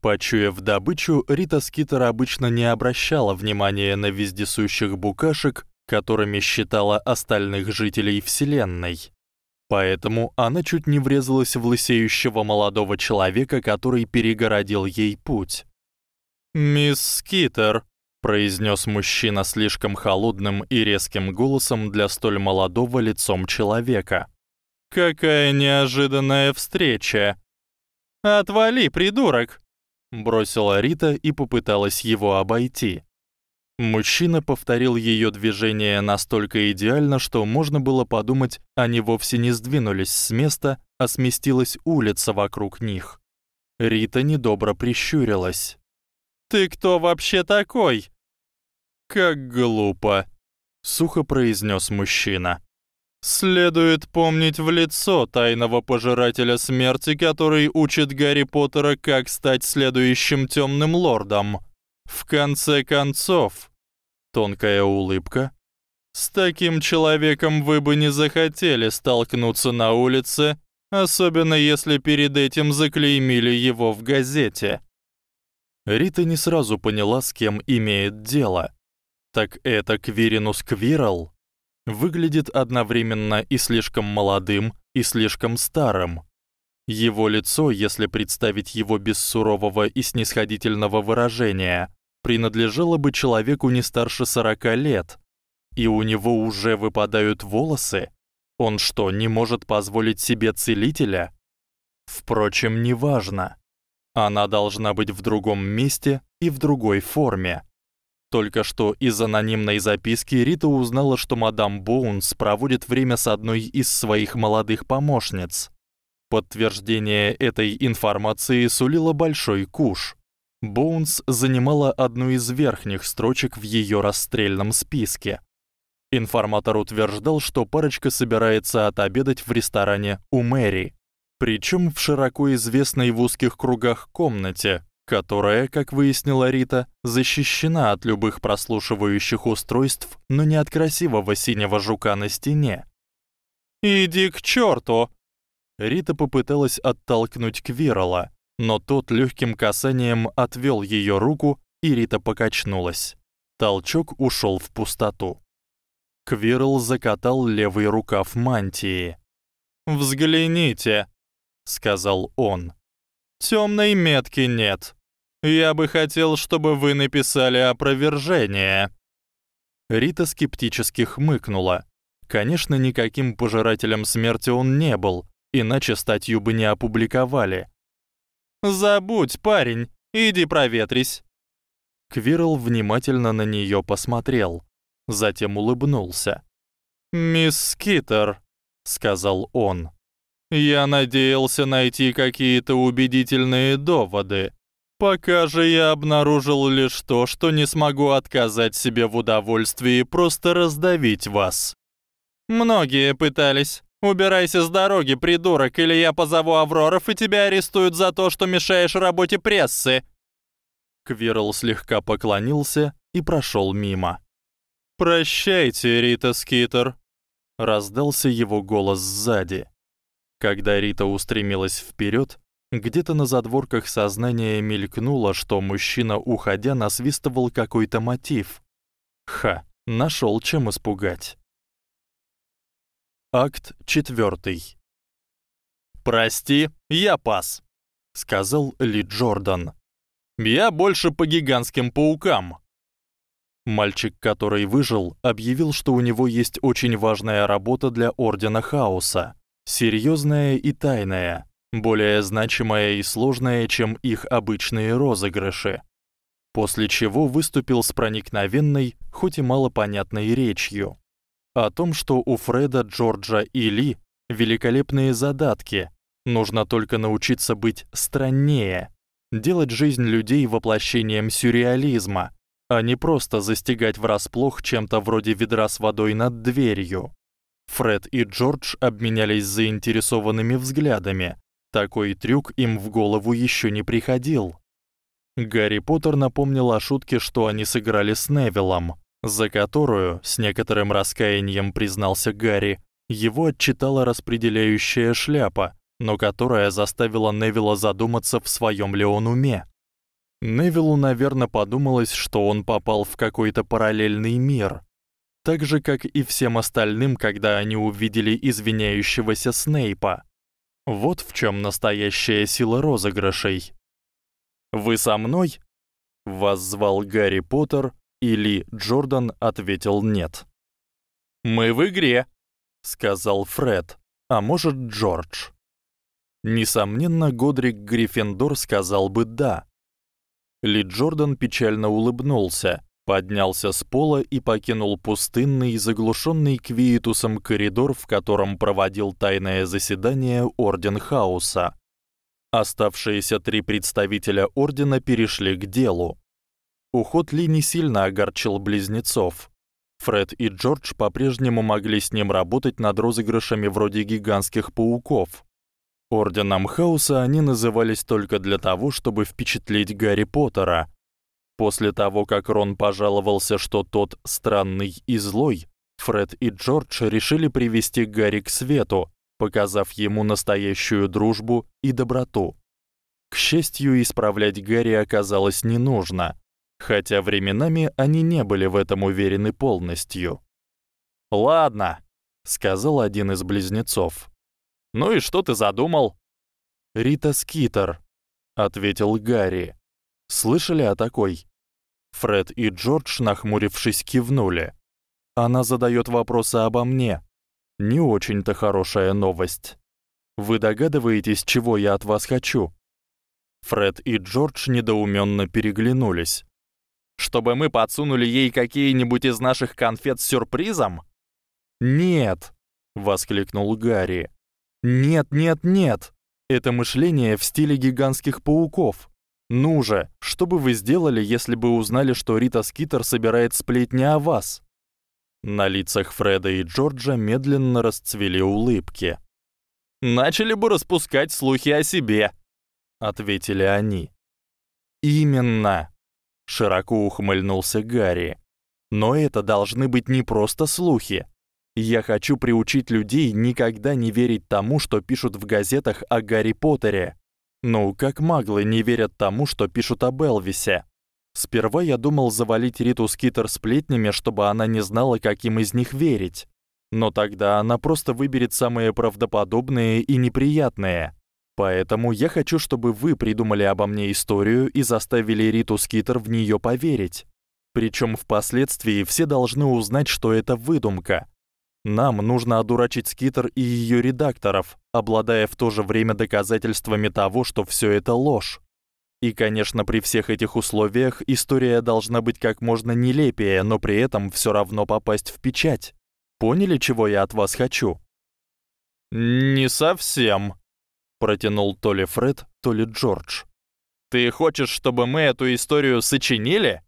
Почуяв добычу, Рита Скитер обычно не обращала внимания на вездесущих букашек, которыми считала остальных жителей вселенной. Поэтому она чуть не врезалась в лысеющего молодого человека, который перегородил ей путь. "Мисс Скитер", произнёс мужчина слишком холодным и резким голосом для столь молодого лицом человека. "Какая неожиданная встреча!" "Отвали, придурок!" бросила Рита и попыталась его обойти. Мужчина повторил её движение настолько идеально, что можно было подумать, они вовсе не сдвинулись с места, а сместилась улица вокруг них. Рита недобро прищурилась. Ты кто вообще такой? Как глупо, сухо произнёс мужчина. Следует помнить в лицо тайного пожирателя смерти, который учит Гарри Поттера, как стать следующим тёмным лордом. В конце концов, тонкая улыбка. С таким человеком вы бы не захотели столкнуться на улице, особенно если перед этим заклеймили его в газете. Рита не сразу поняла, с кем имеет дело. Так это Квиринус Квирл выглядит одновременно и слишком молодым, и слишком старым. Его лицо, если представить его без сурового и снисходительного выражения, принадлежало бы человеку не старше 40 лет. И у него уже выпадают волосы. Он что, не может позволить себе целителя? Впрочем, неважно. Она должна быть в другом месте и в другой форме. Только что из анонимной записки Рита узнала, что мадам Боунс проводит время с одной из своих молодых помощниц. Подтверждение этой информации сулило большой куш. Боунс занимала одну из верхних строчек в её расстрельном списке. Информатор утверждал, что парочка собирается отобедать в ресторане у Мэри, причём в широко известной в узких кругах комнате, которая, как выяснила Рита, защищена от любых прослушивающих устройств, но не от красивого синего жука на стене. Иди к чёрту. Рита попыталась оттолкнуть Квирла, но тот лёгким касанием отвёл её руку, и Рита покачнулась. Толчок ушёл в пустоту. Квирл закатал левый рукав мантии. "Взгляните", сказал он. "Тёмной метки нет. Я бы хотел, чтобы вы написали опровержение". Рита скептически хмыкнула. Конечно, никаким пожирателем смерти он не был, иначе статью бы не опубликовали. Забудь, парень, иди проветрись. Квирл внимательно на неё посмотрел, затем улыбнулся. Мисс Скитер, сказал он. Я надеялся найти какие-то убедительные доводы. Пока же я обнаружил лишь то, что не смогу отказать себе в удовольствии просто раздавить вас. Многие пытались. Убирайся с дороги, придурок, или я позову Авроров, и тебя арестуют за то, что мешаешь работе прессы. Квирл слегка поклонился и прошёл мимо. Прощайте, Рита Скитер, раздался его голос сзади. Когда Рита устремилась вперёд, где-то на задворках сознания мелькнуло, что мужчина, уходя, насвистывал какой-то мотив. Ха, нашёл чем испугать. Акт 4. Прости, я пас, сказал Ли Джордан. Я больше по гигантским паукам. Мальчик, который выжил, объявил, что у него есть очень важная работа для ордена Хаоса, серьёзная и тайная, более значимая и сложная, чем их обычные розыгрыши. После чего выступил с проникновенной, хоть и малопонятной речью о том, что у Фреда, Джорджа и Ли великолепные задатки. Нужно только научиться быть страннее, делать жизнь людей воплощением сюрреализма, а не просто застигать врасплох чем-то вроде ведра с водой над дверью. Фред и Джордж обменялись заинтересованными взглядами. Такой трюк им в голову ещё не приходил. Гарри Поттер напомнил о шутке, что они сыграли с Невиллом, за которую, с некоторым раскаянием признался Гарри, его отчитала распределяющая шляпа, но которая заставила Невилла задуматься в своём ли он уме. Невиллу, наверное, подумалось, что он попал в какой-то параллельный мир, так же как и всем остальным, когда они увидели извиняющегося Снейпа. Вот в чём настоящая сила розыгрышей. Вы со мной? Вас звал Гарри Поттер, или Джордан ответил нет. Мы в игре, сказал Фред, а может, Джордж. Несомненно, Годрик Гриффиндор сказал бы да. Ли Джордан печально улыбнулся, поднялся с пола и покинул пустынный и заглушённый Квиетусом коридор, в котором проводил тайное заседание Орден Хаоса. Оставшиеся три представителя ордена перешли к делу. Уход Ли не сильно огорчил близнецов. Фред и Джордж по-прежнему могли с ним работать над розыгрышами вроде гигантских пауков. Орденом Хаоса они назывались только для того, чтобы впечатлить Гарри Поттера. После того, как Рон пожаловался, что тот странный и злой, Фред и Джордж решили привести Гарри к свету, показав ему настоящую дружбу и доброту. К счастью, исправлять Гарри оказалось не нужно, хотя временами они не были в этом уверены полностью. "Ладно", сказал один из близнецов. "Ну и что ты задумал?" "Рита Скитер", ответил Гарри. "Слышали о такой?" Фред и Джордж, нахмурившись, кивнули. Она задаёт вопросы обо мне. Не очень-то хорошая новость. Вы догадываетесь, чего я от вас хочу? Фред и Джордж недоумённо переглянулись. Чтобы мы подсунули ей какие-нибудь из наших конфет с сюрпризом? Нет, воскликнул Гарри. Нет, нет, нет. Это мышление в стиле гигантских пауков. Ну же, что бы вы сделали, если бы узнали, что Рита Скитер собирает сплетни о вас? На лицах Фреда и Джорджа медленно расцвели улыбки. Начали бы распускать слухи о себе, ответили они. Именно, широко ухмыльнулся Гарри. Но это должны быть не просто слухи. Я хочу приучить людей никогда не верить тому, что пишут в газетах о Гарри Поттере. Ну, как маглы не верят тому, что пишут об Элвисе. Сперва я думал завалить Риту Скитер сплетнями, чтобы она не знала, каким из них верить. Но тогда она просто выберет самые правдоподобные и неприятные. Поэтому я хочу, чтобы вы придумали обо мне историю и заставили Риту Скитер в неё поверить. Причём впоследствии все должны узнать, что это выдумка. Нам нужно одурачить Скитер и её редакторов, обладая в то же время доказательствами того, что всё это ложь. И, конечно, при всех этих условиях история должна быть как можно нелепее, но при этом всё равно попасть в печать. Поняли, чего я от вас хочу? Не совсем, протянул то ли Фред, то ли Джордж. Ты хочешь, чтобы мы эту историю сочинили?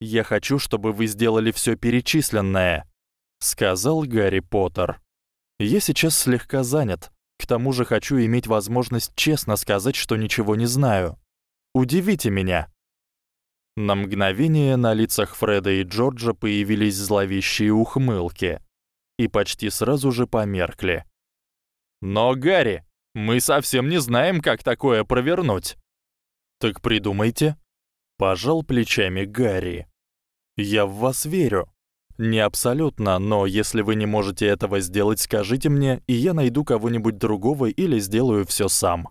Я хочу, чтобы вы сделали всё перечисленное, сказал Гарри Поттер. Я сейчас слегка занят. К тому же хочу иметь возможность честно сказать, что ничего не знаю. Удивите меня. На мгновение на лицах Фреда и Джорджа появились зловещие ухмылки и почти сразу же померкли. Но Гарри, мы совсем не знаем, как такое провернуть. Так придумайте, пожал плечами Гарри. Я в вас верю. Не абсолютно, но если вы не можете этого сделать, скажите мне, и я найду кого-нибудь другого или сделаю всё сам.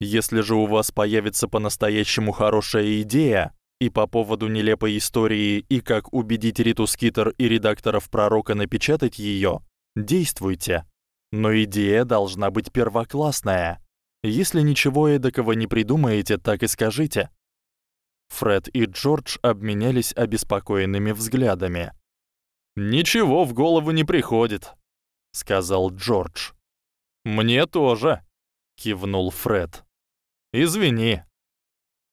Если же у вас появится по-настоящему хорошая идея и по поводу нелепой истории, и как убедить Риту Скитер и редакторов Пророка напечатать её, действуйте. Но идея должна быть первоклассная. Если ничего эдакого не придумаете, так и скажите. Фред и Джордж обменялись обеспокоенными взглядами. Ничего в голову не приходит, сказал Джордж. Мне тоже, кивнул Фред. Извини.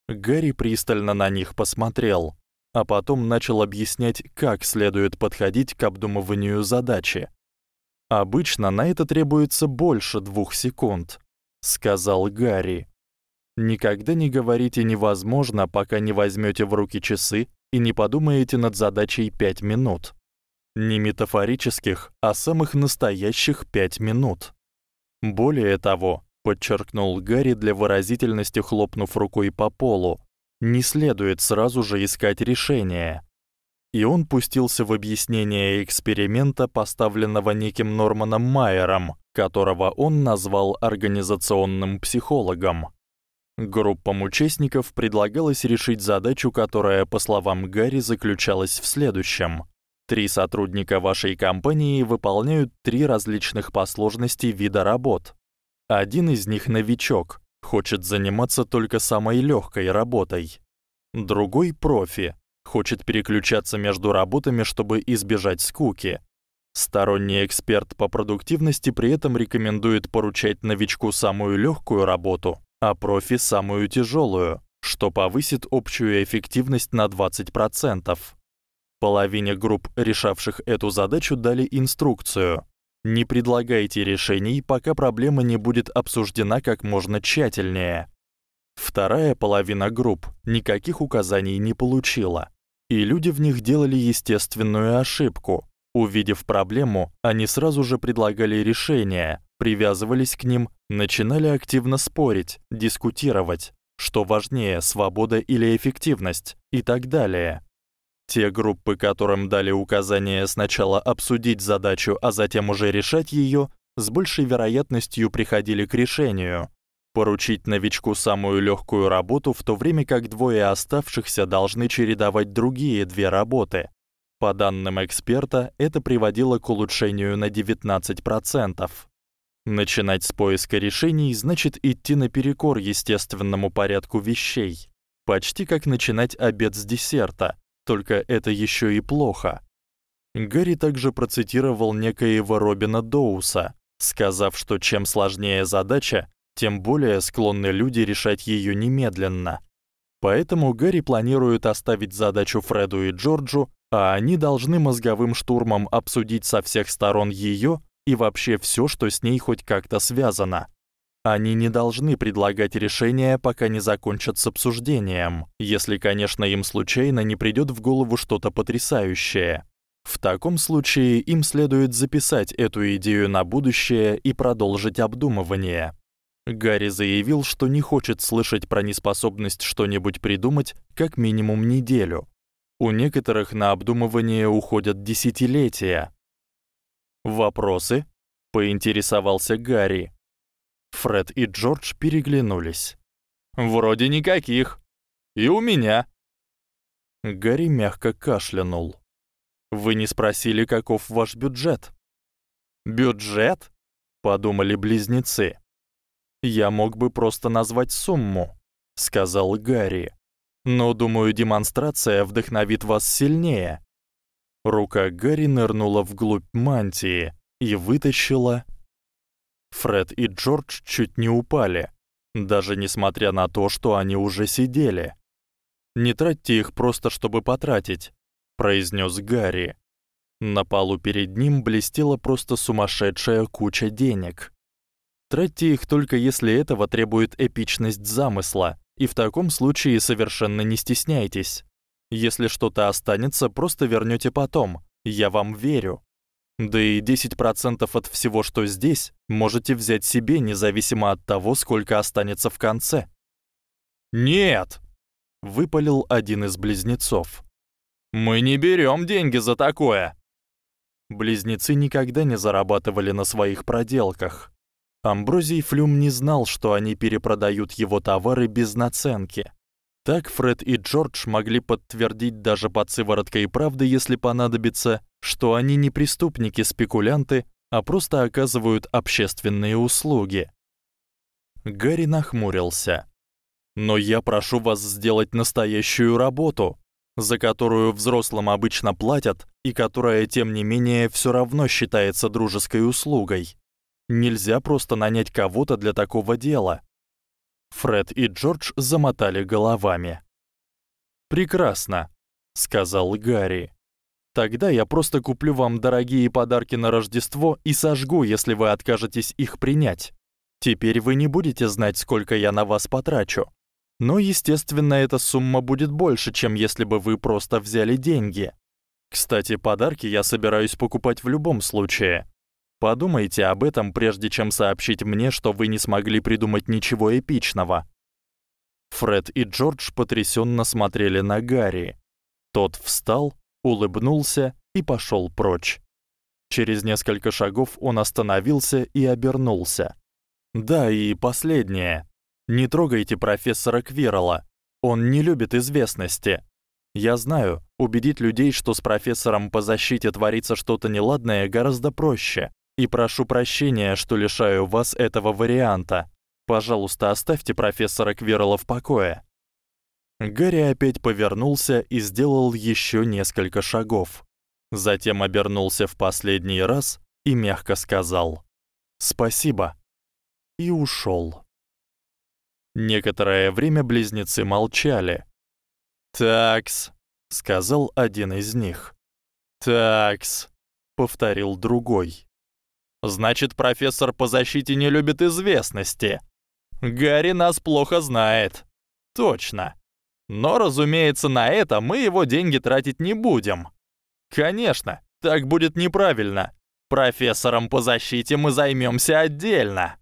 Гарри пристально на них посмотрел, а потом начал объяснять, как следует подходить к обдумыванию задачи. Обычно на это требуется больше двух секунд, сказал Гарри. Никогда не говорите невозможно, пока не возьмёте в руки часы и не подумаете над задачей 5 минут. Не метафорических, а самых настоящих 5 минут. Более того, подчеркнул Гарри для выразительности, хлопнув рукой по полу. Не следует сразу же искать решение. И он пустился в объяснение эксперимента, поставленного неким Норманом Майером, которого он назвал организационным психологом. Группам участников предлагалось решить задачу, которая, по словам Гарри, заключалась в следующем: три сотрудника вашей компании выполняют три различных по сложности вида работ. Один из них новичок, хочет заниматься только самой лёгкой работой. Другой профи, хочет переключаться между работами, чтобы избежать скуки. Сторонний эксперт по продуктивности при этом рекомендует поручать новичку самую лёгкую работу, а профи самую тяжёлую, что повысит общую эффективность на 20%. Половине групп, решавших эту задачу, дали инструкцию: не предлагайте решений, пока проблема не будет обсуждена как можно тщательнее. Вторая половина групп никаких указаний не получила, и люди в них делали естественную ошибку. Увидев проблему, они сразу же предлагали решения, привязывались к ним, начинали активно спорить, дискутировать, что важнее, свобода или эффективность и так далее. Те группы, которым дали указание сначала обсудить задачу, а затем уже решать её, с большей вероятностью приходили к решению, поручить новичку самую лёгкую работу, в то время как двое оставшихся должны чередовать другие две работы. По данным эксперта, это приводило к улучшению на 19%. Начинать с поиска решений значит идти наперекор естественному порядку вещей, почти как начинать обед с десерта, только это ещё и плохо. Гарри также процитировал некоего Робина Доуса, сказав, что чем сложнее задача, тем более склонны люди решать её немедленно. Поэтому Гарри планирует оставить задачу Фреду и Джорджу, а они должны мозговым штурмом обсудить со всех сторон её и вообще всё, что с ней хоть как-то связано. Они не должны предлагать решения, пока не закончат с обсуждением, если, конечно, им случайно не придёт в голову что-то потрясающее. В таком случае им следует записать эту идею на будущее и продолжить обдумывание. Гарри заявил, что не хочет слышать про неспособность что-нибудь придумать как минимум неделю. У некоторых на обдумывание уходят десятилетия. Вопросы? поинтересовался Гарри. Фред и Джордж переглянулись. Вроде никаких. И у меня. Гарри мягко кашлянул. Вы не спросили, каков ваш бюджет? Бюджет? подумали близнецы. Я мог бы просто назвать сумму, сказал Гарри. Но, думаю, демонстрация вдохновит вас сильнее. Рука Гарри нырнула вглубь мантии и вытащила Фред и Джордж чуть не упали, даже несмотря на то, что они уже сидели. Не тратьте их просто чтобы потратить, произнёс Гарри. На полу перед ним блестела просто сумасшедшая куча денег. Тратьте их только если этого требует эпичность замысла, и в таком случае совершенно не стесняйтесь. Если что-то останется, просто вернёте потом. Я вам верю. Да и 10% от всего, что здесь, можете взять себе, независимо от того, сколько останется в конце. Нет, выпалил один из близнецов. Мы не берём деньги за такое. Близнецы никогда не зарабатывали на своих проделках. Амброзий Флюм не знал, что они перепродают его товары без наценки. Так Фред и Джордж могли подтвердить даже под сывороткой правды, если понадобится, что они не преступники-спекулянты, а просто оказывают общественные услуги. Гарри нахмурился. Но я прошу вас сделать настоящую работу, за которую взрослым обычно платят и которая тем не менее всё равно считается дружеской услугой. Нельзя просто нанять кого-то для такого дела. Фред и Джордж замотали головами. Прекрасно, сказал Гарри. Тогда я просто куплю вам дорогие подарки на Рождество и сожгу, если вы откажетесь их принять. Теперь вы не будете знать, сколько я на вас потрачу. Но, естественно, эта сумма будет больше, чем если бы вы просто взяли деньги. Кстати, подарки я собираюсь покупать в любом случае. Подумайте об этом, прежде чем сообщить мне, что вы не смогли придумать ничего эпичного. Фред и Джордж потрясённо смотрели на Гарри. Тот встал, улыбнулся и пошёл прочь. Через несколько шагов он остановился и обернулся. Да, и последнее. Не трогайте профессора Квирла. Он не любит известности. Я знаю, убедить людей, что с профессором по защите творится что-то неладное, гораздо проще и прошу прощения, что лишаю вас этого варианта. Пожалуйста, оставьте профессора Квирла в покое. Гарри опять повернулся и сделал ещё несколько шагов. Затем обернулся в последний раз и мягко сказал: "Спасибо" и ушёл. Некоторое время близнецы молчали. "Такс", сказал один из них. "Такс", повторил другой. Значит, профессор по защите не любит известности. Гарри нас плохо знает. Точно. Но, разумеется, на это мы его деньги тратить не будем. Конечно, так будет неправильно. Профессором по защите мы займёмся отдельно.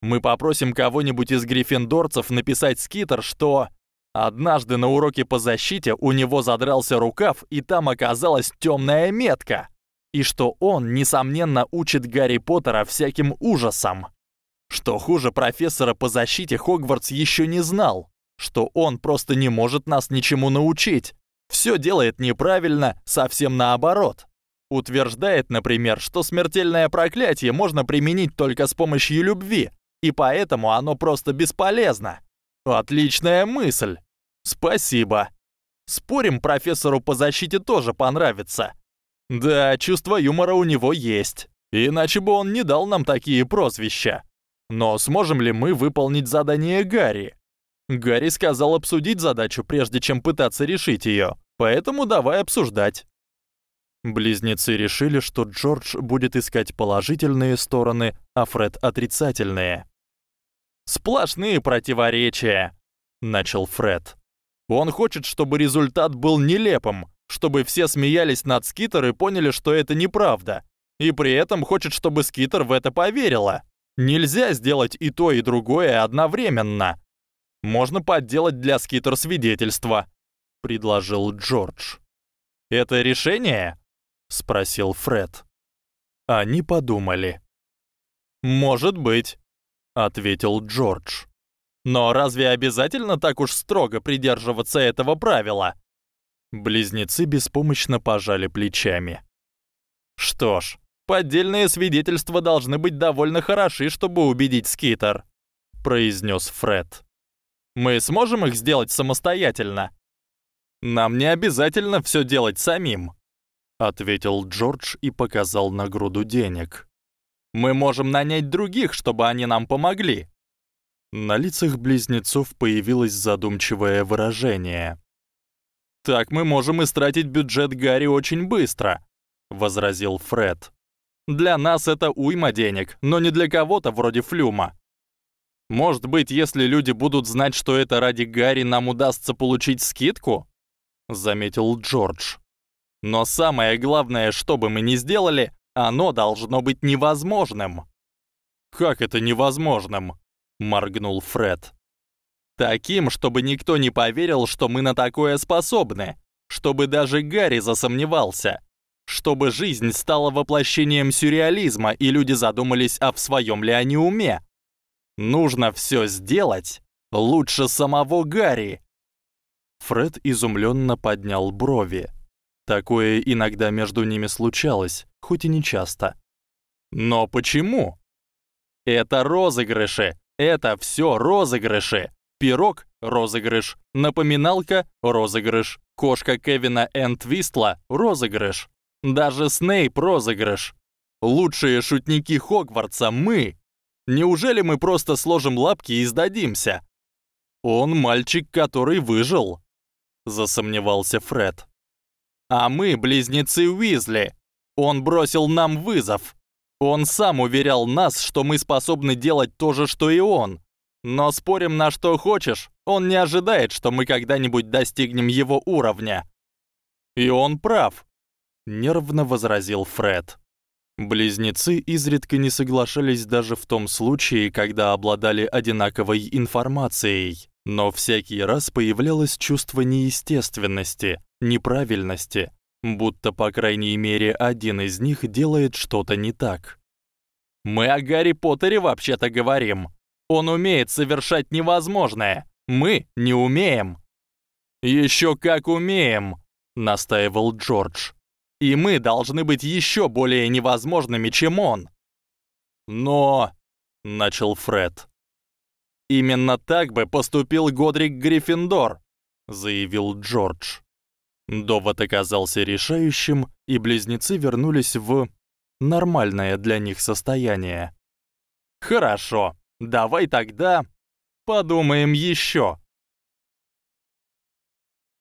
Мы попросим кого-нибудь из гриффиндорцев написать скитер, что однажды на уроке по защите у него задрался рукав, и там оказалась тёмная метка и что он, несомненно, учит Гарри Поттера всяким ужасам. Что хуже профессора по защите Хогвартс ещё не знал, что он просто не может нас ничему научить. Всё делает неправильно, совсем наоборот. Утверждает, например, что смертельное проклятие можно применить только с помощью любви, и поэтому оно просто бесполезно. Отличная мысль. Спасибо. Спорим, профессору по защите тоже понравится. Да, чувство юмора у него есть. Иначе бы он не дал нам такие прозвища. Но сможем ли мы выполнить задание Гарри? Гарри сказал обсудить задачу, прежде чем пытаться решить её. Поэтому давай обсуждать. Близнецы решили, что Джордж будет искать положительные стороны, а Фред отрицательные. Сплошные противоречия, начал Фред. Он хочет, чтобы результат был нелепым, чтобы все смеялись над Скитер и поняли, что это неправда. И при этом хочет, чтобы Скитер в это поверила. Нельзя сделать и то, и другое одновременно. Можно подделать для Скитер свидетельство, предложил Джордж. Это решение? спросил Фред. Они подумали. Может быть, ответил Джордж. Но разве обязательно так уж строго придерживаться этого правила? Близнецы беспомощно пожали плечами. Что ж, поддельные свидетельства должны быть довольно хороши, чтобы убедить Скитер, произнес Фред. Мы сможем их сделать самостоятельно. Нам не обязательно всё делать самим, ответил Джордж и показал на груду денег. Мы можем нанять других, чтобы они нам помогли. На лицах близнецов появилось задумчивое выражение. Так мы можем истратить бюджет Гарри очень быстро, возразил Фред. Для нас это уйма денег, но не для кого-то вроде Флюма. Может быть, если люди будут знать, что это ради Гарри, нам удастся получить скидку? заметил Джордж. Но самое главное, что бы мы ни сделали, оно должно быть невозможным. Как это невозможным? моргнул Фред. Таким, чтобы никто не поверил, что мы на такое способны, чтобы даже Гарри засомневался, чтобы жизнь стала воплощением сюрреализма и люди задумались, а в своём ли они уме. Нужно всё сделать лучше самого Гарри. Фред изумлённо поднял брови. Такое иногда между ними случалось, хоть и не часто. Но почему? Это розыгрыши. Это всё розыгрыши. Пирог розыгрыш, напоминалка розыгрыш, кошка Кевина Энтвистла розыгрыш, даже Снейп розыгрыш. Лучшие шутники Хогвартса мы. Неужели мы просто сложим лапки и сдадимся? Он мальчик, который выжил, засомневался Фред. А мы близнецы Уизли. Он бросил нам вызов. Он сам уверял нас, что мы способны делать то же, что и он. Но спорим на что хочешь, он не ожидает, что мы когда-нибудь достигнем его уровня. И он прав, нервно возразил Фред. Близнецы изредка не соглашались даже в том случае, когда обладали одинаковой информацией, но всякий раз появлялось чувство неестественности, неправильности, будто по крайней мере один из них делает что-то не так. Мы о Гарри Поттере вообще-то говорим, он умеет совершать невозможное. Мы не умеем. Ещё как умеем, настаивал Джордж. И мы должны быть ещё более невозможными, чем он. Но, начал Фред. Именно так бы поступил Годрик Гриффиндор. заявил Джордж. Довод оказался решающим, и близнецы вернулись в нормальное для них состояние. Хорошо. Давай тогда подумаем ещё.